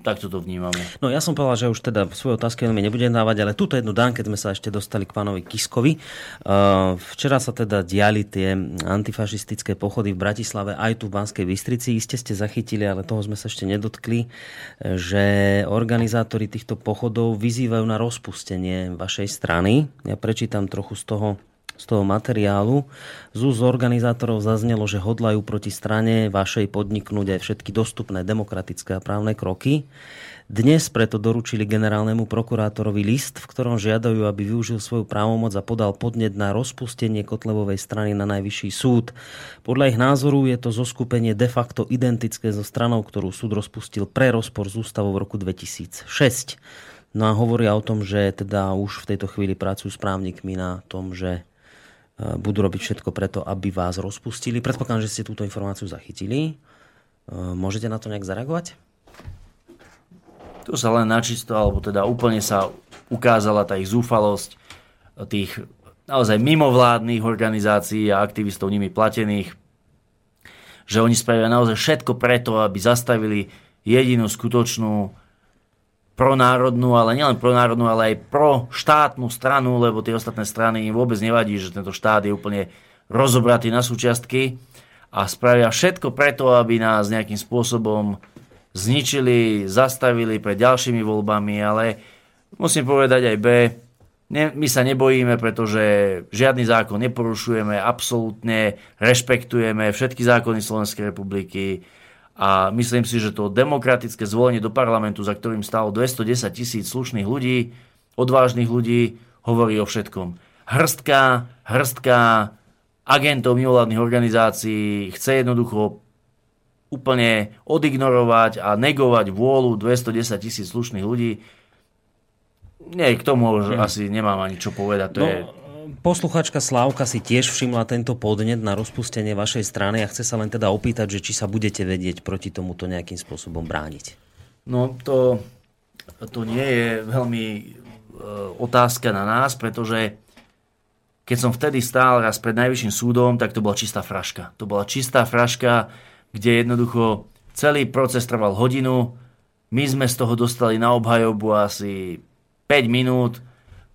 takto to vnímame. No ja som povedal, že už teda svoje otázky veľmi nebudem dávať, ale túto jednu dám, keď sme sa ešte dostali k pánovi Kiskovi. Uh, včera sa teda diali tie antifašistické pochody v Bratislave aj tu v Banskej Bystrici. Iste ste zachytili, ale toho sme sa ešte nedotkli, že organizátori týchto pochodov vyzývajú na rozpustenie vašej strany. Ja prečítam trochu z toho z toho materiálu. Z úst organizátorov zaznelo, že hodlajú proti strane vašej podniknúť aj všetky dostupné demokratické a právne kroky. Dnes preto doručili generálnemu prokurátorovi list, v ktorom žiadajú, aby využil svoju právomoc a podal podnet na rozpustenie Kotlebovej strany na najvyšší súd. Podľa ich názoru je to zoskupenie de facto identické so stranou, ktorú súd rozpustil pre rozpor s ústavou v roku 2006. No a hovoria o tom, že teda už v tejto chvíli pracujú s právnikmi na tom, že budú robiť všetko preto, aby vás rozpustili. Predpokladám, že ste túto informáciu zachytili. Môžete na to nejak zareagovať? Tu sa len načisto, alebo teda úplne sa ukázala tá ich zúfalosť tých naozaj mimovládnych organizácií a aktivistov nimi platených, že oni spravia naozaj všetko preto, aby zastavili jedinú skutočnú pronárodnú, ale nielen pronárodnú, ale aj pro štátnu stranu, lebo tie ostatné strany im vôbec nevadí, že tento štát je úplne rozobratý na súčiastky a spravia všetko preto, aby nás nejakým spôsobom zničili, zastavili pred ďalšími voľbami, ale musím povedať aj B, ne, my sa nebojíme, pretože žiadny zákon neporušujeme, absolútne rešpektujeme všetky zákony Slovenskej republiky, a myslím si, že to demokratické zvolenie do parlamentu, za ktorým stálo 210 tisíc slušných ľudí, odvážnych ľudí, hovorí o všetkom. Hrstka, hrstka agentov mimovládnych organizácií chce jednoducho úplne odignorovať a negovať vôľu 210 tisíc slušných ľudí. Nie, k tomu už Hmm. asi nemám ani čo povedať. To No, je Posluchačka Slávka si tiež všimla tento podnet na rozpustenie vašej strany a chce sa len teda opýtať, že či sa budete vedieť proti tomuto nejakým spôsobom brániť. No to, to nie je veľmi e, otázka na nás, pretože keď som vtedy stál raz pred najvyšším súdom, tak to bola čistá fraška. To bola čistá fraška, kde jednoducho celý proces trval hodinu, my sme z toho dostali na obhajobu asi 5 minút,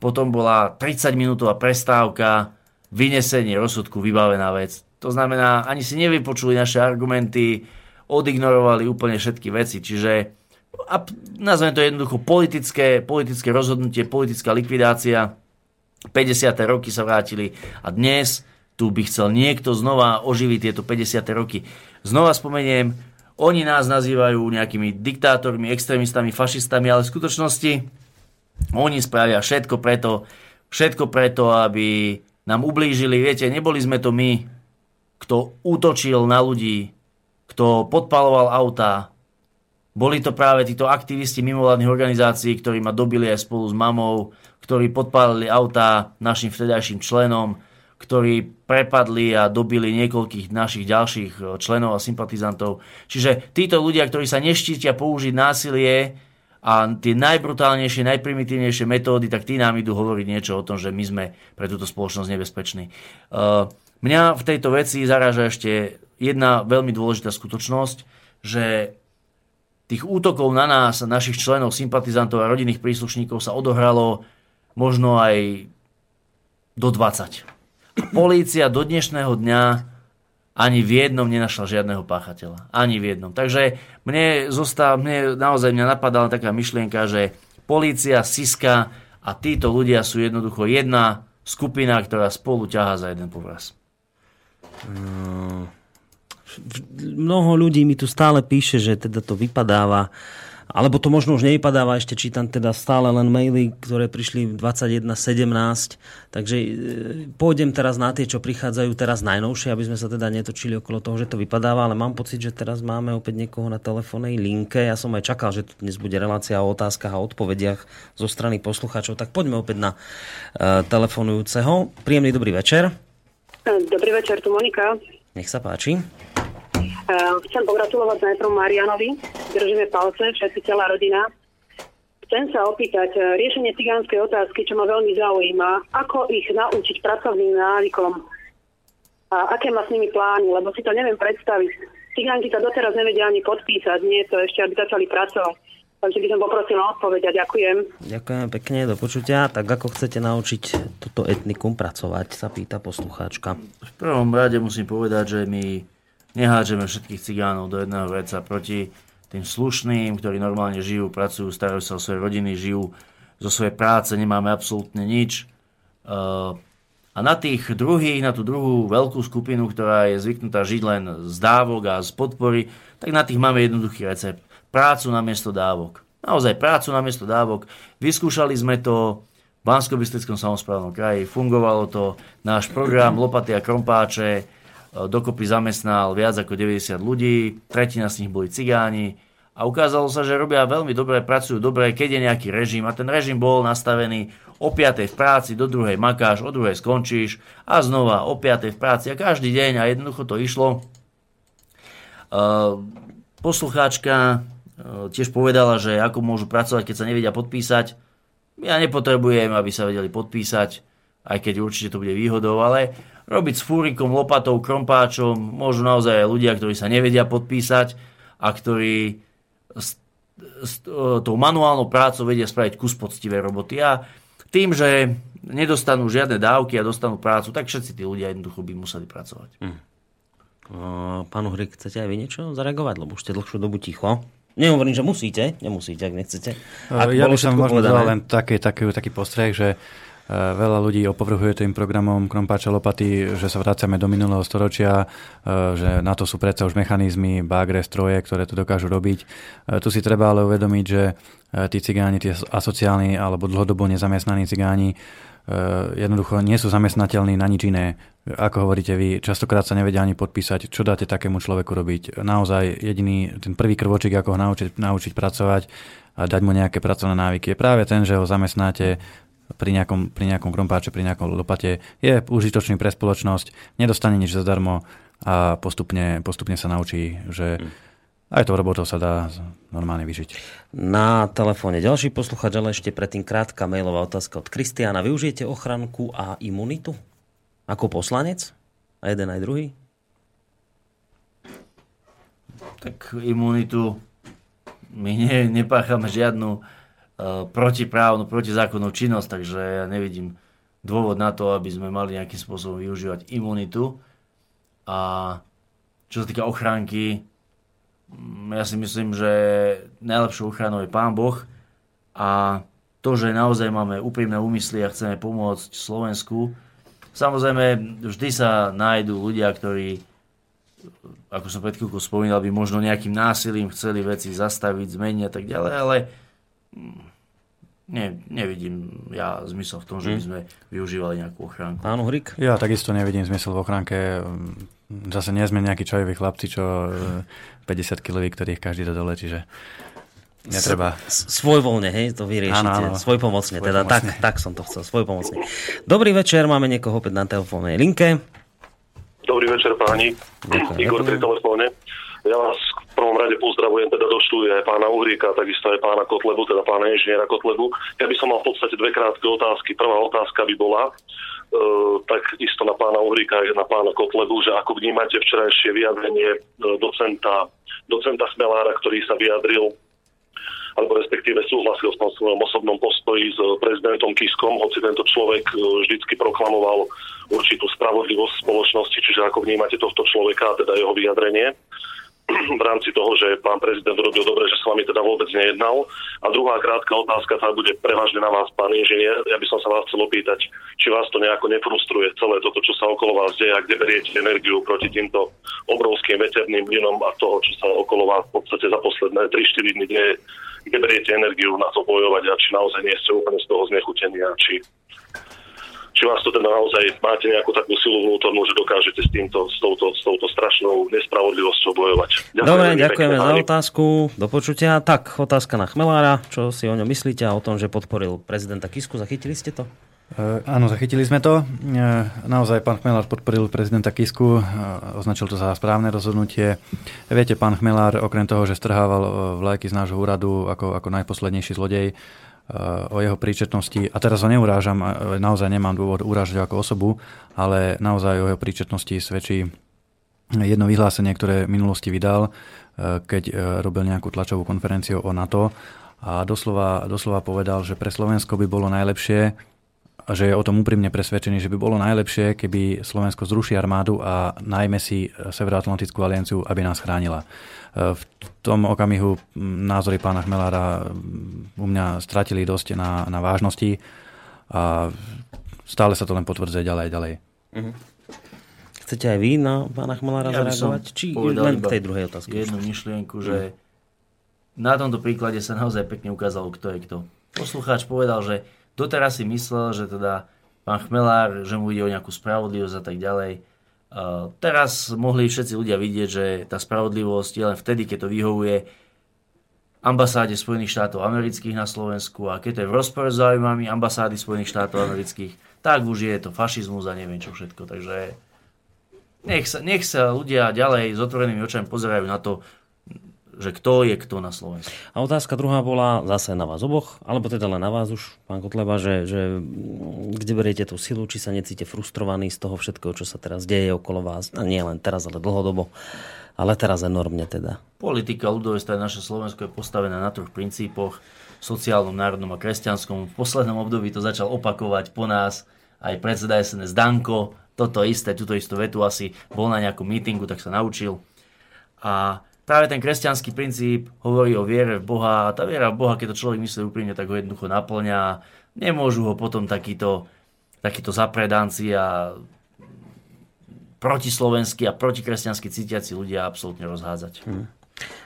potom bola 30 minútová prestávka, vynesenie rozsudku, vybavená vec. To znamená, ani si nevypočuli naše argumenty, odignorovali úplne všetky veci. Čiže a nazvem to jednoducho politické, politické rozhodnutie, politická likvidácia. 50. roky sa vrátili a dnes tu by chcel niekto znova oživiť tieto 50. roky. Znova spomeniem, oni nás nazývajú nejakými diktátormi, extrémistami, fašistami, ale v skutočnosti oni spravia všetko preto, všetko preto, aby nám ublížili. Viete, neboli sme to my, kto útočil na ľudí, kto podpaloval autá. Boli to práve títo aktivisti mimovládnych organizácií, ktorí ma dobili aj spolu s mamou, ktorí podpálili autá našim vtedajším členom, ktorí prepadli a dobili niekoľkých našich ďalších členov a sympatizantov. Čiže títo ľudia, ktorí sa neštítia použiť násilie, a tie najbrutálnejšie, najprimitívnejšie metódy, tak tí nám idú hovoriť niečo o tom, že my sme pre túto spoločnosť nebezpeční. Uh, mňa v tejto veci zaráža ešte jedna veľmi dôležitá skutočnosť, že tých útokov na nás, našich členov, sympatizantov a rodinných príslušníkov sa odohralo možno aj do 20. A polícia do dnešného dňa ani v jednom nenašla žiadneho páchateľa. Ani v jednom. Takže mne, zostá, mne naozaj mňa napadala taká myšlienka, že polícia, Siska a títo ľudia sú jednoducho jedna skupina, ktorá spolu ťahá za jeden povraz. Mm, mnoho ľudí mi tu stále píše, že teda to vypadáva alebo to možno už nevypadáva, ešte čítam teda stále len maily, ktoré prišli v 21.17, takže e, pôjdem teraz na tie, čo prichádzajú teraz najnovšie, aby sme sa teda netočili okolo toho, že to vypadáva, ale mám pocit, že teraz máme opäť niekoho na telefónnej linke. Ja som aj čakal, že tu dnes bude relácia o otázkach a odpovediach zo strany poslucháčov, tak poďme opäť na uh, telefonujúceho. Príjemný dobrý večer. Dobrý večer, tu Monika. Nech sa páči. Uh, chcem pogratulovať najprv Marianovi. Držíme palce, všetci celá rodina. Chcem sa opýtať, eh, riešenie cigánskej otázky, čo ma veľmi zaujíma, ako ich naučiť pracovným návykom a aké má s nimi plány, lebo si to neviem predstaviť. Cigánky sa doteraz nevedia ani podpísať, nie je to ešte, aby začali pracovať. Takže by som poprosila o odpoveď a ďakujem. Ďakujem pekne, do počutia. Tak ako chcete naučiť toto etnikum pracovať, sa pýta poslucháčka. V prvom rade musím povedať, že my nehádžeme všetkých cigánov do jedného veca proti tým slušným, ktorí normálne žijú, pracujú, starajú sa o svoje rodiny, žijú zo svojej práce, nemáme absolútne nič. A na tých druhých, na tú druhú veľkú skupinu, ktorá je zvyknutá žiť len z dávok a z podpory, tak na tých máme jednoduchý recept. Prácu namiesto dávok. Naozaj prácu namiesto dávok. Vyskúšali sme to v bansko samozprávnom kraji, fungovalo to. Náš program Lopaty a Krompáče dokopy zamestnal viac ako 90 ľudí, tretina z nich boli cigáni a ukázalo sa, že robia veľmi dobre, pracujú dobre, keď je nejaký režim a ten režim bol nastavený o 5. v práci, do druhej makáš, o druhej skončíš a znova o 5. v práci a každý deň a jednoducho to išlo. Poslucháčka tiež povedala, že ako môžu pracovať, keď sa nevedia podpísať. Ja nepotrebujem, aby sa vedeli podpísať, aj keď určite to bude výhodou, ale robiť s fúrikom, lopatou, krompáčom, môžu naozaj aj ľudia, ktorí sa nevedia podpísať a ktorí s, s tou manuálnou prácou vedia spraviť kus poctivej roboty. A tým, že nedostanú žiadne dávky a dostanú prácu, tak všetci tí ľudia jednoducho by museli pracovať. Hm. Pán Uhrik, chcete aj vy niečo zareagovať, lebo už ste dlhšiu dobu ticho? Nehovorím, že musíte, nemusíte, ak nechcete. Ak ja by som možno dal len taký, taký, taký postreh, že veľa ľudí opovrhuje tým programom Krompáča lopaty, že sa vracame do minulého storočia, eh, že na to sú predsa už mechanizmy, bagre, stroje, ktoré to dokážu robiť. Eh, tu si treba ale uvedomiť, že tí cigáni, tí asociálni alebo dlhodobo nezamestnaní cigáni jednoducho nie sú zamestnateľní na nič iné. Ako hovoríte vy, častokrát sa nevedia ani podpísať, čo dáte takému človeku robiť. Naozaj jediný, ten prvý krvočík, ako ho naučiť, naučiť pracovať a dať mu nejaké pracovné návyky, je práve ten, že ho zamestnáte pri nejakom, pri nejakom krompáče, pri nejakom lopate, je užitočný pre spoločnosť, nedostane nič zadarmo a postupne, postupne sa naučí, že aj to robotou sa dá normálne vyžiť. Na telefóne ďalší posluchač, ale ešte predtým krátka mailová otázka od Kristiána. Využijete ochranku a imunitu ako poslanec? A jeden aj druhý? Tak imunitu my ne, nepáchame žiadnu protiprávnu, protizákonnú činnosť, takže ja nevidím dôvod na to, aby sme mali nejakým spôsobom využívať imunitu. A čo sa týka ochránky, mm, ja si myslím, že najlepšou ochranou je Pán Boh a to, že naozaj máme úprimné úmysly a chceme pomôcť Slovensku, samozrejme vždy sa nájdú ľudia, ktorí ako som pred chvíľkou spomínal, by možno nejakým násilím chceli veci zastaviť, zmeniť a tak ďalej, ale nie, nevidím ja zmysel v tom, že by hm. sme využívali nejakú ochránku. Pán Uhrik? Ja takisto nevidím zmysel v ochránke. Zase nie sme nejakí čajoví chlapci, čo 50 e, kiloví, ktorých každý dá dole, čiže netreba. Svojvoľne, hej, to vyriešite. Áno, áno. Svojpomocne, teda tak, tak som to chcel, svojpomocne. Dobrý večer, máme niekoho opäť na telefónnej linke. Dobrý večer páni, Ďakujem. Igor pri telefóne. Ja vás prvom rade pozdravujem teda do štúdia aj pána Uhríka, takisto aj pána Kotlebu, teda pána inžiniera Kotlebu. Ja by som mal v podstate dve krátke otázky. Prvá otázka by bola, tak isto na pána Uhríka aj na pána Kotlebu, že ako vnímate včerajšie vyjadrenie e, docenta, docenta Smelára, ktorý sa vyjadril alebo respektíve súhlasil v tom svojom osobnom postoji s prezidentom Kiskom, hoci tento človek e, vždycky proklamoval určitú spravodlivosť spoločnosti, čiže ako vnímate tohto človeka teda jeho vyjadrenie v rámci toho, že pán prezident robil dobre, že s vami teda vôbec nejednal. A druhá krátka otázka, tá bude prevažne na vás, pán inžinier. Ja by som sa vás chcel opýtať, či vás to nejako nefrustruje celé toto, čo sa okolo vás deje a kde beriete energiu proti týmto obrovským veterným plynom a toho, čo sa okolo vás v podstate za posledné 3-4 dny deje, kde beriete energiu na to bojovať a či naozaj nie ste úplne z toho znechutení a či či vás to teda naozaj máte nejakú takú silu vnútornú, že dokážete s, týmto, s, touto, s touto strašnou nespravodlivosťou bojovať. Ďakujem Dobre, ďakujeme za otázku. Do počutia. Tak, otázka na Chmelára. Čo si o ňom myslíte a o tom, že podporil prezidenta Kisku? Zachytili ste to? E, áno, zachytili sme to. E, naozaj pán Chmelár podporil prezidenta Kisku, e, označil to za správne rozhodnutie. Viete, pán Chmelár, okrem toho, že strhával vlajky z nášho úradu ako, ako najposlednejší zlodej, o jeho príčetnosti, a teraz ho neurážam, naozaj nemám dôvod urážať ako osobu, ale naozaj o jeho príčetnosti svedčí jedno vyhlásenie, ktoré v minulosti vydal, keď robil nejakú tlačovú konferenciu o NATO. A doslova, doslova povedal, že pre Slovensko by bolo najlepšie, že je o tom úprimne presvedčený, že by bolo najlepšie, keby Slovensko zruší armádu a najmä si Severoatlantickú alianciu, aby nás chránila. V tom okamihu názory pána Chmelára u mňa stratili dosť na, na vážnosti a stále sa to len potvrdzuje ďalej a ďalej. Uh-huh. Chcete aj vy na pána Chmelára ja zareagovať? Či len k tej druhej otázke? Jednu myšlienku, že na tomto príklade sa naozaj pekne ukázalo, kto je kto. Poslucháč povedal, že doteraz si myslel, že teda pán Chmelár, že mu ide o nejakú spravodlivosť a tak ďalej. Teraz mohli všetci ľudia vidieť, že tá spravodlivosť je len vtedy, keď to vyhovuje ambasáde Spojených štátov amerických na Slovensku a keď to je v rozpore s záujmami ambasády Spojených štátov amerických, tak už je to fašizmus a neviem čo všetko. Takže nech sa, nech sa ľudia ďalej s otvorenými očami pozerajú na to, že kto je kto na Slovensku. A otázka druhá bola zase na vás oboch, alebo teda len na vás už, pán Kotleba, že, že kde beriete tú silu, či sa necíte frustrovaní z toho všetkého, čo sa teraz deje okolo vás. A nie len teraz, ale dlhodobo. Ale teraz enormne teda. Politika ľudovej naše Slovensko je postavená na troch princípoch. Sociálnom, národnom a kresťanskom. V poslednom období to začal opakovať po nás aj predseda SNS Danko. Toto isté, túto istú vetu asi bol na nejakom mítingu, tak sa naučil. A práve ten kresťanský princíp hovorí o viere v Boha a tá viera v Boha, keď to človek myslí úprimne, tak ho jednoducho naplňa. Nemôžu ho potom takíto, takíto zapredanci a protislovenskí a protikresťansky cítiaci ľudia absolútne rozhádzať. Hmm.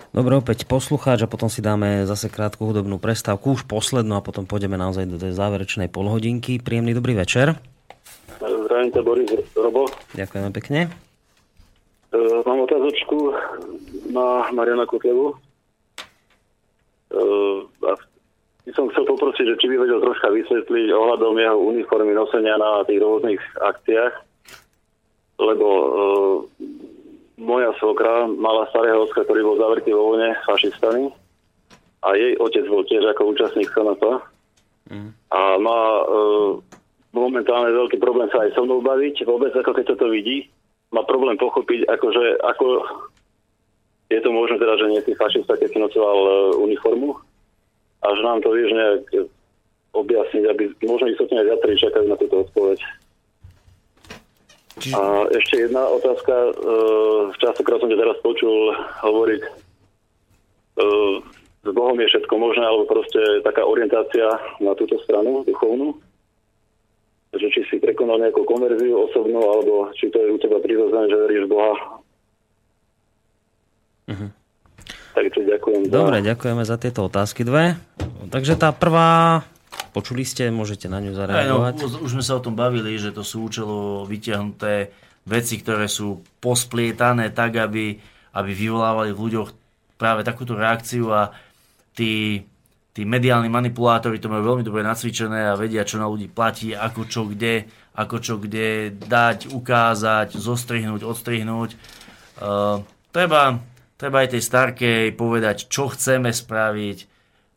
Dobre, opäť poslucháč a potom si dáme zase krátku hudobnú prestávku, už poslednú a potom pôjdeme naozaj do tej záverečnej polhodinky. Príjemný dobrý večer. Zdravím ťa Boris Robo. Ďakujeme pekne. Uh, mám otázočku na Mariana Kotlevu. Uh, a som chcel poprosiť, že či by vedel troška vysvetliť ohľadom jeho uniformy nosenia na tých rôznych akciách, lebo uh, moja svokra mala starého oska, ktorý bol zavretý vo vojne fašistami a jej otec bol tiež ako účastník SNP mm. a má uh, momentálne veľký problém sa aj so mnou baviť, vôbec ako keď toto vidí má problém pochopiť, akože, ako je to možné teda, že nejaký fašista, keď si nocoval uh, uniformu a že nám to vieš nejak objasniť, aby možno istotne aj viacerí čakajú na túto odpoveď. A ešte jedna otázka. Uh, častokrát som ťa teraz počul hovoriť uh, s Bohom je všetko možné, alebo proste taká orientácia na túto stranu duchovnú že či si prekonal nejakú konverziu osobnú, alebo či to je u teba prirodzené, že veríš Boha. Uh-huh. Takže ďakujem. Dobre, za... ďakujeme za tieto otázky dve. Takže tá prvá, počuli ste, môžete na ňu zareagovať. Aj, no, už sme sa o tom bavili, že to sú účelo vyťahnuté veci, ktoré sú posplietané tak, aby, aby vyvolávali v ľuďoch práve takúto reakciu a tí tí mediálni manipulátori to majú veľmi dobre nacvičené a vedia, čo na ľudí platí, ako čo kde, ako čo kde dať, ukázať, zostrihnúť, odstrihnúť. Uh, treba, treba aj tej starkej povedať, čo chceme spraviť,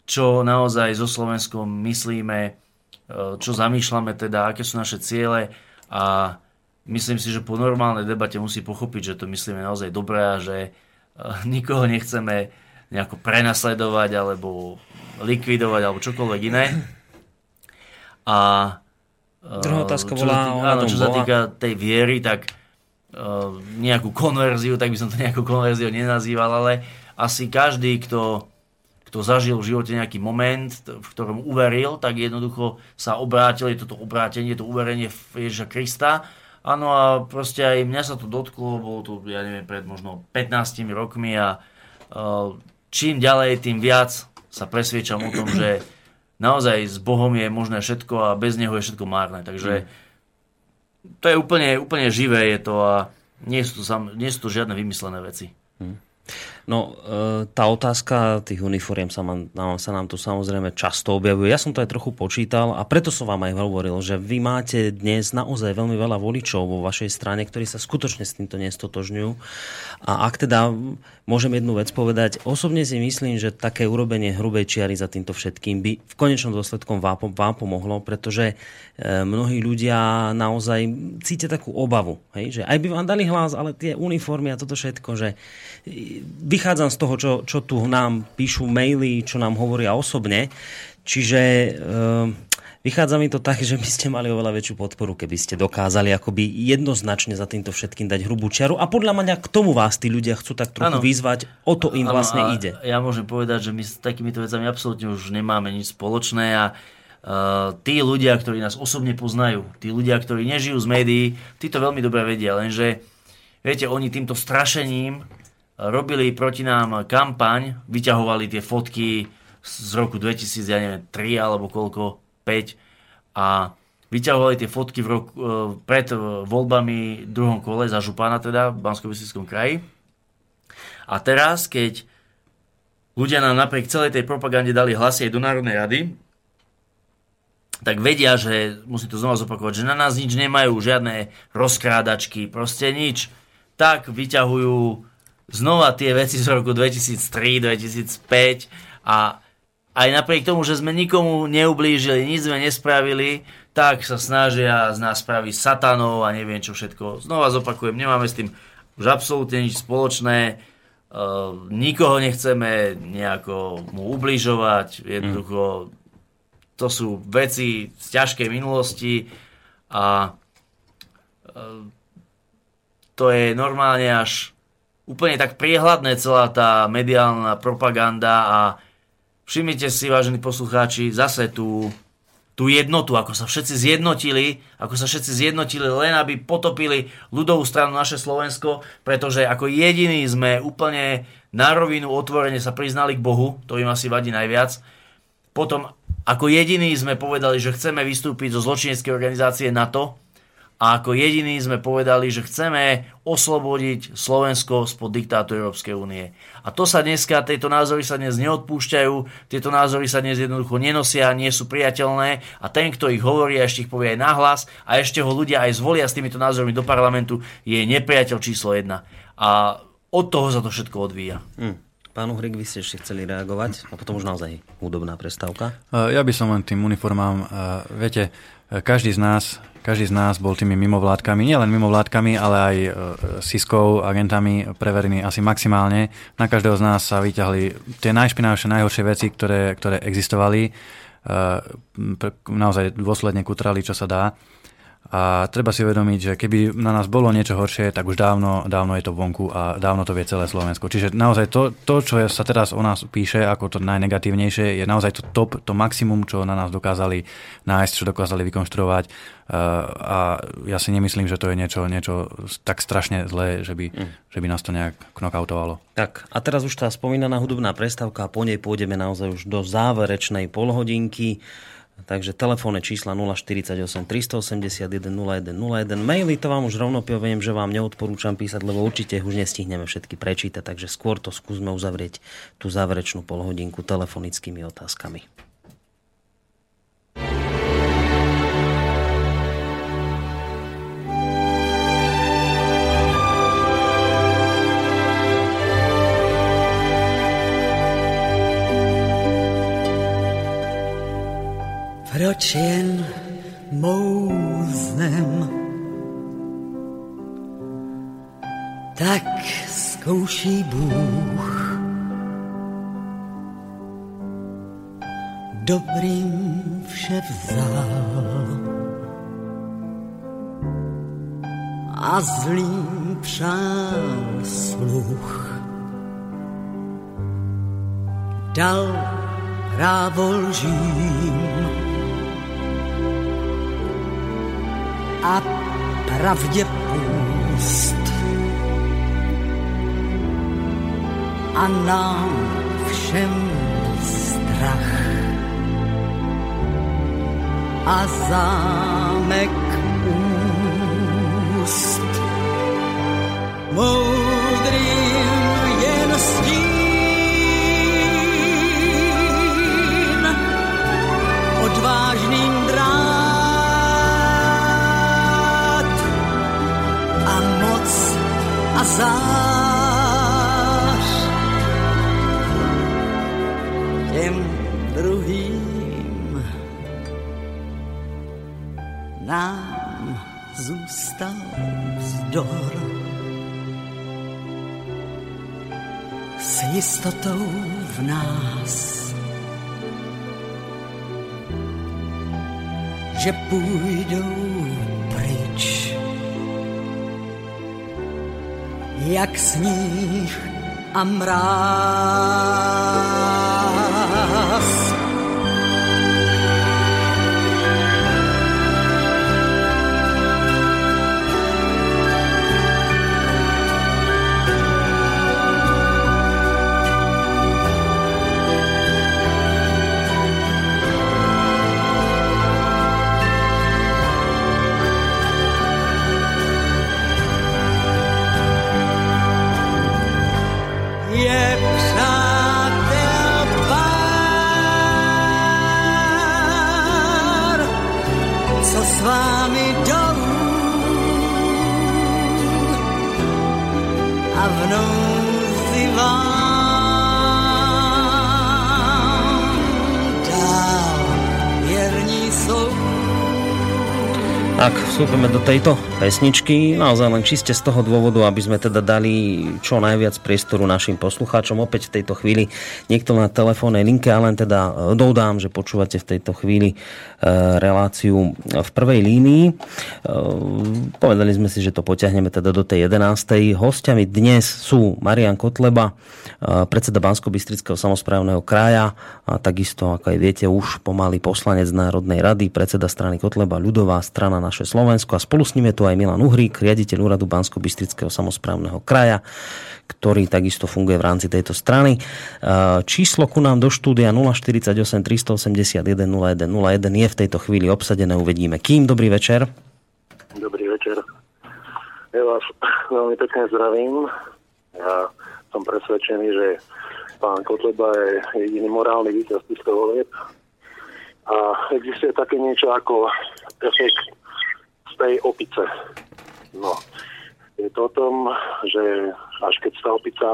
čo naozaj so Slovenskom myslíme, uh, čo zamýšľame teda, aké sú naše ciele a myslím si, že po normálnej debate musí pochopiť, že to myslíme naozaj dobré a že eh, nikoho nechceme nejako prenasledovať alebo likvidovať alebo čokoľvek iné. A eh, Druhá otázka bola áno, čo sa týka tej viery, tak uh, nejakú konverziu, tak by som to nejakú konverziu nenazýval, ale asi každý, kto, kto zažil v živote nejaký moment, v ktorom uveril, tak jednoducho sa obrátil, je toto obrátenie, to uverenie v Ježiša Krista. Áno a proste aj mňa sa to dotklo, bolo to, ja neviem, pred možno 15 rokmi a uh, čím ďalej, tým viac sa presviečam o tom, že naozaj s Bohom je možné všetko a bez Neho je všetko márne. Takže to je úplne, úplne živé je to a nie sú to, sam, nie sú to žiadne vymyslené veci. No, e, tá otázka tých uniforiem sa, nám, sa nám tu samozrejme často objavuje. Ja som to aj trochu počítal a preto som vám aj hovoril, že vy máte dnes naozaj veľmi veľa voličov vo vašej strane, ktorí sa skutočne s týmto nestotožňujú. A ak teda môžem jednu vec povedať, osobne si myslím, že také urobenie hrubej čiary za týmto všetkým by v konečnom dôsledku vám, vám pomohlo, pretože e, mnohí ľudia naozaj cítia takú obavu, hej? že aj by vám dali hlas, ale tie uniformy a toto všetko, že e, vychádzam z toho, čo, čo tu nám píšu maily, čo nám hovoria osobne, čiže e, vychádza mi to tak, že by ste mali oveľa väčšiu podporu, keby ste dokázali akoby jednoznačne za týmto všetkým dať hrubú čiaru a podľa mňa k tomu vás tí ľudia chcú tak trochu Áno. vyzvať, o to im Áno, vlastne ide. Ja môžem povedať, že my s takýmito vecami absolútne už nemáme nič spoločné a uh, tí ľudia, ktorí nás osobne poznajú, tí ľudia, ktorí nežijú z médií, tí to veľmi dobre vedia, lenže viete, oni týmto strašením robili proti nám kampaň, vyťahovali tie fotky z roku 2003 alebo koľko, 5 a vyťahovali tie fotky v roku, eh, pred eh, voľbami v druhom kole za župana teda v bansko kraji. A teraz, keď ľudia nám napriek celej tej propagande dali hlasy aj do Národnej rady, tak vedia, že, musím to znova zopakovať, že na nás nič nemajú, žiadne rozkrádačky, proste nič. Tak vyťahujú znova tie veci z roku 2003, 2005 a aj napriek tomu, že sme nikomu neublížili, nič sme nespravili, tak sa snažia z nás spraviť satanov a neviem čo všetko. Znova zopakujem, nemáme s tým už absolútne nič spoločné, uh, nikoho nechceme nejako mu ubližovať, jednoducho to sú veci z ťažkej minulosti a uh, to je normálne až úplne tak priehľadné celá tá mediálna propaganda a všimnite si, vážení poslucháči, zase tú, tú jednotu, ako sa všetci zjednotili, ako sa všetci zjednotili len aby potopili ľudovú stranu naše Slovensko, pretože ako jediní sme úplne na rovinu otvorene sa priznali k Bohu, to im asi vadí najviac. Potom ako jediní sme povedali, že chceme vystúpiť zo zločineckej organizácie NATO a ako jediní sme povedali, že chceme oslobodiť Slovensko spod diktátu Európskej únie. A to sa dneska, tieto názory sa dnes neodpúšťajú, tieto názory sa dnes jednoducho nenosia, nie sú priateľné a ten, kto ich hovorí a ešte ich povie aj nahlas a ešte ho ľudia aj zvolia s týmito názormi do parlamentu, je nepriateľ číslo jedna. A od toho sa to všetko odvíja. Hm. Pán Uhrik, vy ste ešte chceli reagovať a potom už naozaj hudobná prestávka. Eh, Ja by som len tým uniformám, eh, viete, eh, každý z nás, každý z nás bol tými mimovládkami, nielen mimovládkami, ale aj siskou, agentami preverený asi maximálne. Na každého z nás sa vyťahli tie najšpinavšie, najhoršie veci, ktoré, ktoré existovali. Pr- Naozaj dôsledne kutrali, čo sa dá. A treba si uvedomiť, že keby na nás bolo niečo horšie, tak už dávno, dávno je to vonku a dávno to vie celé Slovensko. Čiže naozaj to, to, čo sa teraz o nás píše ako to najnegatívnejšie, je naozaj to top, to maximum, čo na nás dokázali nájsť, čo dokázali vykonštruovať. Uh, A ja si nemyslím, že to je niečo, niečo tak strašne zlé, že by, že by nás to nejak knockoutovalo. Tak a teraz už tá spomínaná hudobná prestávka a po nej pôjdeme naozaj už do záverečnej polhodinky. Takže telefónne čísla 048 381 0101. Maily to vám už rovno poviem, že vám neodporúčam písať, lebo určite už nestihneme všetky prečítať, takže skôr to skúsme uzavrieť tú záverečnú polhodinku telefonickými otázkami. proč jen mouznem. Tak zkouší Bůh dobrým vše vzal a zlým přál sluch. Dal právo lžím a pravdě půst. A nám všem strach a zámek úst. Moudrým jen stín, a těm druhým nám zůstal vzdor. S jistotou v nás, že půjdou jak sníh a mráz. A v Tak, vstúpime do tejto pesničky, naozaj len čiste z toho dôvodu, aby sme teda dali čo najviac priestoru našim poslucháčom. Opäť v tejto chvíli niekto na telefónnej linke, ale len teda dodám, že počúvate v tejto chvíli e, reláciu v prvej línii. E, povedali sme si, že to potiahneme teda do tej 11. Hostiami dnes sú Marian Kotleba, e, predseda Bansko-Bystrického samozprávneho kraja a takisto, ako aj viete, už pomaly poslanec Národnej rady, predseda strany Kotleba, ľudová strana naše Slovensko a spolu s ním je tu aj Milan Uhrík, riaditeľ úradu Bansko-Bystrického samozprávneho kraja, ktorý takisto funguje v rámci tejto strany. E, Číslo ku nám do štúdia 048 381 0101 je v tejto chvíli obsadené, uvedíme kým. Dobrý večer. Dobrý večer. Ja vás veľmi pekne zdravím. Ja som presvedčený, že pán Kotleba je jediný morálny víťaz týchto volieb. A existuje také niečo ako efekt tej opice. No, je to o tom, že až keď tá opica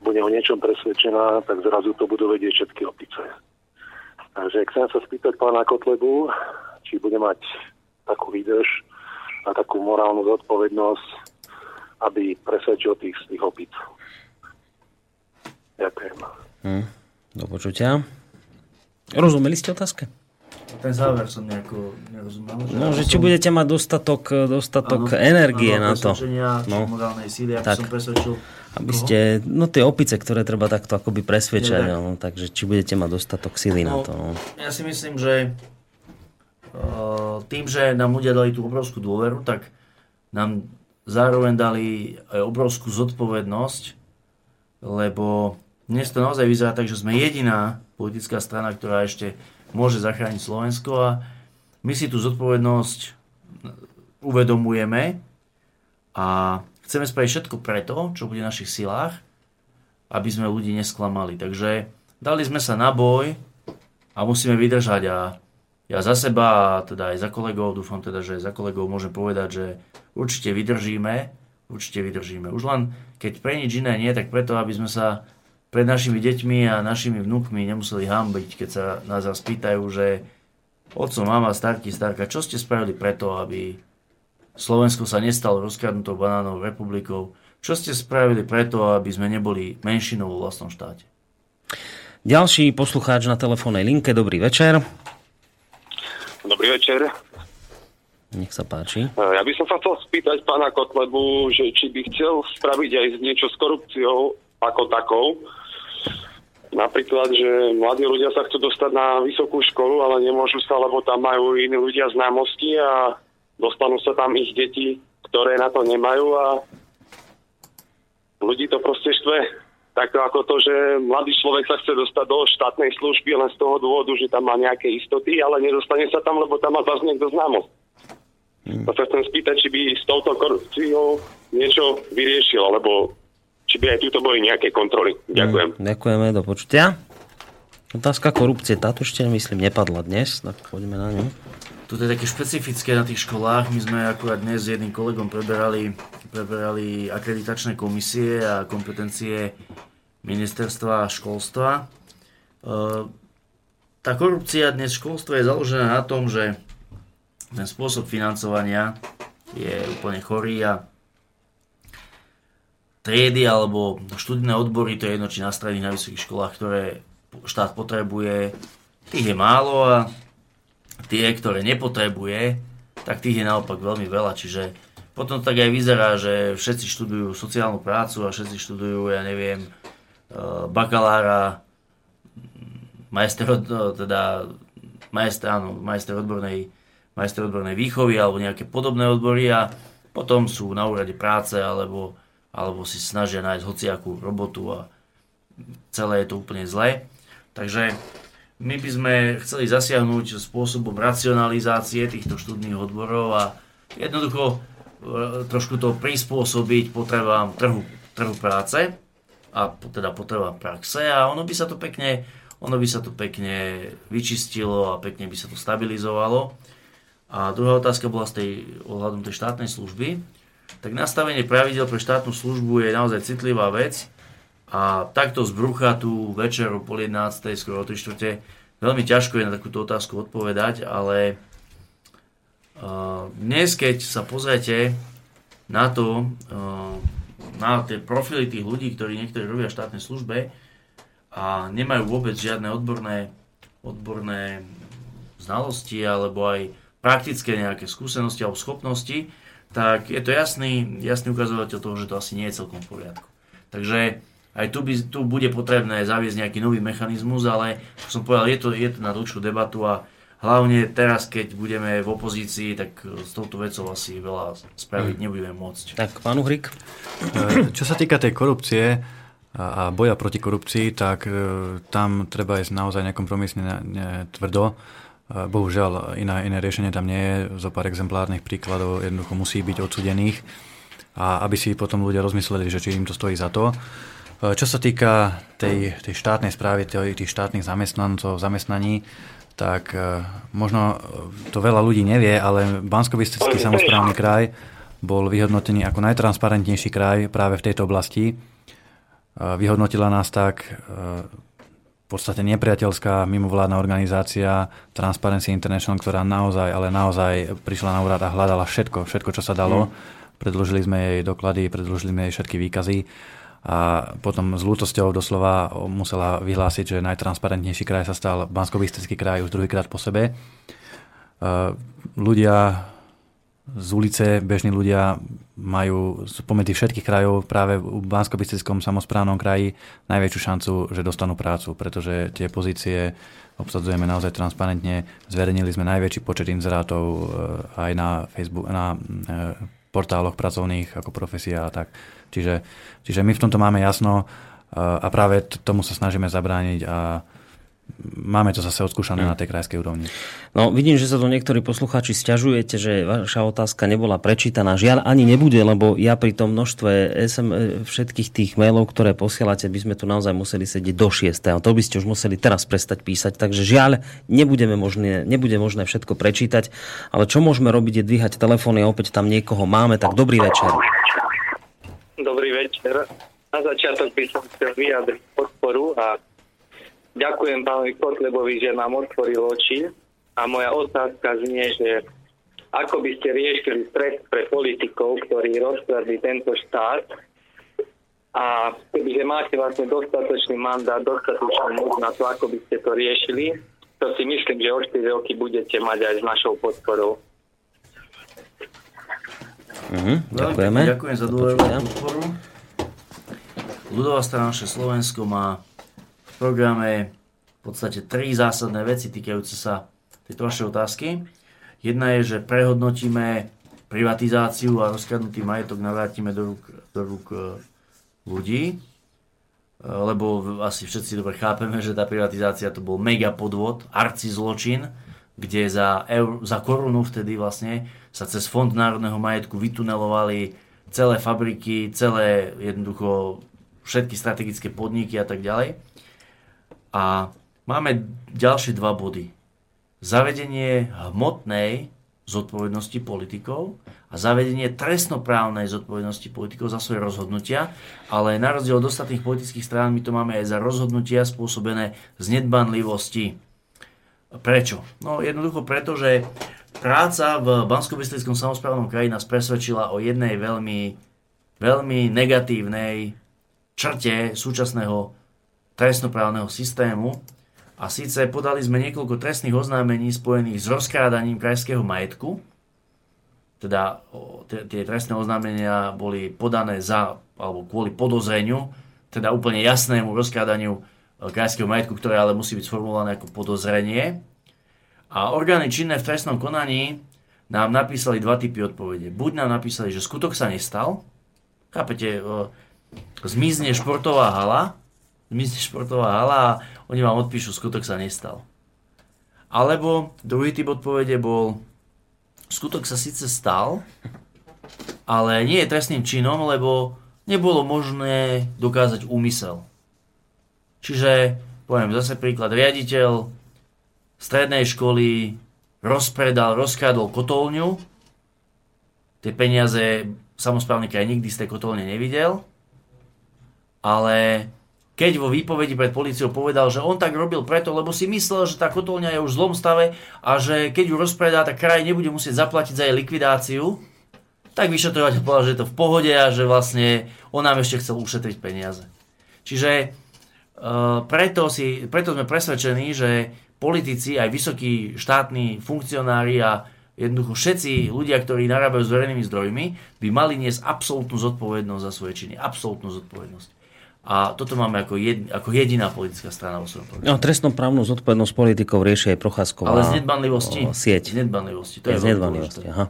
bude o niečom presvedčená, tak zrazu to budú vedieť všetky opice. Takže chcem sa spýtať pána Kotlebu, či bude mať takú výdrž a takú morálnu zodpovednosť, aby presvedčil tých z opic. Ďakujem. Hm, do počutia. Rozumeli ste otázke? Ten záver som nejako nerozumel. No, že či budete mať dostatok, dostatok Áno, energie áno, na to. či morálnej síly, aby som presvedčil Aby koho? ste, no tie opice, ktoré treba takto akoby presvedčať, tak. no, takže či budete mať dostatok sily na No, to. No. Ja si myslím, že uh, tým, že nám ľudia dali tú obrovskú dôveru, tak nám zároveň dali aj obrovskú zodpovednosť, lebo dnes to naozaj vyzerá tak, že sme jediná politická strana, ktorá ešte môže zachrániť Slovensko a my si tú zodpovednosť uvedomujeme a chceme spraviť všetko preto, čo bude v našich silách, aby sme ľudí nesklamali. Takže dali sme sa na boj a musíme vydržať a ja za seba teda aj za kolegov, dúfam teda, že za kolegov môžem povedať, že určite vydržíme, určite vydržíme. Už len keď pre nič iné nie, tak preto, aby sme sa pred našimi deťmi a našimi vnúkmi nemuseli hambiť, keď sa nás raz pýtajú, že oco, mama, starky, starka, čo ste spravili preto, aby Slovensko sa nestalo rozkradnutou banánovou republikou, čo ste spravili preto, aby sme neboli menšinou vo vlastnom štáte. Ďalší poslucháč na telefónnej linke, dobrý večer. Dobrý večer. Nech sa páči. E, Ja by som sa chcel spýtať pána Kotlebu, že či by chcel spraviť aj niečo s korupciou ako takou. Napríklad, že mladí ľudia sa chcú dostať na vysokú školu, ale nemôžu sa, lebo tam majú iní ľudia známosti a dostanú sa tam ich deti, ktoré na to nemajú a ľudí to proste štve. Tak ako to, že mladý človek sa chce dostať do štátnej služby len z toho dôvodu, že tam má nejaké istoty, ale nedostane sa tam, lebo tam má zase niekto známosť. To sa chcem spýtať, či by s touto korupciou niečo vyriešil, alebo či by aj tuto boli nejaké kontroly. Ďakujem. Ďakujeme, do počutia. Otázka korupcie, táto ešte myslím nepadla dnes, tak poďme na ňu. Toto je také špecifické na tých školách. My sme akurát dnes s jedným kolegom preberali, preberali akreditačné komisie a kompetencie ministerstva školstva. E, Tá korupcia dnes v školstve je založená na tom, že ten spôsob financovania je úplne chorý a triedy alebo študijné odbory, to je jedno či na stredných, na vysokých školách, ktoré štát potrebuje, tých je málo a tie, ktoré nepotrebuje, tak tých je naopak veľmi veľa. Čiže potom tak aj vyzerá, že všetci študujú sociálnu prácu a všetci študujú, ja neviem, eh, bakalára, majster, no, teda majster, áno, majster odbornej, majster odbornej výchovy alebo nejaké podobné odbory a potom sú na úrade práce alebo, alebo si snažia nájsť hociakú robotu a celé je to úplne zlé. Takže my by sme chceli zasiahnuť spôsobom racionalizácie týchto študných odborov a jednoducho e, trošku to prispôsobiť potrebám trhu, trhu práce a teda potrebám praxe a ono by sa to pekne, ono by sa to pekne vyčistilo a pekne by sa to stabilizovalo. A druhá otázka bola z tej, ohľadom tej štátnej služby. Tak nastavenie pravidel pre štátnu službu je naozaj citlivá vec a takto z brucha tú večeru pol 11. skoro o 3 čtvrte veľmi ťažko je na takúto otázku odpovedať, ale uh, dnes keď sa pozriete na to, uh, na tie profily tých ľudí, ktorí niektorí robia v štátnej službe a nemajú vôbec žiadne odborné, odborné znalosti alebo aj praktické nejaké skúsenosti alebo schopnosti, tak je to jasný, jasný ukazovateľ toho, že to asi nie je celkom v poriadku. Takže aj tu, by, tu bude potrebné zaviesť nejaký nový mechanizmus, ale ako som povedal, je to, je to na dlhšiu debatu a hlavne teraz, keď budeme v opozícii, tak s touto vecou asi veľa spraviť nebudeme môcť. Tak, pán Uhrik? E, Čo sa týka tej korupcie a boja proti korupcii, tak e, tam treba ísť naozaj nekompromisne ne- ne- tvrdo. E, Bohužiaľ, iné, iné riešenie tam nie je. Zo pár exemplárnych príkladov jednoducho musí byť odsudených a aby si potom ľudia rozmysleli, že či im to stojí za to. E, Čo sa týka tej, tej štátnej správy, tých štátnych zamestnancov, zamestnaní, tak e, možno to veľa ľudí nevie, ale bansko samozprávny kraj bol vyhodnotený ako najtransparentnejší kraj práve v tejto oblasti. Vyhodnotila nás tak v podstate nepriateľská mimovládna organizácia Transparency International, ktorá naozaj, ale naozaj prišla na úrad a hľadala všetko, všetko, čo sa dalo. Predložili sme jej doklady, predložili sme jej všetky výkazy a potom s lútosťou doslova musela vyhlásiť, že najtransparentnejší kraj sa stal bansko kraj už druhýkrát po sebe. E, Ľudia z ulice, bežní ľudia majú pomedzi všetkých krajov práve v bansko samozprávnom kraji najväčšiu šancu, že dostanú prácu, pretože tie pozície obsadzujeme naozaj transparentne. Zverejnili sme najväčší počet inzerátov e, aj na, Facebook, na e, portáloch pracovných ako profesia a tak. Čiže, čiže my v tomto máme jasno e, a práve tomu sa snažíme zabrániť a máme to zase odskúšané na tej krajskej úrovni. No, vidím, že sa tu niektorí poslucháči stiažujete, že vaša otázka nebola prečítaná. Žiaľ, ani nebude, lebo ja pri tom množstve SM, e, všetkých tých mailov, ktoré posielate, by sme tu naozaj museli sedieť do 6. A to by ste už museli teraz prestať písať. Takže žiaľ, nebudeme možné, nebude možné všetko prečítať. Ale čo môžeme robiť, je dvíhať telefóny a opäť tam niekoho máme. Tak dobrý večer. Dobrý večer. Na začiatok by som chcel vyjadriť podporu a ďakujem pánovi Kotlebovi, že nám otvoril oči. A moja otázka znie, že ako by ste riešili stres pre politikov, ktorí rozkradli tento štát A kebyže máte vlastne dostatočný mandát, dostatočnú moc na to, ako by ste to riešili, to si myslím, že o 4 roky budete mať aj s našou podporou. Mhm, Veľmi ďakujeme. Ďakujem za dôveru podporu. Ľudová strana naše Slovensko má programe v podstate tri zásadné veci týkajúce sa tejto vašej otázky. Jedna je, že prehodnotíme privatizáciu a rozkradnutý majetok navrátime do rúk, do rúk e, ľudí, E, lebo asi všetci dobre chápeme, že tá privatizácia to bol mega podvod, arci zločin, kde za, eur, za korunu vtedy vlastne sa cez Fond národného majetku vytunelovali celé fabriky, celé jednoducho všetky strategické podniky a tak ďalej. A máme ďalšie dva body. Zavedenie hmotnej zodpovednosti politikov a zavedenie trestnoprávnej zodpovednosti politikov za svoje rozhodnutia, ale na rozdiel od ostatných politických strán my to máme aj za rozhodnutia spôsobené z nedbanlivosti. Prečo? No jednoducho preto, že práca v bansko samozprávnom kraji nás presvedčila o jednej veľmi, veľmi negatívnej črte súčasného trestnoprávneho systému, a síce podali sme niekoľko trestných oznámení spojených s rozkrádaním krajského majetku. Teda tie trestné oznámenia boli podané za, alebo kvôli podozreniu, teda úplne jasnému rozkrádaniu e, krajského majetku, ktoré ale musí byť sformulované ako podozrenie. A orgány činné v trestnom konaní nám napísali dva typy odpovede. Buď nám napísali, že skutok sa nestal, chápete, e, zmizne športová hala, zmizne športová hala a oni vám odpíšu, skutok sa nestal. Alebo druhý typ odpovede bol, skutok sa síce stal, ale nie je trestným činom, lebo nebolo možné dokázať úmysel. Čiže, poviem zase príklad, riaditeľ strednej školy rozpredal, rozkradol kotolňu, tie peniaze samozprávny kraj nikdy z tej kotolne nevidel, ale keď vo výpovedi pred policiou povedal, že on tak robil preto, lebo si myslel, že tá kotolňa je už v zlom stave a že keď ju rozpredá, tak kraj nebude musieť zaplatiť za jej likvidáciu, tak vyšetrovateľ povedal, že je to v pohode a že vlastne on nám ešte chcel ušetriť peniaze. Čiže uh, preto, si, preto sme presvedčení, že politici, aj vysokí štátni funkcionári a jednoducho všetci ľudia, ktorí narábajú s verejnými zdrojmi, by mali niesť absolútnu zodpovednosť za svoje činy. Absolútnu zodpovednosť. A toto máme ako, jed, ako jediná politická strana vo svojom programe. No, trestnoprávnu zodpovednosť politikov rieši aj Procházková Ale z nedbanlivosti. o, sieť. Z nedbanlivosti. To je z veľmi nedbanlivosti, aha.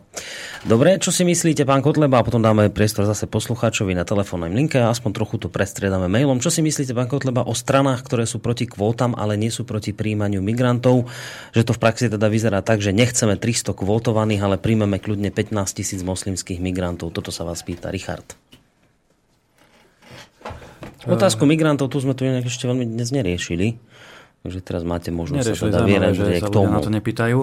Dobre, čo si myslíte, pán Kotleba, a potom dáme priestor zase poslucháčovi na telefónnej linke aspoň trochu to prestriedame mailom. Čo si myslíte, pán Kotleba, o stranách, ktoré sú proti kvótam, ale nie sú proti príjmaniu migrantov? Že to v praxi teda vyzerá tak, že nechceme 300 kvótovaných, ale príjmeme kľudne 15 tisíc moslimských migrantov. Toto sa vás pýta Richard. Otázku migrantov, tu sme tu inak ešte veľmi dnes neriešili. Takže teraz máte možnosť sa Neriešili teda zaujímavé, vyjadriť že sa k tomu. na to nepýtajú.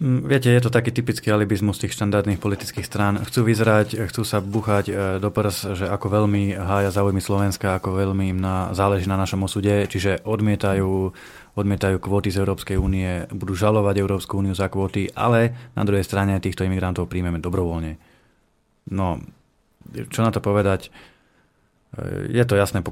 Mm, Viete, je to taký typický alibizmus tých štandardných politických strán. Chcú vyzerať, chcú sa buchať e, do prs, že ako veľmi hája záujmy Slovenska, ako veľmi im na, záleží na našom osude, čiže odmietajú, odmietajú kvóty z Európskej únie, budú žalovať Európsku úniu za kvóty, ale na druhej strane týchto imigrantov príjmeme dobrovoľne. No, čo na to povedať? Je to jasné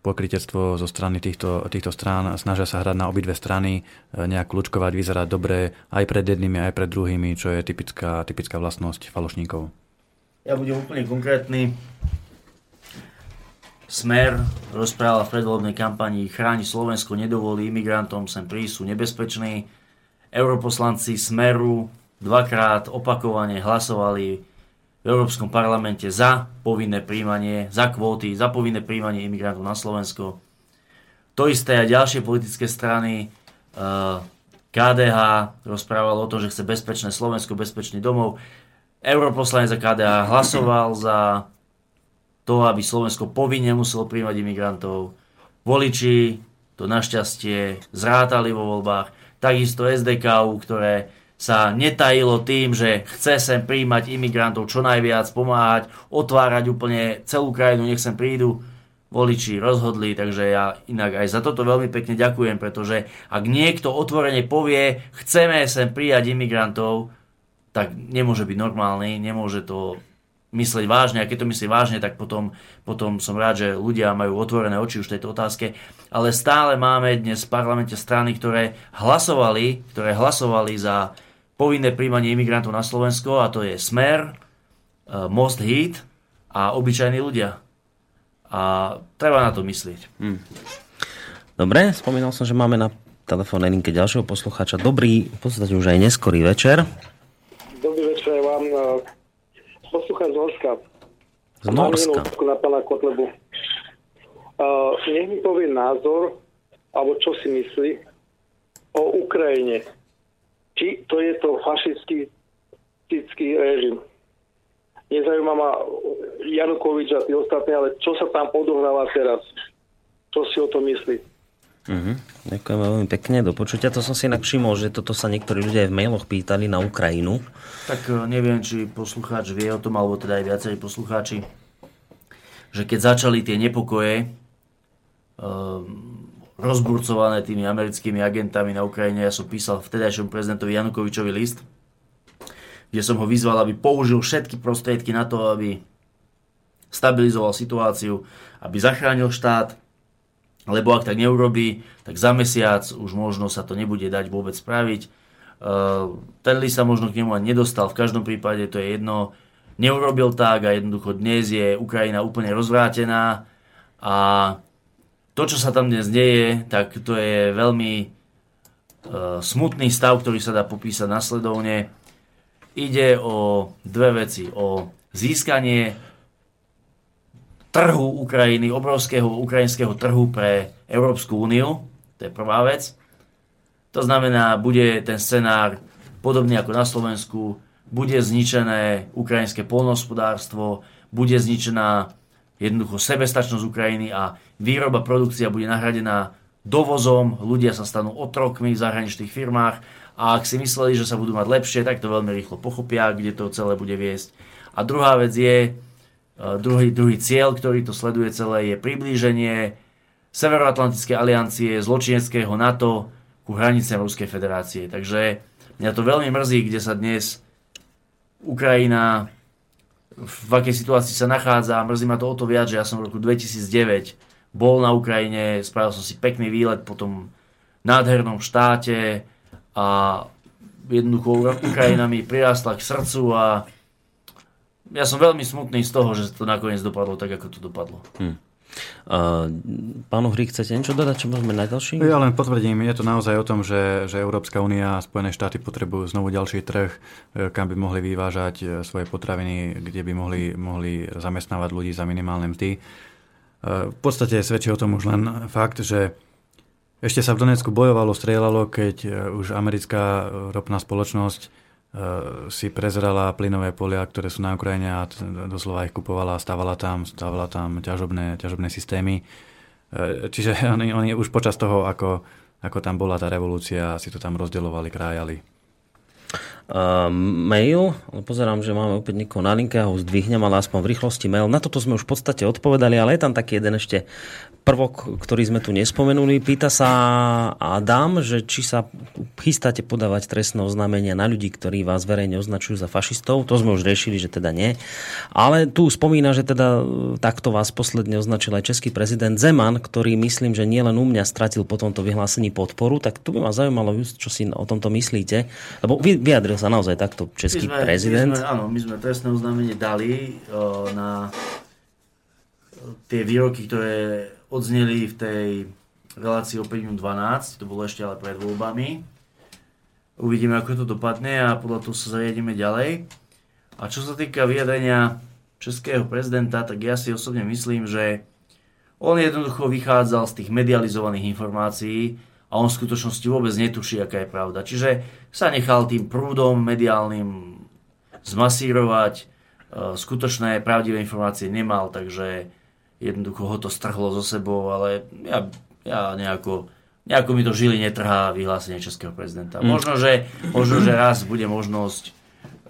pokrytectvo zo strany týchto, týchto strán. Snažia sa hrať na obidve strany, nejak kľúčkovať, vyzerať dobre aj pred jednými, aj pred druhými, čo je typická, typická vlastnosť falošníkov. Ja budem úplne konkrétny. Smer rozprával v predvolebnej kampanii chráni Slovensko, nedovolí imigrantom sem prísť, sú nebezpeční. Europoslanci Smeru dvakrát opakovane hlasovali v Európskom parlamente za povinné príjmanie, za kvóty, za povinné príjmanie imigrantov na Slovensko. To isté aj ďalšie politické strany. eh, KDH rozprával o tom, že chce bezpečné Slovensko, bezpečný domov. Europoslanec za KDH hlasoval za to, aby Slovensko povinne muselo príjmať imigrantov. Voliči to našťastie zrátali vo voľbách. Takisto SDKU, ktoré sa netajilo tým, že chce sem príjmať imigrantov čo najviac, pomáhať, otvárať úplne celú krajinu, nech sem prídu. Voliči rozhodli, takže ja inak aj za toto veľmi pekne ďakujem, pretože ak niekto otvorene povie, chceme sem prijať imigrantov, tak nemôže byť normálny, nemôže to myslieť vážne. A keď to myslí vážne, tak potom, potom som rád, že ľudia majú otvorené oči už tejto otázke. Ale stále máme dnes v parlamente strany, ktoré hlasovali, ktoré hlasovali za povinné príjmanie imigrantov na Slovensko a to je Smer, eh, Most Hit a obyčajní ľudia. A treba na to myslieť. Hm. Dobre, spomínal som, že máme na telefónnej linke ďalšieho poslucháča. Dobrý, v podstate už aj neskorý večer. Dobrý večer vám. eh, Poslúcham z Norska. Z Norska. Na pána Kotlebu. Uh, nech mi povie názor, alebo čo si myslí o Ukrajine. Či to je to fašistický režim. Nezaujíma ma Janukovič a tí ostatní, ale čo sa tam odohráva teraz? Čo si o to myslí? Mhm. Ďakujem veľmi pekne, do počutia. To som si inak všimol, že toto sa niektorí ľudia aj v mailoch pýtali na Ukrajinu. Tak e, neviem, či poslucháč vie o tom, alebo teda aj viacerí poslucháči, že keď začali tie nepokoje um, rozburcované tými americkými agentami na Ukrajine, ja som písal vtedajšiemu prezidentovi Janukovičovi list, kde som ho vyzval, aby použil všetky prostriedky na to, aby stabilizoval situáciu, aby zachránil štát, lebo ak tak neurobí, tak za mesiac už možno sa to nebude dať vôbec spraviť. Uh, ten list sa možno k nemu ani nedostal, v každom prípade to je jedno, neurobil tak a jednoducho dnes je Ukrajina úplne rozvrátená a to, čo sa tam dnes deje, tak to je veľmi uh, smutný stav, ktorý sa dá popísať nasledovne. Ide o dve veci. O získanie trhu Ukrajiny, obrovského ukrajinského trhu pre Európsku úniu. To je prvá vec. To znamená, bude ten scenár podobný ako na Slovensku, bude zničené ukrajinské polnohospodárstvo, bude zničená jednoducho sebestačnosť Ukrajiny a výroba, produkcia bude nahradená dovozom, ľudia sa stanú otrokmi v zahraničných firmách a ak si mysleli, že sa budú mať lepšie, tak to veľmi rýchlo pochopia, kde to celé bude viesť. A druhá vec je, Uh, druhý, druhý cieľ, ktorý to sleduje celé, je priblíženie Severoatlantickej aliancie, zločineckého NATO ku hraniciam Ruskej federácie. Takže mňa to veľmi mrzí, kde sa dnes Ukrajina v akej situácii sa nachádza. Mrzí ma to o to viac, že ja som v roku 2009 bol na Ukrajine, spravil som si pekný výlet po tom nádhernom štáte a jednoducho Ukrajina mi prirastla k srdcu a ja som veľmi smutný z toho, že to nakoniec dopadlo tak, ako to dopadlo. Hm. Pán Uhrík, chcete niečo dodať, čo môžeme na ďalší? Ja len potvrdím, je to naozaj o tom, že, že Európska únia a Spojené štáty potrebujú znovu ďalší trh, e, kam by mohli vyvážať e, svoje potraviny, kde by mohli, mohli zamestnávať ľudí za minimálne mzdy. E, v podstate svedčí o tom už len fakt, že ešte sa v Donecku bojovalo, strieľalo, keď už americká ropná spoločnosť si prezerala plynové polia, ktoré sú na Ukrajine a doslova ich kupovala stávala tam, stávala tam ťažobné, ťažobné systémy. Čiže oni, oni už počas toho, ako, ako tam bola tá revolúcia, si to tam rozdeľovali, krájali. Uh, mail, pozerám, že máme opäť niekoho na linke, ja ho zdvihnem, ale aspoň v rýchlosti mail. Na toto sme už v podstate odpovedali, ale je tam taký jeden ešte prvok, ktorý sme tu nespomenuli. Pýta sa Adam, že či sa chystáte podávať trestné oznámenia na ľudí, ktorí vás verejne označujú za fašistov. To sme už riešili, že teda nie. Ale tu spomína, že teda takto vás posledne označil aj český prezident Zeman, ktorý myslím, že nielen u mňa stratil po tomto vyhlásení podporu. Tak tu by ma zaujímalo, čo si o tomto myslíte. Lebo vyjadril sa naozaj takto český my sme, prezident. My sme, áno, my sme trestné oznámenie dali o, na tie výroky, ktoré odzneli v tej relácii o 5 minút 12, to bolo ešte ale pred voľbami. Uvidíme, ako to dopadne a podľa toho sa zariadíme ďalej. A čo sa týka vyjadrenia českého prezidenta, tak ja si osobne myslím, že on jednoducho vychádzal z tých medializovaných informácií a on v skutočnosti vôbec netuší, aká je pravda. Čiže sa nechal tým prúdom mediálnym zmasírovať, e, skutočné pravdivé informácie nemal, takže jednoducho ho to strhlo zo sebou, ale ja, ja nejako, nejako mi to žili netrhá vyhlásenie českého prezidenta. Mm. Možno, že, možno, že raz bude možnosť,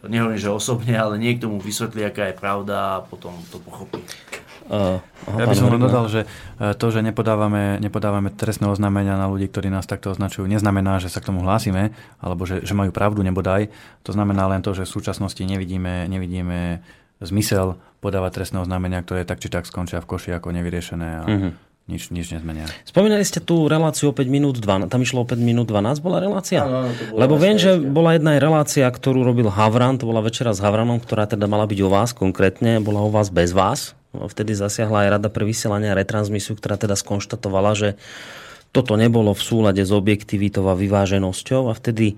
nehovorím, že osobne, ale niekto mu vysvetlí, aká je pravda a potom to pochopí. Uh, ja by som len dodal, že e, to, že nepodávame, nepodávame trestné oznámenia na ľudí, ktorí nás takto označujú, neznamená, že sa k tomu hlásime, alebo že, že majú pravdu nebodaj. To znamená len to, že v súčasnosti nevidíme, nevidíme zmysel podávať trestné oznámenia, ktoré tak či tak skončia v koši ako nevyriešené a Mhm. nič, nič nezmenia. Spomínali ste tú reláciu o 5 minút 12, tam išlo o 5 minút 12, bola relácia? Áno, áno, to bola Lebo viem, že bola jedna aj relácia, ktorú robil Havran, to bola večera s Havranom, ktorá teda mala byť o vás konkrétne, bola o vás bez vás. Vtedy zasiahla aj Rada pre vysielanie a retransmisiu, ktorá teda skonštatovala, že toto nebolo v súlade s objektivitou a vyváženosťou a vtedy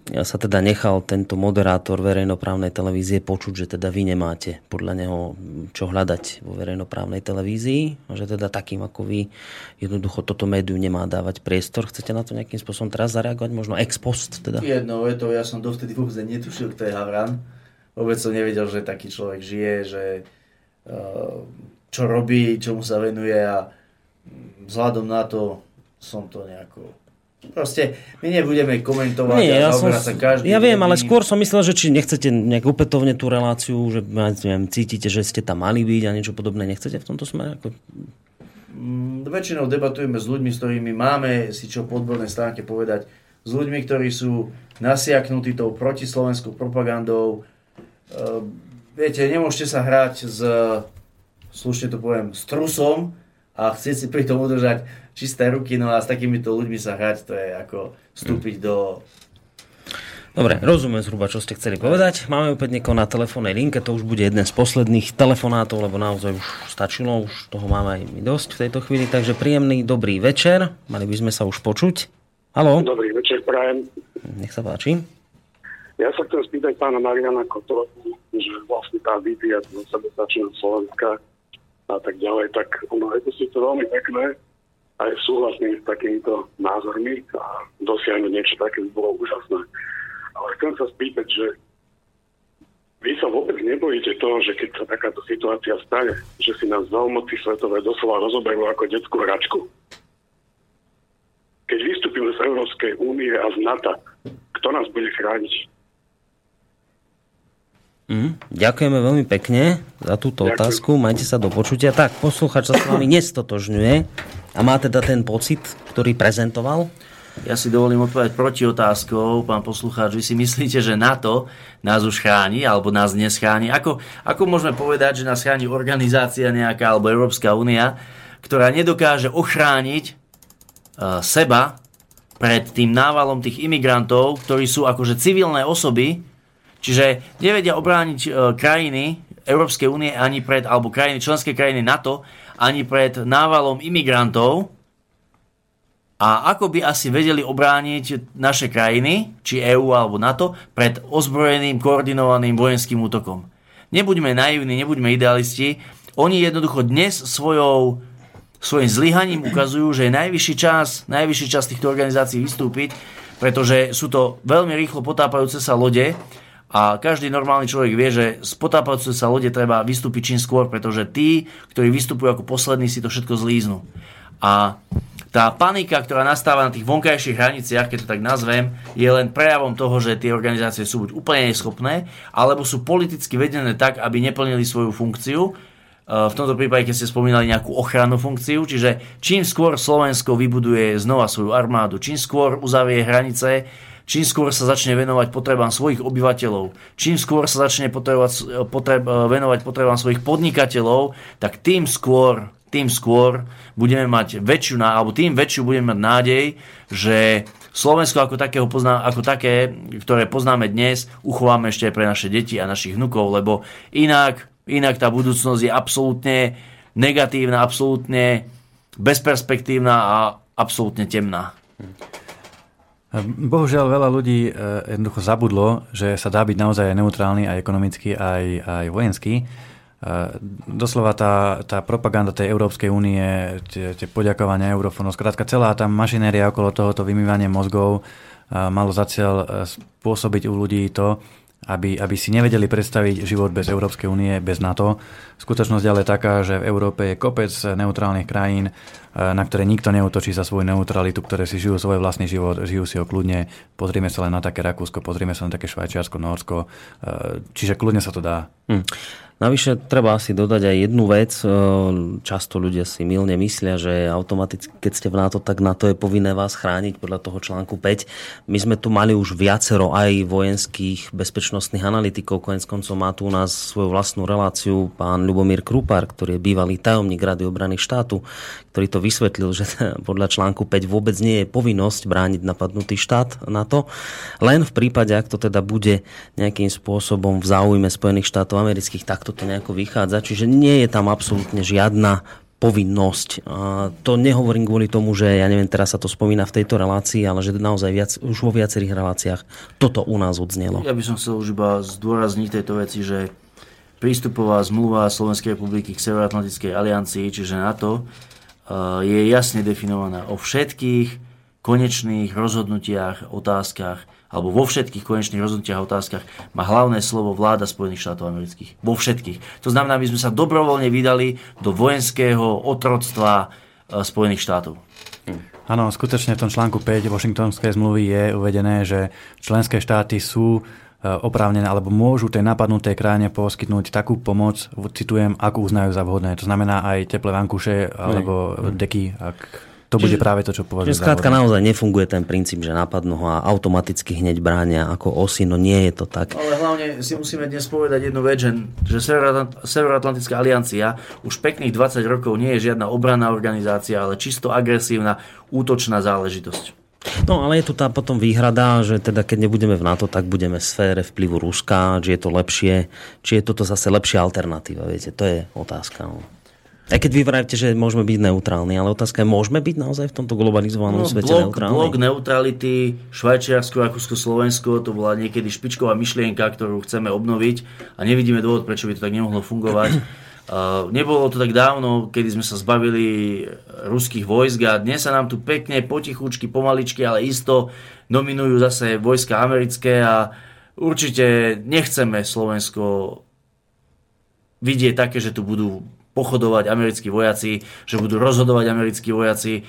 sa teda nechal tento moderátor verejnoprávnej televízie počuť, že teda vy nemáte podľa neho čo hľadať vo verejnoprávnej televízii a že teda takým ako vy jednoducho toto médium nemá dávať priestor. Chcete na to nejakým spôsobom teraz zareagovať? Možno ex post teda? Jednou vetou, ja som dovtedy vôbec netušil, kto je Havran. Vôbec som nevedel, že taký človek žije, že čo robí, čomu sa venuje a vzhľadom na to som to nejako... Proste my nebudeme komentovať Nie, ja, a som, zaoberať sa každý ja viem, ale skôr som myslel, že či nechcete nejak opätovne tú reláciu, že neviem, cítite, že ste tam mali byť a niečo podobné, nechcete v tomto smere? Ako... Mm, Väčšinou debatujeme s ľuďmi, s ktorými máme si čo po odbornej stránke povedať. S ľuďmi, ktorí sú nasiaknutí tou protislovenskou propagandou. E, Viete, nemôžete sa hrať s, slušne to poviem, s trusom a chcieť si pri tom udržať čisté ruky, no a s takýmito ľuďmi sa hrať, to je ako vstúpiť do Dobre, rozumiem zhruba, čo ste chceli povedať. Máme opäť niekoho na telefónnej linke, to už bude jeden z posledných telefonátov, lebo naozaj už stačilo, už toho máme aj my dosť v tejto chvíli, takže príjemný dobrý večer, mali by sme sa už počuť. Haló, Dobrý večer, prajem. nech sa páči. Ja sa chcem spýtať pána Mariana Kotolovu, že vlastne tá vízia toho sebestačného Slovenska a tak ďalej, tak ono je to síce veľmi pekné, aj súhlasím s takýmito názormi a dosiahnuť niečo také by bolo úžasné. Ale chcem sa spýtať, že vy sa vôbec nebojíte toho, že keď sa takáto situácia stane, že si nás veľmoci svetové doslova rozoberú ako detskú hračku? Keď vystúpime z Európskej únie a z NATO, kto nás bude chrániť? Mm, ďakujeme veľmi pekne za túto Ďakujem. otázku, majte sa do počutia. Tak, posluchač sa s vami nestotožňuje a má teda ten pocit, ktorý prezentoval. Ja si dovolím odpovedať proti otázkou, pán poslucháč. Vy si myslíte, že NATO nás už chráni, alebo nás neschráni? Ako, ako môžeme povedať, že nás chráni organizácia nejaká, alebo Európska únia, ktorá nedokáže ochrániť uh, seba pred tým návalom tých imigrantov, ktorí sú akože civilné osoby, čiže nevedia obrániť uh, krajiny Európskej únie ani pred, alebo krajiny, členské krajiny NATO, ani pred návalom imigrantov, a ako by asi vedeli obrániť naše krajiny, či EÚ alebo NATO, pred ozbrojeným, koordinovaným vojenským útokom. Nebuďme naivní, nebuďme idealisti. Oni jednoducho dnes svojou, svojim zlyhaním ukazujú, že je najvyšší čas, najvyšší čas týchto organizácií vystúpiť, pretože sú to veľmi rýchlo potápajúce sa lode a každý normálny človek vie, že z potápajúce sa lode treba vystúpiť čím skôr, pretože tí, ktorí vystupujú ako poslední, si to všetko zlíznu. A tá panika, ktorá nastáva na tých vonkajších hraniciach, keď to tak nazvem, je len prejavom toho, že tie organizácie sú buď úplne neschopné, alebo sú politicky vedené tak, aby neplnili svoju funkciu. E, V tomto prípade, keď ste spomínali nejakú ochrannú funkciu, čiže čím skôr Slovensko vybuduje znova svoju armádu, čím skôr uzavrie hranice, čím skôr sa začne venovať potrebám svojich obyvateľov, čím skôr sa začne potrebovať, potreb, venovať potrebám svojich podnikateľov, tak tým skôr, tým skôr budeme mať väčšiu, alebo tým väčšiu budeme mať nádej, že Slovensko ako, takého pozná, ako také, ktoré poznáme dnes, uchováme ešte aj pre naše deti a našich vnukov, lebo inak, inak tá budúcnosť je absolútne negatívna, absolútne bezperspektívna a absolútne temná. Bohužiaľ veľa ľudí e, jednoducho zabudlo, že sa dá byť naozaj aj neutrálny, aj ekonomicky, aj, aj vojenský. E, Doslova tá, tá propaganda tej Európskej únie, tie, tie poďakovania eurofónov, skrátka celá tá mašinéria okolo tohoto vymývania mozgov e, malo za cieľ spôsobiť u ľudí to, aby, aby si nevedeli predstaviť život bez Európskej únie, bez NATO. Skutočnosť ale taká, že v Európe je kopec neutrálnych krajín, e, na ktoré nikto neutočí za svoju neutralitu, ktoré si žijú svoj vlastný život, žijú si ho kľudne. Pozrime sa len na také Rakúsko, pozrime sa na také Švajčiarsko, Norsko, e, čiže kľudne sa to dá. Hm. Navyše treba asi dodať aj jednu vec. E, Často ľudia si milne myslia, že automaticky, keď ste v NATO, tak NATO je povinné vás chrániť podľa toho článku 5. My sme tu mali už viacero aj vojenských bezpečnostných analytikov. Konec koncov má tu u nás svoju vlastnú reláciu pán Ľubomír Krupár, ktorý je bývalý tajomník Rady obrany štátu, ktorý to vysvetlil, že podľa článku 5 vôbec nie je povinnosť brániť napadnutý štát NATO. Len v prípade, ak to teda bude nejakým spôsobom v záujme Spojených štátov amerických, tak to nejako vychádza. Čiže nie je tam absolútne žiadna povinnosť. A to nehovorím kvôli tomu, že ja neviem, teraz sa to spomína v tejto relácii, ale že naozaj viac, už vo viacerých reláciách toto u nás odznelo. Ja by som chcel už iba zdôrazniť tejto veci, že prístupová zmluva Slovenskej republiky k Severoatlantickej aliancii, čiže NATO, eh, je jasne definovaná o všetkých konečných rozhodnutiach, otázkach, alebo vo všetkých konečných rozhodnutiach a otázkach má hlavné slovo vláda Spojených štátov amerických. Vo všetkých. To znamená, aby sme sa dobrovoľne vydali do vojenského otroctva eh, Spojených štátov. Áno, skutočne v tom článku 5 Washingtonskej zmluvy je uvedené, že členské štáty sú e, oprávnené alebo môžu tej napadnutej krajine poskytnúť takú pomoc, citujem, akú uznajú za vhodné. To znamená aj teplé vankuše alebo deky, ak to bude Čiže- práve to, čo za skrátka naozaj nefunguje ten princíp, že napadnú ho a automaticky hneď bránia ako osy, no nie je to tak. Ale hlavne si musíme dnes povedať jednu vec, že, že Severoatlant- Severoatlantická aliancia už pekných 20 rokov nie je žiadna obranná organizácia, ale čisto agresívna, útočná záležitosť. No ale je tu tá potom výhrada, že teda keď nebudeme v NATO, tak budeme v sfére vplyvu Ruska, či je to lepšie, či je toto zase lepšia alternatíva, viete, to je otázka. No. Aj keď vy vravíte, že môžeme byť neutrálni, ale otázka je, môžeme byť naozaj v tomto globalizovanom svete blok, neutrálni? blok neutrality, Švajčiarsko, Rakúsko, Slovensko, to bola niekedy špičková myšlienka, ktorú chceme obnoviť a nevidíme dôvod, prečo by to tak nemohlo fungovať. Uh, nebolo to tak dávno, kedy sme sa zbavili ruských vojsk a dnes sa nám tu pekne, potichučky, pomaličky, ale isto nominujú zase vojska americké a určite nechceme Slovensko vidieť také, že tu budú pochodovať americkí vojaci, že budú rozhodovať americkí vojaci.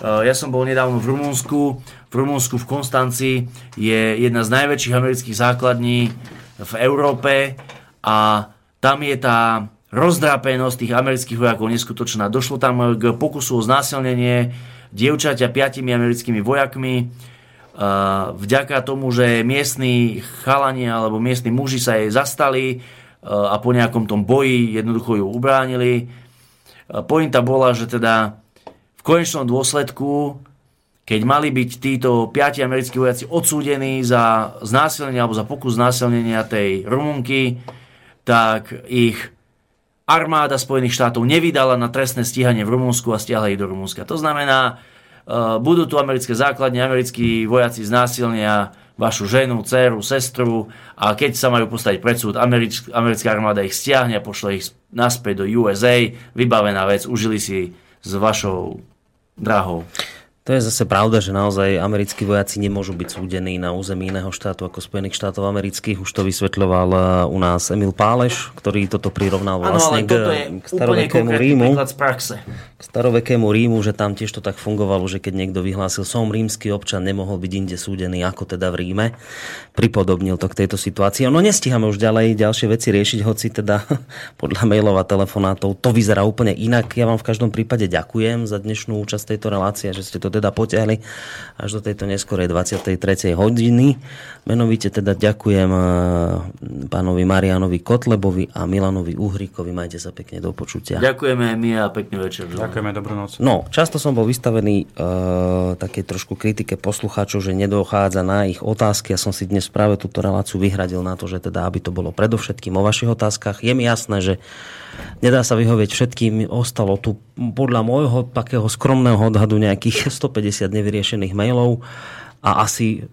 Uh, Ja som bol nedávno v Rumunsku. V Rumunsku v Konstanci je jedna z najväčších amerických základní v Európe a tam je tá rozdrápenosť tých amerických vojakov neskutočná. Došlo tam k pokusu o znásilnenie dievčaťa piatimi americkými vojakmi. Uh, Vďaka tomu, že miestni chalani alebo miestni muži sa jej zastali a po nejakom tom boji jednoducho ju ubránili. Pointa bola, že teda v konečnom dôsledku, keď mali byť títo piati americkí vojaci odsúdení za znásilnenie alebo za pokus znásilnenia tej Rumunky, tak ich armáda Spojených štátov nevydala na trestné stíhanie v Rumunsku a stiahla ich do Rumunska. To znamená, uh, budú tu americké základne, americkí vojaci znásilnia vašu ženu, dceru, sestru a keď sa majú postaviť pred súd, americk, americká armáda ich stiahne a pošle ich naspäť do USA, vybavená vec, užili si s vašou drahou. To je zase pravda, že naozaj americkí vojaci nemôžu byť súdení na území iného štátu ako Spojených štátov amerických. Už to vysvetľoval eh, u nás Emil Páleš, ktorý toto prirovnal vlastne k, k starovekému Rímu. príklad z praxe. K starovekému Rímu, že tam tiež to tak fungovalo, že keď niekto vyhlásil som rímsky občan, nemohol byť inde súdený ako teda v Ríme. Pripodobnil to k tejto situácii. No nestíhame už ďalej ďalšie veci riešiť, hoci teda podľa mailov a telefonátov to vyzerá úplne inak. Ja vám v každom prípade ďakujem za dnešnú účasť tejto relácie, že ste to teda potiahli až do tejto neskorej 23. hodiny. Menovite teda ďakujem eh, pánovi Marianovi Kotlebovi a Milanovi Uhrikovi. Majte sa pekne do počutia. Ďakujeme my a pekný večer. Ďakujeme, dobrú noc. No, často som bol vystavený uh, takej trošku kritike poslucháčov, že nedochádza na ich otázky. Ja som si dnes práve túto reláciu vyhradil na to, že teda, aby to bolo predovšetkým o vašich otázkach. Je mi jasné, že nedá sa vyhovieť všetkým. Ostalo tu podľa môjho takého skromného odhadu nejakých 150 nevyriešených mailov a asi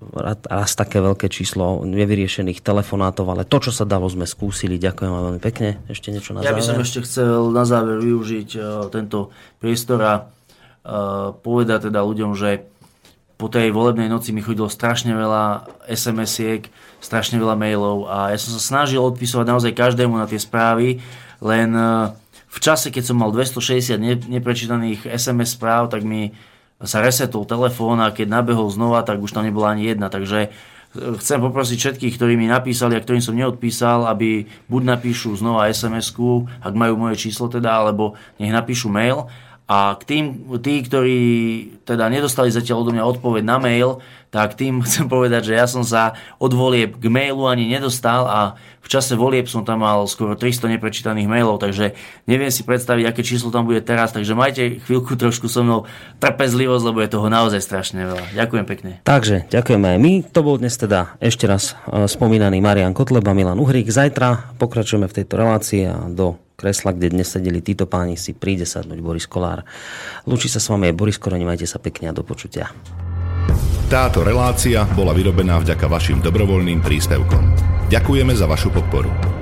raz, také veľké číslo nevyriešených telefonátov, ale to, čo sa dalo, sme skúsili. Ďakujem vám veľmi pekne. Ešte niečo na Ja by záver? som ešte chcel na záver využiť uh, tento priestor a uh, povedať teda ľuďom, že po tej volebnej noci mi chodilo strašne veľa SMS-iek, strašne veľa mailov a ja som sa snažil odpisovať naozaj každému na tie správy, len uh, v čase, keď som mal 260 ne- neprečítaných SMS správ, tak mi sa resetol telefón a keď nabehol znova, tak už tam nebola ani jedna. Takže chcem poprosiť všetkých, ktorí mi napísali a ktorým som neodpísal, aby buď napíšu znova SMS-ku, ak majú moje číslo teda, alebo nech napíšu mail. A k tým, tí, ktorí teda nedostali zatiaľ odo mňa odpoveď na mail, tak tým chcem povedať, že ja som sa od volieb k mailu ani nedostal a v čase volieb som tam mal skoro 300 neprečítaných mailov, takže neviem si predstaviť, aké číslo tam bude teraz, takže majte chvíľku trošku so mnou trpezlivosť, lebo je toho naozaj strašne veľa. Ďakujem pekne. Takže ďakujeme aj my. To bol dnes teda ešte raz e, spomínaný Marian Kotleba, Milan Uhrík. Zajtra pokračujeme v tejto relácii a do kresla, kde dnes sedeli títo páni, si príde sadnúť Boris Kolár. Lúči sa s vami aj Boris Koroni, majte sa pekne a do počutia. Táto relácia bola vyrobená vďaka vašim dobrovoľným príspevkom. Ďakujeme za vašu podporu.